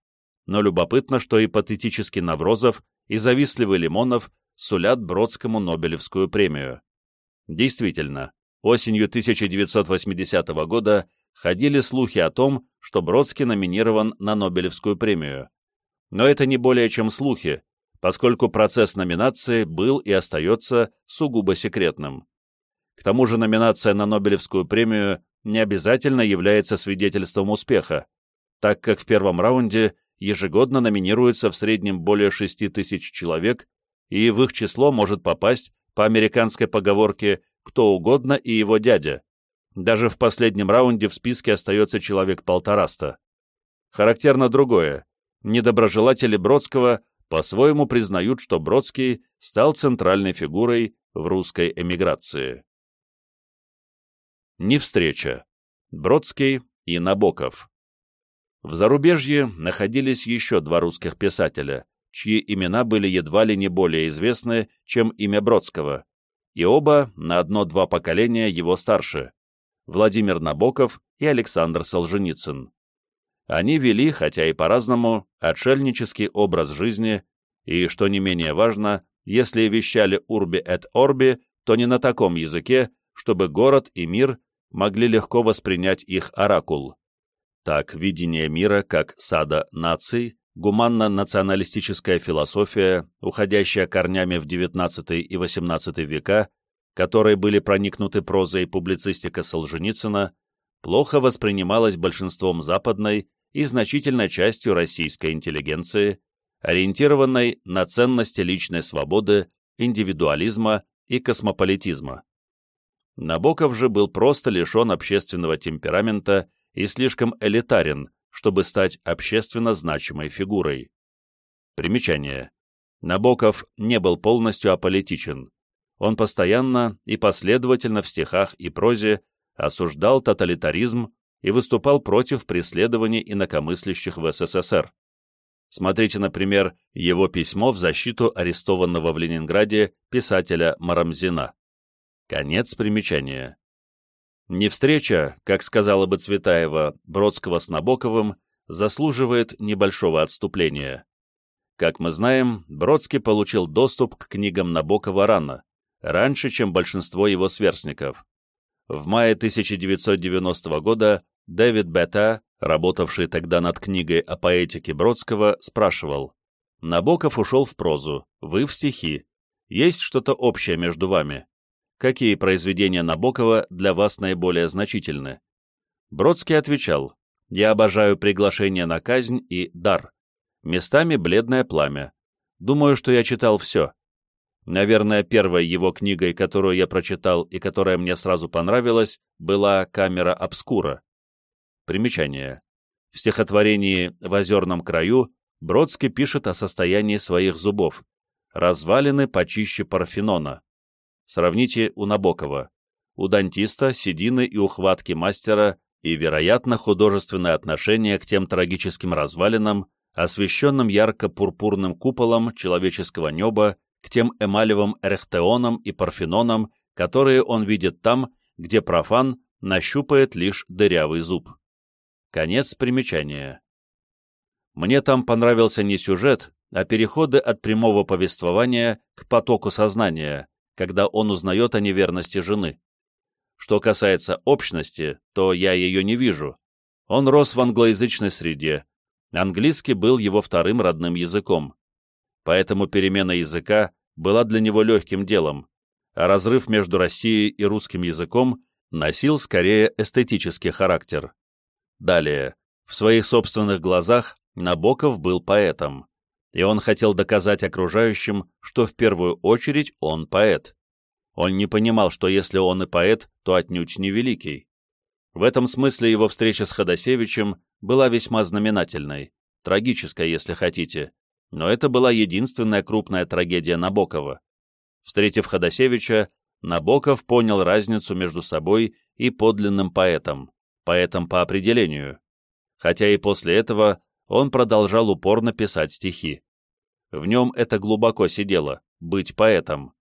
Но любопытно, что и патетический Наврозов, и завистливый Лимонов сулят Бродскому Нобелевскую премию. Действительно, осенью 1980 года ходили слухи о том, что Бродский номинирован на Нобелевскую премию. Но это не более чем слухи, поскольку процесс номинации был и остается сугубо секретным. К тому же номинация на Нобелевскую премию не обязательно является свидетельством успеха, так как в первом раунде ежегодно номинируется в среднем более 6 тысяч человек, и в их число может попасть, по американской поговорке, кто угодно и его дядя. Даже в последнем раунде в списке остается человек полтораста. Характерно другое недоброжелатели Бродского по-своему признают, что Бродский стал центральной фигурой в русской эмиграции. Не встреча. Бродский и Набоков. В зарубежье находились еще два русских писателя, чьи имена были едва ли не более известны, чем имя Бродского, и оба на одно-два поколения его старше – Владимир Набоков и Александр Солженицын. Они вели, хотя и по-разному, отшельнический образ жизни, и, что не менее важно, если вещали «урби et орби», то не на таком языке, чтобы город и мир могли легко воспринять их оракул. Так, видение мира как сада наций, гуманно-националистическая философия, уходящая корнями в XIX и XVIII века, которые были проникнуты прозой и публицистика Солженицына, плохо воспринималась большинством западной и значительной частью российской интеллигенции, ориентированной на ценности личной свободы, индивидуализма и космополитизма. Набоков же был просто лишен общественного темперамента и слишком элитарен, чтобы стать общественно значимой фигурой. Примечание. Набоков не был полностью аполитичен. Он постоянно и последовательно в стихах и прозе осуждал тоталитаризм и выступал против преследований инакомыслящих в СССР. Смотрите, например, его письмо в защиту арестованного в Ленинграде писателя Марамзина. Конец примечания. Не встреча, как сказала бы Цветаева, Бродского с Набоковым, заслуживает небольшого отступления. Как мы знаем, Бродский получил доступ к книгам Набокова рано, раньше, чем большинство его сверстников. В мае 1990 года Дэвид Бета, работавший тогда над книгой о поэтике Бродского, спрашивал, «Набоков ушел в прозу, вы в стихи. Есть что-то общее между вами? Какие произведения Набокова для вас наиболее значительны. Бродский отвечал, «Я обожаю приглашение на казнь и дар. Местами бледное пламя. Думаю, что я читал все. Наверное, первой его книгой, которую я прочитал и которая мне сразу понравилась, была «Камера обскура». Примечание. В стихотворении «В озерном краю» Бродский пишет о состоянии своих зубов. Развалины почище Парфенона. Сравните у Набокова. У дантиста седины и ухватки мастера и, вероятно, художественное отношение к тем трагическим развалинам, освещенным ярко-пурпурным куполом человеческого неба, к тем эмалевым эрхтеонам и парфенонам, которые он видит там, где профан нащупает лишь дырявый зуб. Конец примечания. Мне там понравился не сюжет, а переходы от прямого повествования к потоку сознания, когда он узнает о неверности жены. Что касается общности, то я ее не вижу. Он рос в англоязычной среде. Английский был его вторым родным языком. Поэтому перемена языка была для него легким делом, а разрыв между Россией и русским языком носил скорее эстетический характер. Далее, в своих собственных глазах Набоков был поэтом и он хотел доказать окружающим, что в первую очередь он поэт. Он не понимал, что если он и поэт, то отнюдь не великий. В этом смысле его встреча с Ходосевичем была весьма знаменательной, трагической, если хотите, но это была единственная крупная трагедия Набокова. Встретив Ходосевича, Набоков понял разницу между собой и подлинным поэтом, поэтом по определению, хотя и после этого он продолжал упорно писать стихи. В нем это глубоко сидело — быть поэтом.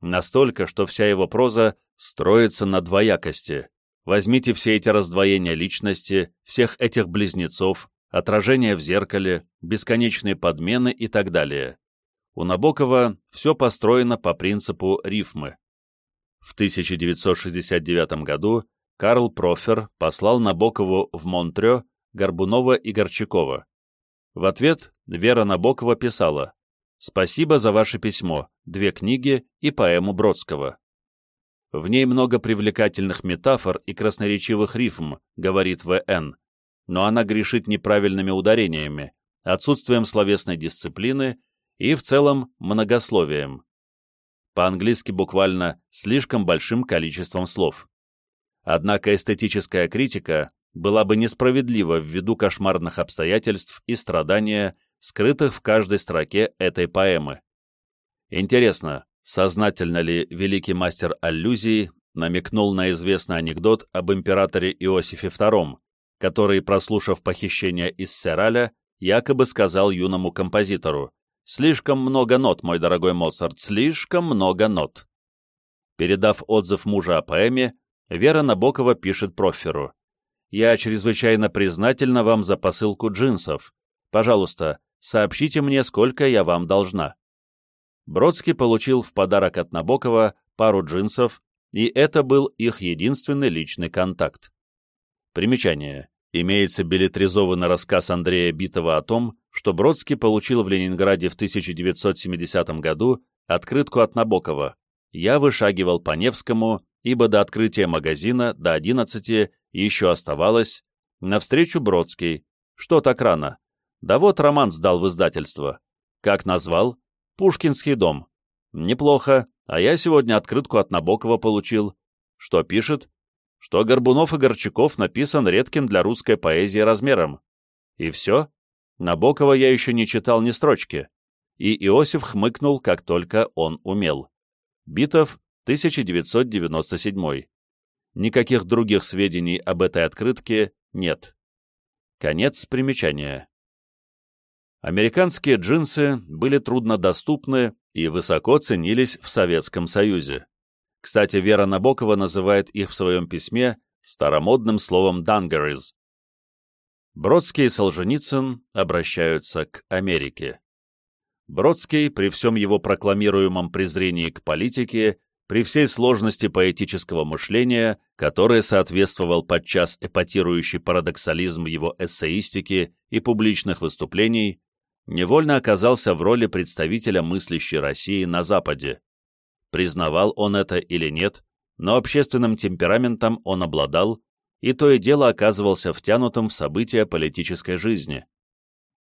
Настолько, что вся его проза строится на двоякости. Возьмите все эти раздвоения личности, всех этих близнецов, отражения в зеркале, бесконечные подмены и так далее. У Набокова все построено по принципу рифмы. В 1969 году Карл Профер послал Набокову в Монтрё Горбунова и Горчакова. В ответ Вера Набокова писала «Спасибо за ваше письмо, две книги и поэму Бродского». В ней много привлекательных метафор и красноречивых рифм, говорит В.Н., но она грешит неправильными ударениями, отсутствием словесной дисциплины и, в целом, многословием. По-английски буквально слишком большим количеством слов. Однако эстетическая критика была бы несправедлива ввиду кошмарных обстоятельств и страдания, скрытых в каждой строке этой поэмы. Интересно, сознательно ли великий мастер аллюзии намекнул на известный анекдот об императоре Иосифе II, который, прослушав похищение из Сераля, якобы сказал юному композитору «Слишком много нот, мой дорогой Моцарт, слишком много нот». Передав отзыв мужа о поэме, Вера Набокова пишет Проферу я чрезвычайно признательна вам за посылку джинсов. Пожалуйста, сообщите мне, сколько я вам должна». Бродский получил в подарок от Набокова пару джинсов, и это был их единственный личный контакт. Примечание. Имеется билетризованный рассказ Андрея Битова о том, что Бродский получил в Ленинграде в 1970 году открытку от Набокова «Я вышагивал по Невскому, ибо до открытия магазина, до 11 еще оставалось, навстречу Бродский. Что так рано? Да вот роман сдал в издательство. Как назвал? Пушкинский дом. Неплохо, а я сегодня открытку от Набокова получил. Что пишет? Что Горбунов и Горчаков написан редким для русской поэзии размером. И все? Набокова я еще не читал ни строчки. И Иосиф хмыкнул, как только он умел. Битов, 1997. Никаких других сведений об этой открытке нет. Конец примечания. Американские джинсы были труднодоступны и высоко ценились в Советском Союзе. Кстати, Вера Набокова называет их в своем письме старомодным словом «дангариз». Бродский и Солженицын обращаются к Америке. Бродский, при всем его прокламируемом презрении к политике, при всей сложности поэтического мышления, которое соответствовал подчас эпатирующий парадоксализм его эссеистики и публичных выступлений, невольно оказался в роли представителя мыслящей России на Западе. Признавал он это или нет, но общественным темпераментом он обладал, и то и дело оказывался втянутым в события политической жизни.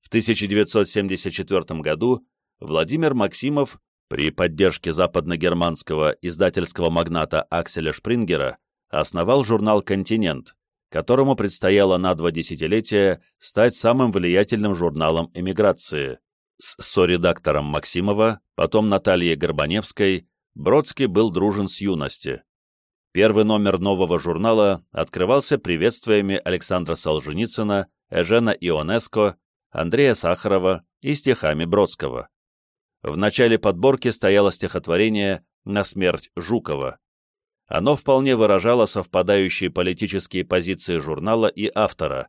В 1974 году Владимир Максимов при поддержке западно-германского издательского магната Акселя Шпрингера основал журнал «Континент», которому предстояло на два десятилетия стать самым влиятельным журналом эмиграции. С соредактором Максимова, потом Натальей Горбаневской, Бродский был дружен с юности. Первый номер нового журнала открывался приветствиями Александра Солженицына, Эжена Ионеско, Андрея Сахарова и стихами Бродского. В начале подборки стояло стихотворение «На смерть Жукова». Оно вполне выражало совпадающие политические позиции журнала и автора,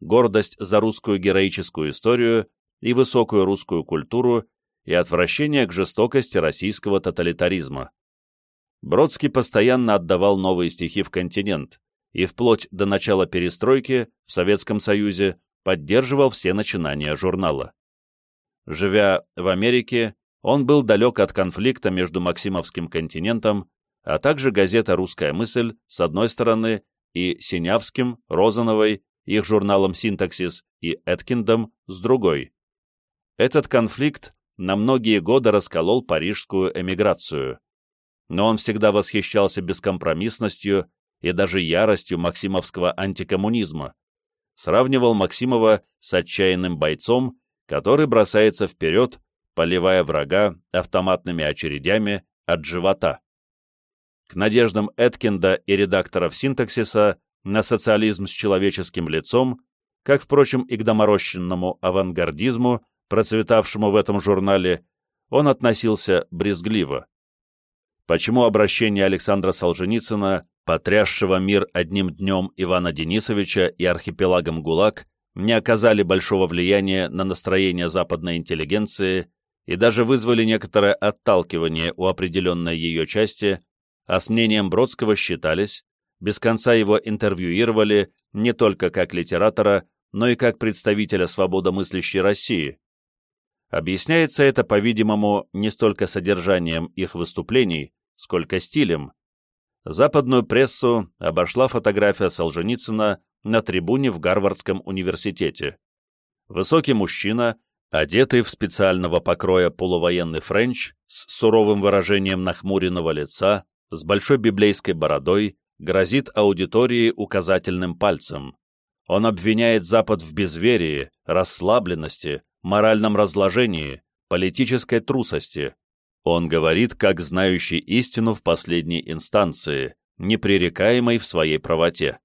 гордость за русскую героическую историю и высокую русскую культуру и отвращение к жестокости российского тоталитаризма. Бродский постоянно отдавал новые стихи в континент и вплоть до начала перестройки в Советском Союзе поддерживал все начинания журнала. Живя в Америке, он был далек от конфликта между Максимовским континентом а также газета «Русская мысль» с одной стороны и Синявским, Розановой, их журналом «Синтаксис» и Эткиндом с другой. Этот конфликт на многие годы расколол парижскую эмиграцию. Но он всегда восхищался бескомпромиссностью и даже яростью максимовского антикоммунизма. Сравнивал Максимова с отчаянным бойцом, который бросается вперед, поливая врага автоматными очередями от живота к надеждам Эткинда и редакторов синтаксиса на социализм с человеческим лицом, как, впрочем, и к доморощенному авангардизму, процветавшему в этом журнале, он относился брезгливо. Почему обращение Александра Солженицына, потрясшего мир одним днем Ивана Денисовича и архипелагом ГУЛАГ, не оказали большого влияния на настроение западной интеллигенции и даже вызвали некоторое отталкивание у определенной ее части а с мнением Бродского считались, без конца его интервьюировали не только как литератора, но и как представителя свободомыслящей России. Объясняется это, по-видимому, не столько содержанием их выступлений, сколько стилем. Западную прессу обошла фотография Солженицына на трибуне в Гарвардском университете. Высокий мужчина, одетый в специального покроя полувоенный френч с суровым выражением нахмуренного лица, с большой библейской бородой, грозит аудитории указательным пальцем. Он обвиняет Запад в безверии, расслабленности, моральном разложении, политической трусости. Он говорит, как знающий истину в последней инстанции, непререкаемой в своей правоте.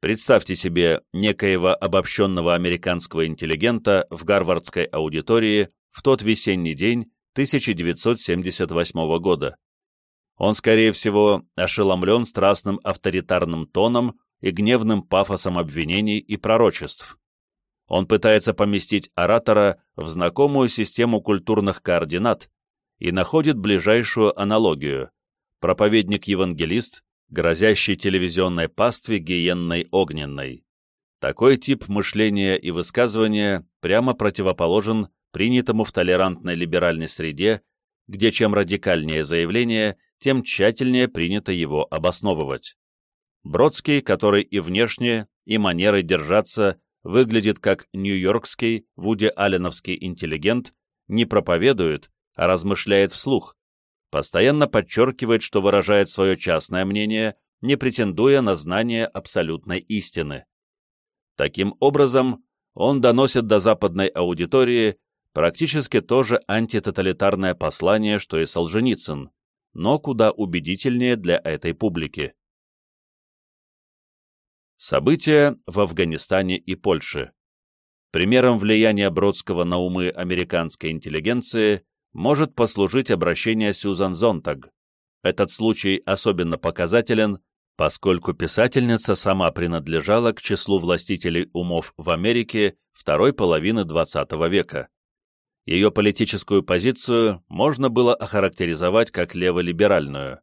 Представьте себе некоего обобщенного американского интеллигента в гарвардской аудитории в тот весенний день 1978 года. Он, скорее всего, ошеломлен страстным авторитарным тоном и гневным пафосом обвинений и пророчеств. Он пытается поместить оратора в знакомую систему культурных координат и находит ближайшую аналогию – проповедник-евангелист, грозящий телевизионной пастве гиенной огненной. Такой тип мышления и высказывания прямо противоположен принятому в толерантной либеральной среде, где чем радикальнее заявление, тем тщательнее принято его обосновывать. Бродский, который и внешне, и манерой держаться выглядит как нью-йоркский, Вуди Алленовский интеллигент, не проповедует, а размышляет вслух, постоянно подчеркивает, что выражает свое частное мнение, не претендуя на знание абсолютной истины. Таким образом, он доносит до западной аудитории практически то же антитоталитарное послание, что и Солженицын, но куда убедительнее для этой публики. События в Афганистане и Польше. Примером влияния Бродского на умы американской интеллигенции может послужить обращение Сьюзан Зонтаг. Этот случай особенно показателен, поскольку писательница сама принадлежала к числу властителей умов в Америке второй половины XX века. Ее политическую позицию можно было охарактеризовать как леволиберальную.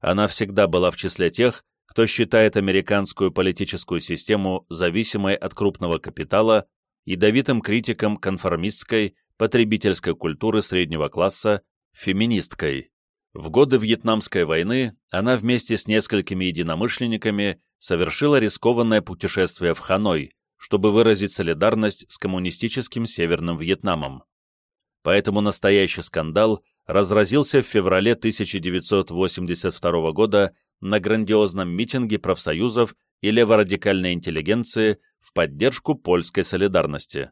Она всегда была в числе тех, кто считает американскую политическую систему зависимой от крупного капитала, ядовитым критиком конформистской, потребительской культуры среднего класса, феминисткой. В годы Вьетнамской войны она вместе с несколькими единомышленниками совершила рискованное путешествие в Ханой, чтобы выразить солидарность с коммунистическим Северным Вьетнамом. Поэтому настоящий скандал разразился в феврале 1982 года на грандиозном митинге профсоюзов и леворадикальной интеллигенции в поддержку польской солидарности.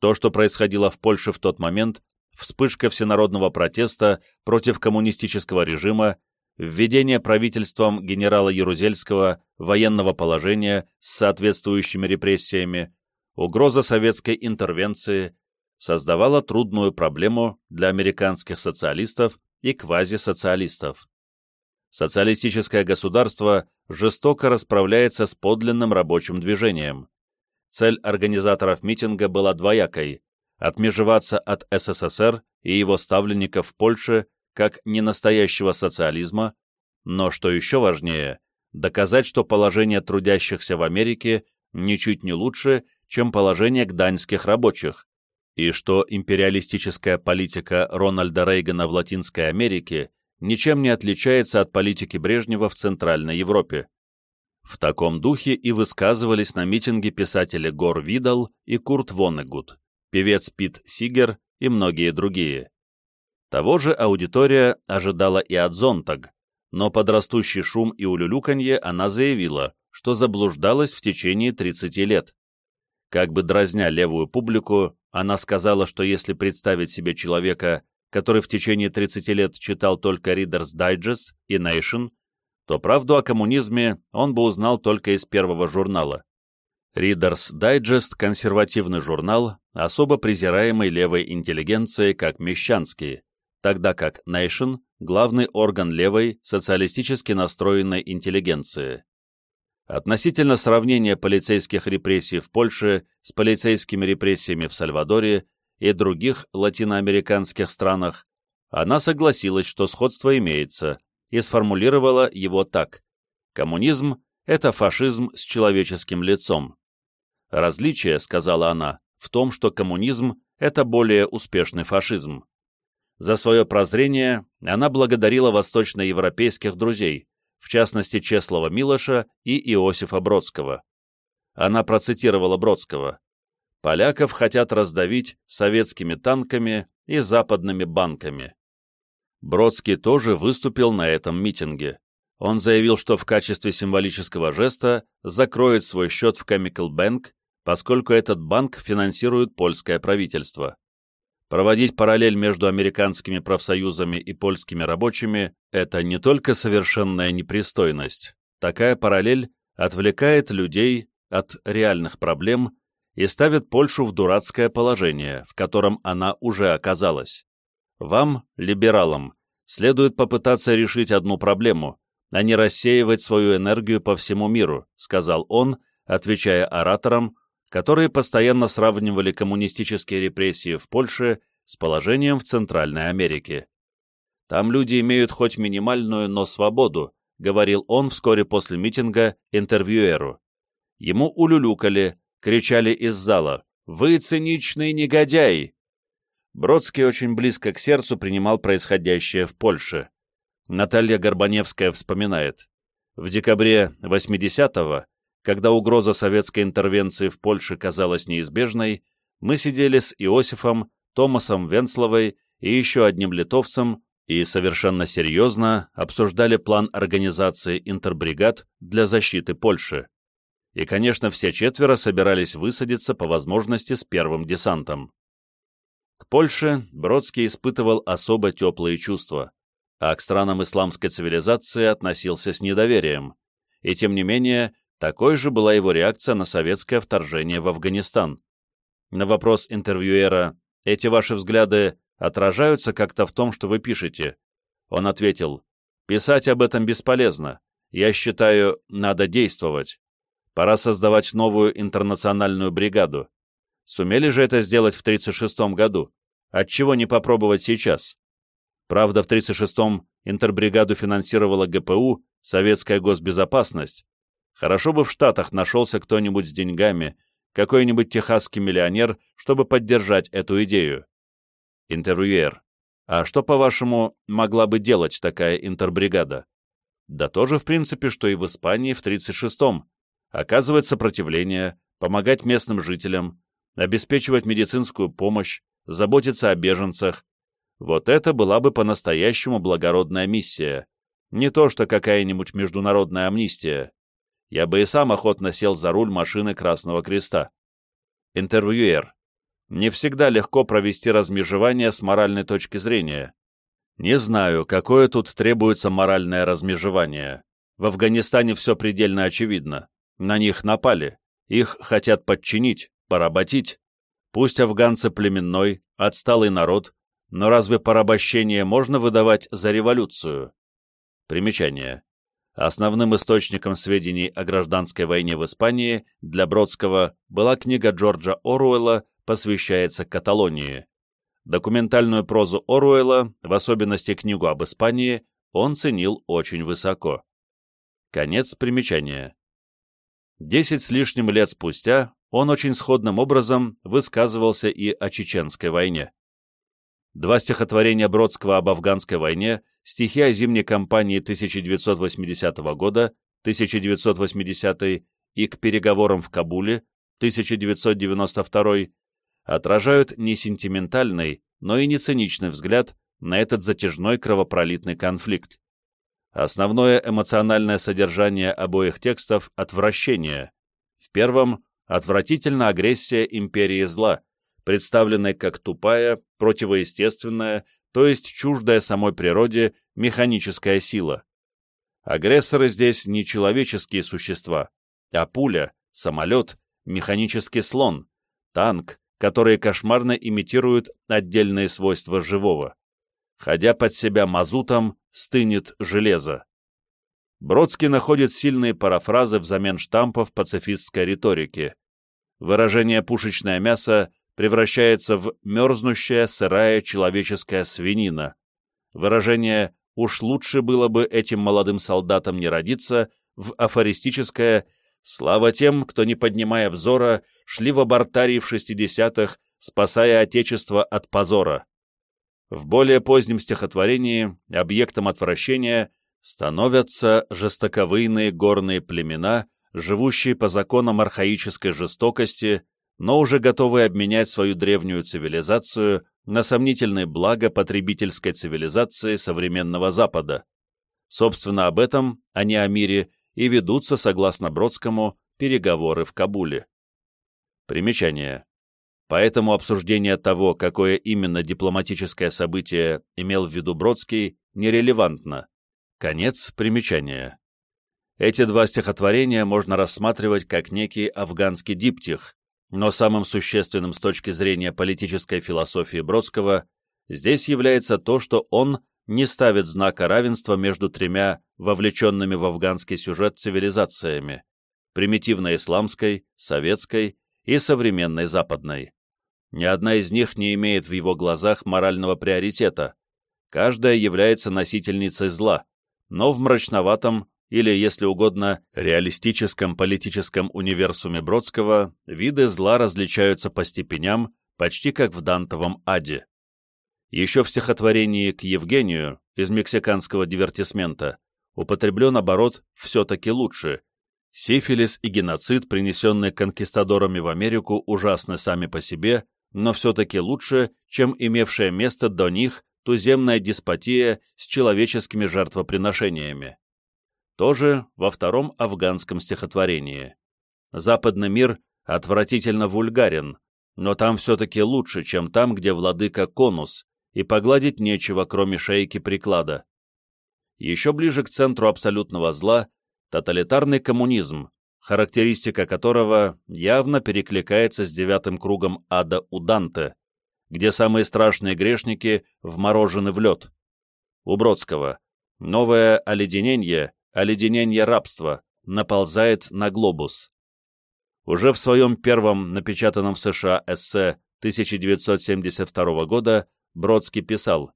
То, что происходило в Польше в тот момент, вспышка всенародного протеста против коммунистического режима, введение правительством генерала Ярузельского военного положения с соответствующими репрессиями, угроза советской интервенции создавала трудную проблему для американских социалистов и квазисоциалистов. Социалистическое государство жестоко расправляется с подлинным рабочим движением. Цель организаторов митинга была двоякой отмежеваться от СССР и его ставленников в Польше как ненастоящего социализма, но, что еще важнее, доказать, что положение трудящихся в Америке ничуть не лучше, чем положение гданьских рабочих, и что империалистическая политика Рональда Рейгана в Латинской Америке ничем не отличается от политики Брежнева в Центральной Европе. В таком духе и высказывались на митинге писатели Гор Видал и Курт Воннегут певец Пит Сигер и многие другие. Того же аудитория ожидала и от Зонтаг, но под растущий шум и улюлюканье она заявила, что заблуждалась в течение 30 лет. Как бы дразня левую публику, она сказала, что если представить себе человека, который в течение 30 лет читал только Reader's Digest и Nation, то правду о коммунизме он бы узнал только из первого журнала. Reader's Digest – консервативный журнал, особо презираемый левой интеллигенцией как мещанский, тогда как Nation – главный орган левой, социалистически настроенной интеллигенции. Относительно сравнения полицейских репрессий в Польше с полицейскими репрессиями в Сальвадоре и других латиноамериканских странах, она согласилась, что сходство имеется, и сформулировала его так «Коммунизм – это фашизм с человеческим лицом». Различие, сказала она, в том, что коммунизм – это более успешный фашизм. За свое прозрение она благодарила восточноевропейских друзей, в частности Чеслова Милоша и Иосифа Бродского. Она процитировала Бродского. «Поляков хотят раздавить советскими танками и западными банками». Бродский тоже выступил на этом митинге. Он заявил, что в качестве символического жеста закроет свой счет в Chemical Bank поскольку этот банк финансирует польское правительство. Проводить параллель между американскими профсоюзами и польскими рабочими – это не только совершенная непристойность. Такая параллель отвлекает людей от реальных проблем и ставит Польшу в дурацкое положение, в котором она уже оказалась. Вам, либералам, следует попытаться решить одну проблему, а не рассеивать свою энергию по всему миру, сказал он, отвечая ораторам, которые постоянно сравнивали коммунистические репрессии в Польше с положением в Центральной Америке. Там люди имеют хоть минимальную, но свободу, говорил он вскоре после митинга интервьюеру. Ему улюлюкали, кричали из зала «Вы циничный негодяй!». Бродский очень близко к сердцу принимал происходящее в Польше. Наталья Горбаневская вспоминает. В декабре 80-го, когда угроза советской интервенции в Польше казалась неизбежной, мы сидели с Иосифом, Томасом Венсловой и еще одним литовцем и совершенно серьезно обсуждали план организации интербригад для защиты Польши. И, конечно, все четверо собирались высадиться по возможности с первым десантом. Польше Бродский испытывал особо теплые чувства, а к странам исламской цивилизации относился с недоверием, и тем не менее, такой же была его реакция на советское вторжение в Афганистан. На вопрос интервьюера «Эти ваши взгляды отражаются как-то в том, что вы пишете?» Он ответил, «Писать об этом бесполезно. Я считаю, надо действовать. Пора создавать новую интернациональную бригаду. Сумели же это сделать в 1936 году. Отчего не попробовать сейчас? Правда, в 1936-м интербригаду финансировала ГПУ, Советская госбезопасность. Хорошо бы в Штатах нашелся кто-нибудь с деньгами, какой-нибудь техасский миллионер, чтобы поддержать эту идею. Интервьюер. А что, по-вашему, могла бы делать такая интербригада? Да тоже, в принципе, что и в Испании в 36-м. Оказывать сопротивление, помогать местным жителям, обеспечивать медицинскую помощь, заботиться о беженцах. Вот это была бы по-настоящему благородная миссия. Не то, что какая-нибудь международная амнистия. Я бы и сам охотно сел за руль машины Красного Креста. Интервьюер. Не всегда легко провести размежевание с моральной точки зрения. Не знаю, какое тут требуется моральное размежевание. В Афганистане все предельно очевидно. На них напали. Их хотят подчинить, поработить. Пусть афганцы племенной, отсталый народ, но разве порабощение можно выдавать за революцию? Примечание. Основным источником сведений о гражданской войне в Испании для Бродского была книга Джорджа Оруэлла посвящается Каталонии. Документальную прозу Оруэлла, в особенности книгу об Испании, он ценил очень высоко. Конец примечания. Десять с лишним лет спустя он очень сходным образом высказывался и о Чеченской войне. Два стихотворения Бродского об афганской войне, стихи о зимней кампании 1980 года, 1980 и к переговорам в Кабуле, 1992 отражают не сентиментальный, но и не циничный взгляд на этот затяжной кровопролитный конфликт. Основное эмоциональное содержание обоих текстов — отвращение. В первом — отвратительна агрессия империи зла, представленной как тупая, противоестественная, то есть чуждая самой природе механическая сила. Агрессоры здесь не человеческие существа, а пуля, самолет, механический слон, танк, которые кошмарно имитируют отдельные свойства живого. Ходя под себя мазутом, стынет железо. Бродский находит сильные парафразы взамен штампов пацифистской риторики. Выражение «пушечное мясо» превращается в «мерзнущая сырая человеческая свинина». Выражение «уж лучше было бы этим молодым солдатам не родиться» в афористическое «слава тем, кто, не поднимая взора, шли в абортарии в 60-х, спасая Отечество от позора». В более позднем стихотворении объектом отвращения становятся жестоковыйные горные племена, живущие по законам архаической жестокости, но уже готовые обменять свою древнюю цивилизацию на сомнительные блага потребительской цивилизации современного Запада. Собственно, об этом, а не о мире, и ведутся, согласно Бродскому, переговоры в Кабуле. Примечание. Поэтому обсуждение того, какое именно дипломатическое событие имел в виду Бродский, нерелевантно. Конец примечания. Эти два стихотворения можно рассматривать как некий афганский диптих, но самым существенным с точки зрения политической философии Бродского здесь является то, что он не ставит знака равенства между тремя вовлеченными в афганский сюжет цивилизациями – примитивно-исламской, советской и современной западной. Ни одна из них не имеет в его глазах морального приоритета. Каждая является носительницей зла, но в мрачноватом или, если угодно, реалистическом политическом универсуме Бродского виды зла различаются по степеням, почти как в Дантовом аде. Еще в стихотворении «К Евгению» из мексиканского дивертисмента употреблен оборот «все-таки лучше». Сифилис и геноцид, принесенные конкистадорами в Америку, ужасны сами по себе, но все-таки лучше, чем имевшая место до них туземная деспотия с человеческими жертвоприношениями. Тоже во втором афганском стихотворении. Западный мир отвратительно вульгарен, но там все-таки лучше, чем там, где владыка конус, и погладить нечего, кроме шейки приклада. Еще ближе к центру абсолютного зла – тоталитарный коммунизм, характеристика которого явно перекликается с девятым кругом ада у Данте, где самые страшные грешники вморожены в лед. У Бродского новое оледенение, оледенение рабства, наползает на глобус. Уже в своем первом напечатанном в США эссе 1972 года Бродский писал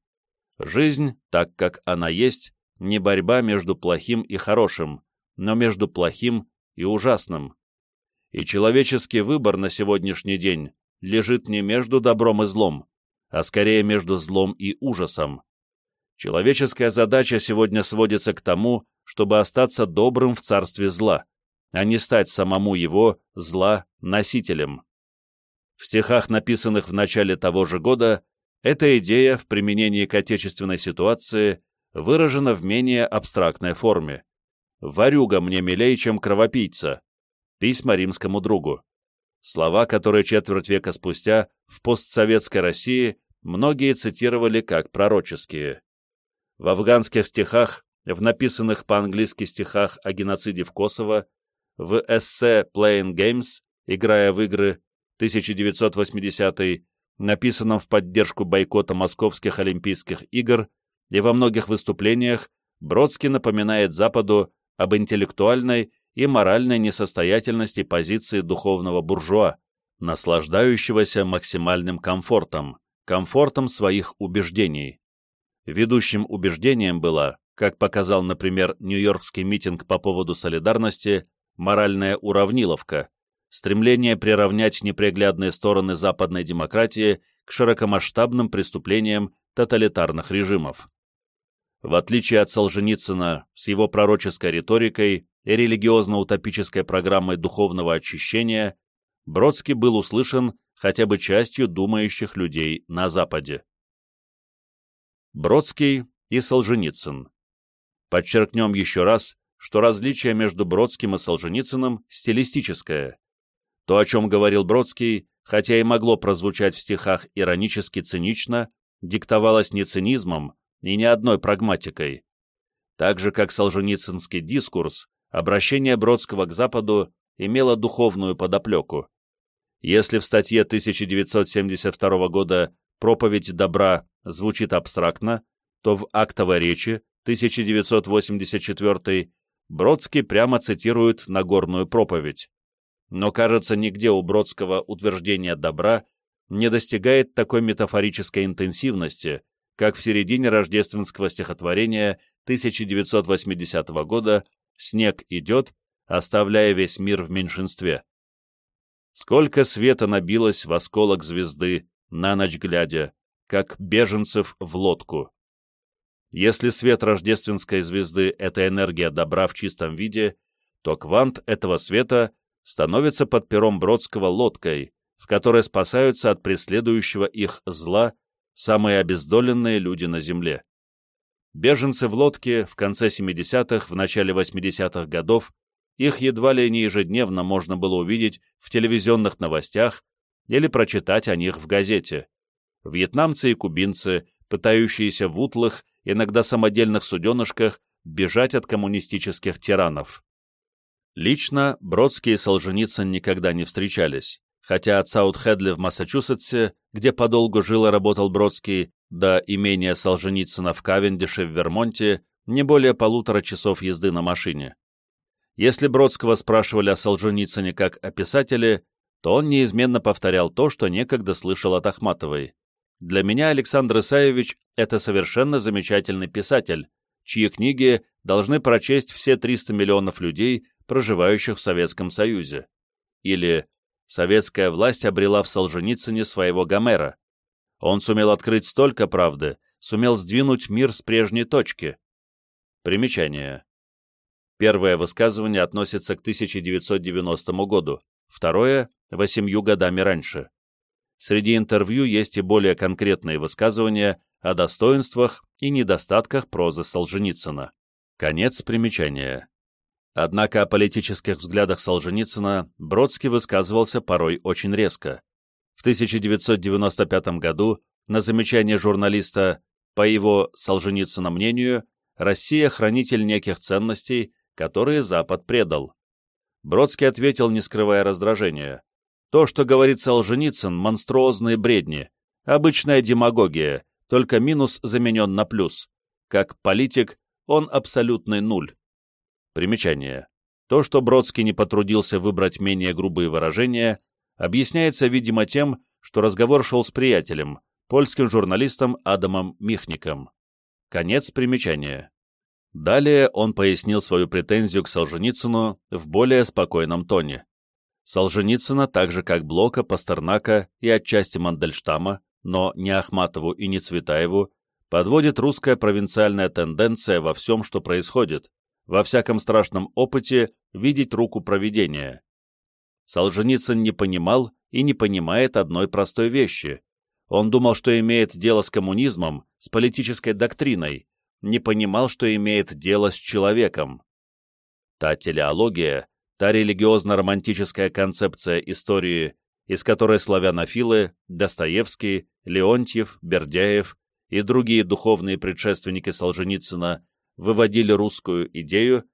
«Жизнь, так как она есть, не борьба между плохим и хорошим, но между плохим и ужасным. И человеческий выбор на сегодняшний день лежит не между добром и злом, а скорее между злом и ужасом. Человеческая задача сегодня сводится к тому, чтобы остаться добрым в царстве зла, а не стать самому его, зла, носителем. В стихах, написанных в начале того же года, эта идея в применении к отечественной ситуации выражена в менее абстрактной форме. «Варюга мне милей, чем кровопийца». Письма римскому другу. Слова, которые четверть века спустя в постсоветской России многие цитировали как пророческие. В афганских стихах, в написанных по-английски стихах о геноциде в Косово, в эссе «Playing Games» «Играя в игры» 1980 написанном в поддержку бойкота московских Олимпийских игр и во многих выступлениях Бродский напоминает Западу об интеллектуальной и моральной несостоятельности позиции духовного буржуа, наслаждающегося максимальным комфортом, комфортом своих убеждений. Ведущим убеждением было, как показал, например, Нью-Йоркский митинг по поводу солидарности, моральная уравниловка, стремление приравнять неприглядные стороны западной демократии к широкомасштабным преступлениям тоталитарных режимов. В отличие от Солженицына с его пророческой риторикой и религиозно-утопической программой духовного очищения, Бродский был услышан хотя бы частью думающих людей на Западе. Бродский и Солженицын. Подчеркнем еще раз, что различие между Бродским и Солженицыным стилистическое. То, о чем говорил Бродский, хотя и могло прозвучать в стихах иронически цинично, диктовалось не цинизмом, и ни одной прагматикой. Так же, как солженицынский дискурс, обращение Бродского к Западу имело духовную подоплеку. Если в статье 1972 года «Проповедь добра» звучит абстрактно, то в актовой речи 1984 Бродский прямо цитирует Нагорную проповедь. Но, кажется, нигде у Бродского утверждение добра не достигает такой метафорической интенсивности, как в середине рождественского стихотворения 1980 года «Снег идет, оставляя весь мир в меньшинстве». Сколько света набилось в осколок звезды, на ночь глядя, как беженцев в лодку. Если свет рождественской звезды — это энергия добра в чистом виде, то квант этого света становится под пером Бродского лодкой, в которой спасаются от преследующего их зла самые обездоленные люди на Земле. Беженцы в лодке в конце 70-х, в начале 80-х годов, их едва ли не ежедневно можно было увидеть в телевизионных новостях или прочитать о них в газете. Вьетнамцы и кубинцы, пытающиеся в утлых, иногда самодельных суденышках бежать от коммунистических тиранов. Лично Бродский и Солженицын никогда не встречались хотя от Саут-Хедли в Массачусетсе, где подолгу жил и работал Бродский, до имения Солженицына в Кавендише в Вермонте, не более полутора часов езды на машине. Если Бродского спрашивали о Солженицыне как о писателе, то он неизменно повторял то, что некогда слышал от Ахматовой. «Для меня Александр Исаевич — это совершенно замечательный писатель, чьи книги должны прочесть все 300 миллионов людей, проживающих в Советском Союзе». Или «Советская власть обрела в Солженицыне своего Гомера. Он сумел открыть столько правды, сумел сдвинуть мир с прежней точки». Примечание. Первое высказывание относится к 1990 году, второе — восемью годами раньше. Среди интервью есть и более конкретные высказывания о достоинствах и недостатках прозы Солженицына. Конец примечания. Однако о политических взглядах Солженицына Бродский высказывался порой очень резко. В 1995 году на замечание журналиста «По его Солженицына мнению, Россия – хранитель неких ценностей, которые Запад предал». Бродский ответил, не скрывая раздражения. То, что говорит Солженицын, монструозные бредни, обычная демагогия, только минус заменен на плюс. Как политик, он абсолютный нуль. Примечание. То, что Бродский не потрудился выбрать менее грубые выражения, объясняется, видимо, тем, что разговор шел с приятелем, польским журналистом Адамом Михником. Конец примечания. Далее он пояснил свою претензию к Солженицыну в более спокойном тоне. Солженицына, так же как Блока, Пастернака и отчасти Мандельштама, но не Ахматову и не Цветаеву, подводит русская провинциальная тенденция во всем, что происходит, во всяком страшном опыте видеть руку проведения. Солженицын не понимал и не понимает одной простой вещи. Он думал, что имеет дело с коммунизмом, с политической доктриной, не понимал, что имеет дело с человеком. Та телеология, та религиозно-романтическая концепция истории, из которой славянофилы, Достоевский, Леонтьев, Бердяев и другие духовные предшественники Солженицына выводили русскую идею,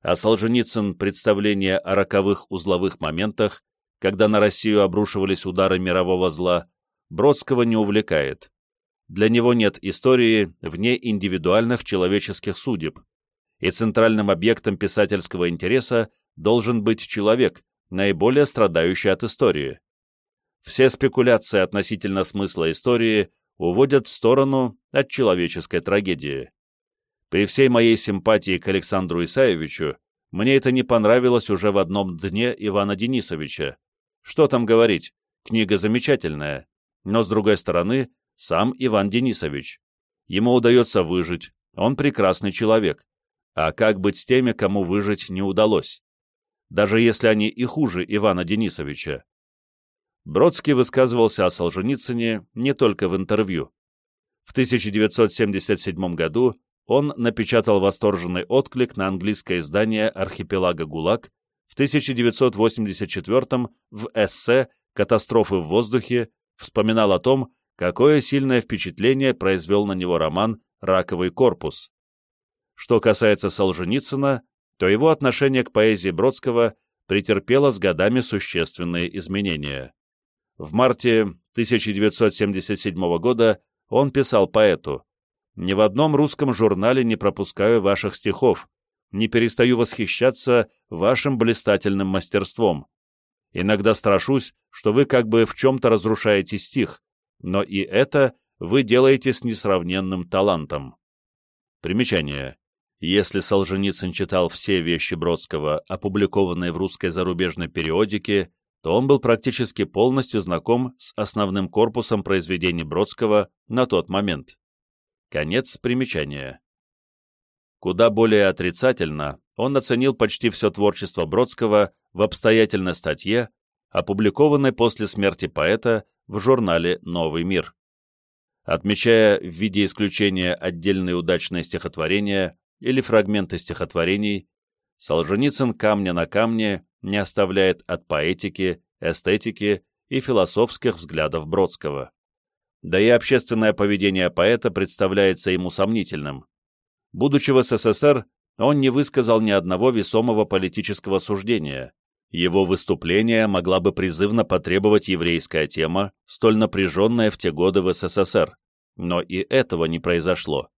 а Солженицын – представление о роковых узловых моментах, когда на Россию обрушивались удары мирового зла, Бродского не увлекает. Для него нет истории вне индивидуальных человеческих судеб, и центральным объектом писательского интереса должен быть человек, наиболее страдающий от истории. Все спекуляции относительно смысла истории уводят в сторону от человеческой трагедии. При всей моей симпатии к Александру Исаевичу, мне это не понравилось уже в одном дне Ивана Денисовича. Что там говорить, книга замечательная, но, с другой стороны, сам Иван Денисович. Ему удается выжить, он прекрасный человек. А как быть с теми, кому выжить не удалось? даже если они и хуже Ивана Денисовича. Бродский высказывался о Солженицыне не только в интервью. В 1977 году он напечатал восторженный отклик на английское издание «Архипелага ГУЛАГ», в 1984 в эссе «Катастрофы в воздухе» вспоминал о том, какое сильное впечатление произвел на него роман «Раковый корпус». Что касается Солженицына, то его отношение к поэзии Бродского претерпело с годами существенные изменения. В марте 1977 года он писал поэту «Ни в одном русском журнале не пропускаю ваших стихов, не перестаю восхищаться вашим блистательным мастерством. Иногда страшусь, что вы как бы в чем-то разрушаете стих, но и это вы делаете с несравненным талантом». Примечание. Если Солженицын читал все вещи Бродского, опубликованные в русской зарубежной периодике, то он был практически полностью знаком с основным корпусом произведений Бродского на тот момент. Конец примечания. Куда более отрицательно он оценил почти все творчество Бродского в обстоятельной статье, опубликованной после смерти поэта в журнале «Новый мир». Отмечая в виде исключения отдельные удачные стихотворения, или фрагменты стихотворений, Солженицын камня на камне не оставляет от поэтики, эстетики и философских взглядов Бродского. Да и общественное поведение поэта представляется ему сомнительным. Будучи в СССР, он не высказал ни одного весомого политического суждения. Его выступление могла бы призывно потребовать еврейская тема, столь напряженная в те годы в СССР. Но и этого не произошло.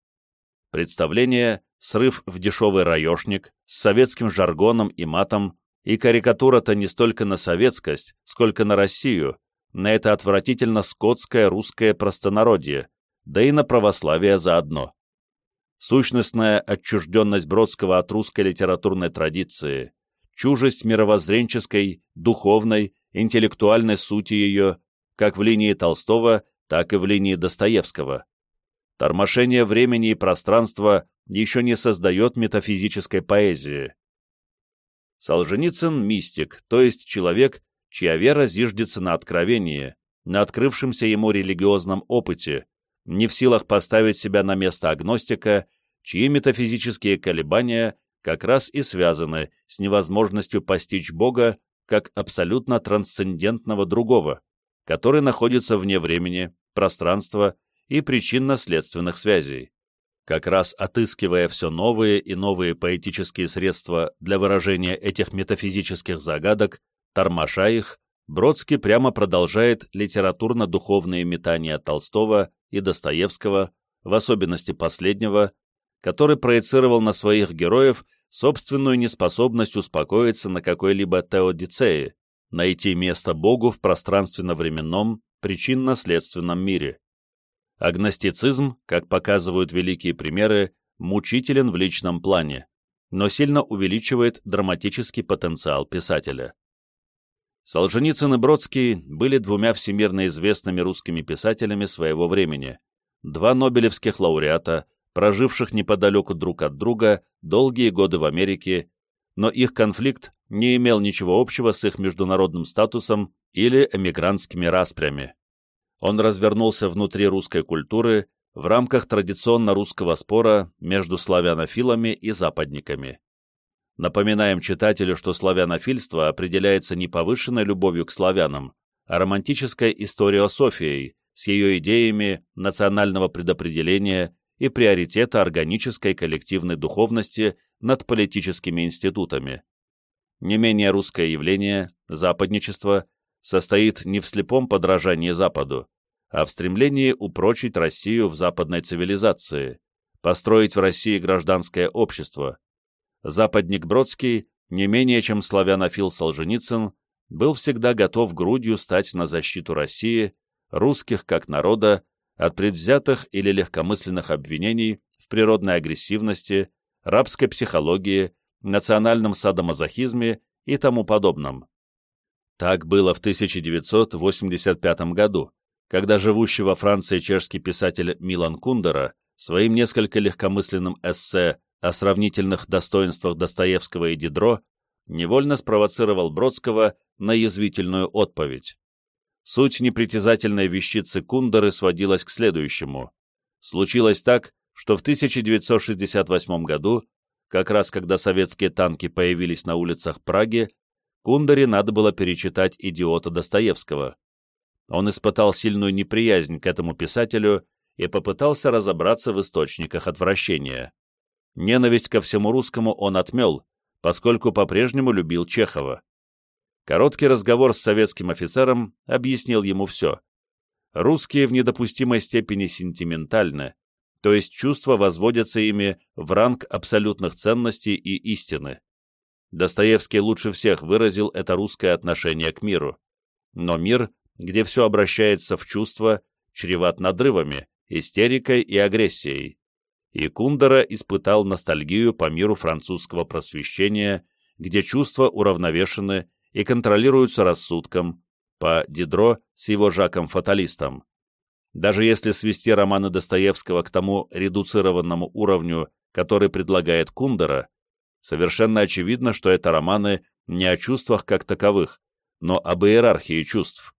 Представление, срыв в дешевый раешник, с советским жаргоном и матом, и карикатура-то не столько на советскость, сколько на Россию, на это отвратительно скотское русское простонародье, да и на православие заодно. Сущностная отчужденность Бродского от русской литературной традиции, чужесть мировоззренческой, духовной, интеллектуальной сути ее, как в линии Толстого, так и в линии Достоевского. Тормошение времени и пространства еще не создает метафизической поэзии. Солженицын – мистик, то есть человек, чья вера зиждется на откровении, на открывшемся ему религиозном опыте, не в силах поставить себя на место агностика, чьи метафизические колебания как раз и связаны с невозможностью постичь Бога как абсолютно трансцендентного другого, который находится вне времени, пространства и причинно-следственных связей. Как раз отыскивая все новые и новые поэтические средства для выражения этих метафизических загадок, тормоша их, Бродский прямо продолжает литературно-духовные метания Толстого и Достоевского, в особенности последнего, который проецировал на своих героев собственную неспособность успокоиться на какой-либо теодицее, найти место Богу в пространственно-временном, причинно-следственном мире. Агностицизм, как показывают великие примеры, мучителен в личном плане, но сильно увеличивает драматический потенциал писателя. Солженицын и Бродский были двумя всемирно известными русскими писателями своего времени, два нобелевских лауреата, проживших неподалеку друг от друга долгие годы в Америке, но их конфликт не имел ничего общего с их международным статусом или эмигрантскими распрями. Он развернулся внутри русской культуры в рамках традиционно русского спора между славянофилами и западниками. Напоминаем читателю, что славянофильство определяется не повышенной любовью к славянам, а романтической историософией с ее идеями национального предопределения и приоритета органической коллективной духовности над политическими институтами. Не менее русское явление, западничество, состоит не в слепом подражании Западу, а в стремлении упрочить Россию в западной цивилизации, построить в России гражданское общество, западник Бродский, не менее чем славянофил Солженицын, был всегда готов грудью стать на защиту России, русских как народа, от предвзятых или легкомысленных обвинений в природной агрессивности, рабской психологии, национальном садомазохизме и тому подобном. Так было в 1985 году, когда живущий во Франции чешский писатель Милан Кундера своим несколько легкомысленным эссе о сравнительных достоинствах Достоевского и Дидро невольно спровоцировал Бродского на язвительную отповедь. Суть непритязательной вещицы Кундеры сводилась к следующему. Случилось так, что в 1968 году, как раз когда советские танки появились на улицах Праги, Кундере надо было перечитать «Идиота» Достоевского. Он испытал сильную неприязнь к этому писателю и попытался разобраться в источниках отвращения. Ненависть ко всему русскому он отмел, поскольку по-прежнему любил Чехова. Короткий разговор с советским офицером объяснил ему все. Русские в недопустимой степени сентиментальны, то есть чувства возводятся ими в ранг абсолютных ценностей и истины. Достоевский лучше всех выразил это русское отношение к миру. Но мир, где все обращается в чувства, чреват надрывами, истерикой и агрессией и Кундера испытал ностальгию по миру французского просвещения, где чувства уравновешены и контролируются рассудком, по Дидро с его Жаком-фаталистом. Даже если свести романы Достоевского к тому редуцированному уровню, который предлагает Кундера, совершенно очевидно, что это романы не о чувствах как таковых, но об иерархии чувств.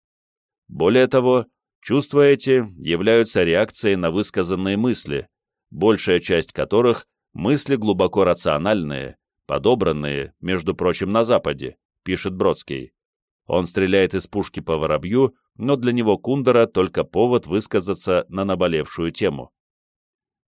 Более того, чувства эти являются реакцией на высказанные мысли, большая часть которых — мысли глубоко рациональные, подобранные, между прочим, на Западе, пишет Бродский. Он стреляет из пушки по воробью, но для него Кундера только повод высказаться на наболевшую тему.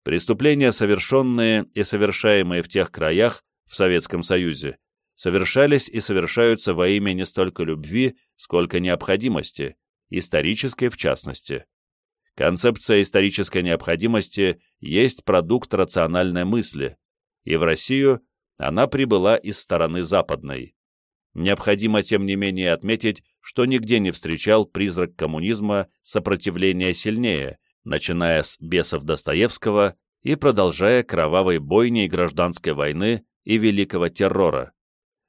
Преступления, совершенные и совершаемые в тех краях, в Советском Союзе, совершались и совершаются во имя не столько любви, сколько необходимости, исторической в частности. Концепция исторической необходимости есть продукт рациональной мысли, и в Россию она прибыла из стороны западной. Необходимо, тем не менее, отметить, что нигде не встречал призрак коммунизма сопротивления сильнее, начиная с бесов Достоевского и продолжая кровавой бойней гражданской войны и великого террора.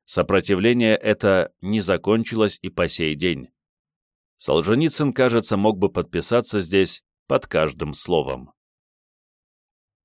Сопротивление это не закончилось и по сей день. Солженицын, кажется, мог бы подписаться здесь под каждым словом.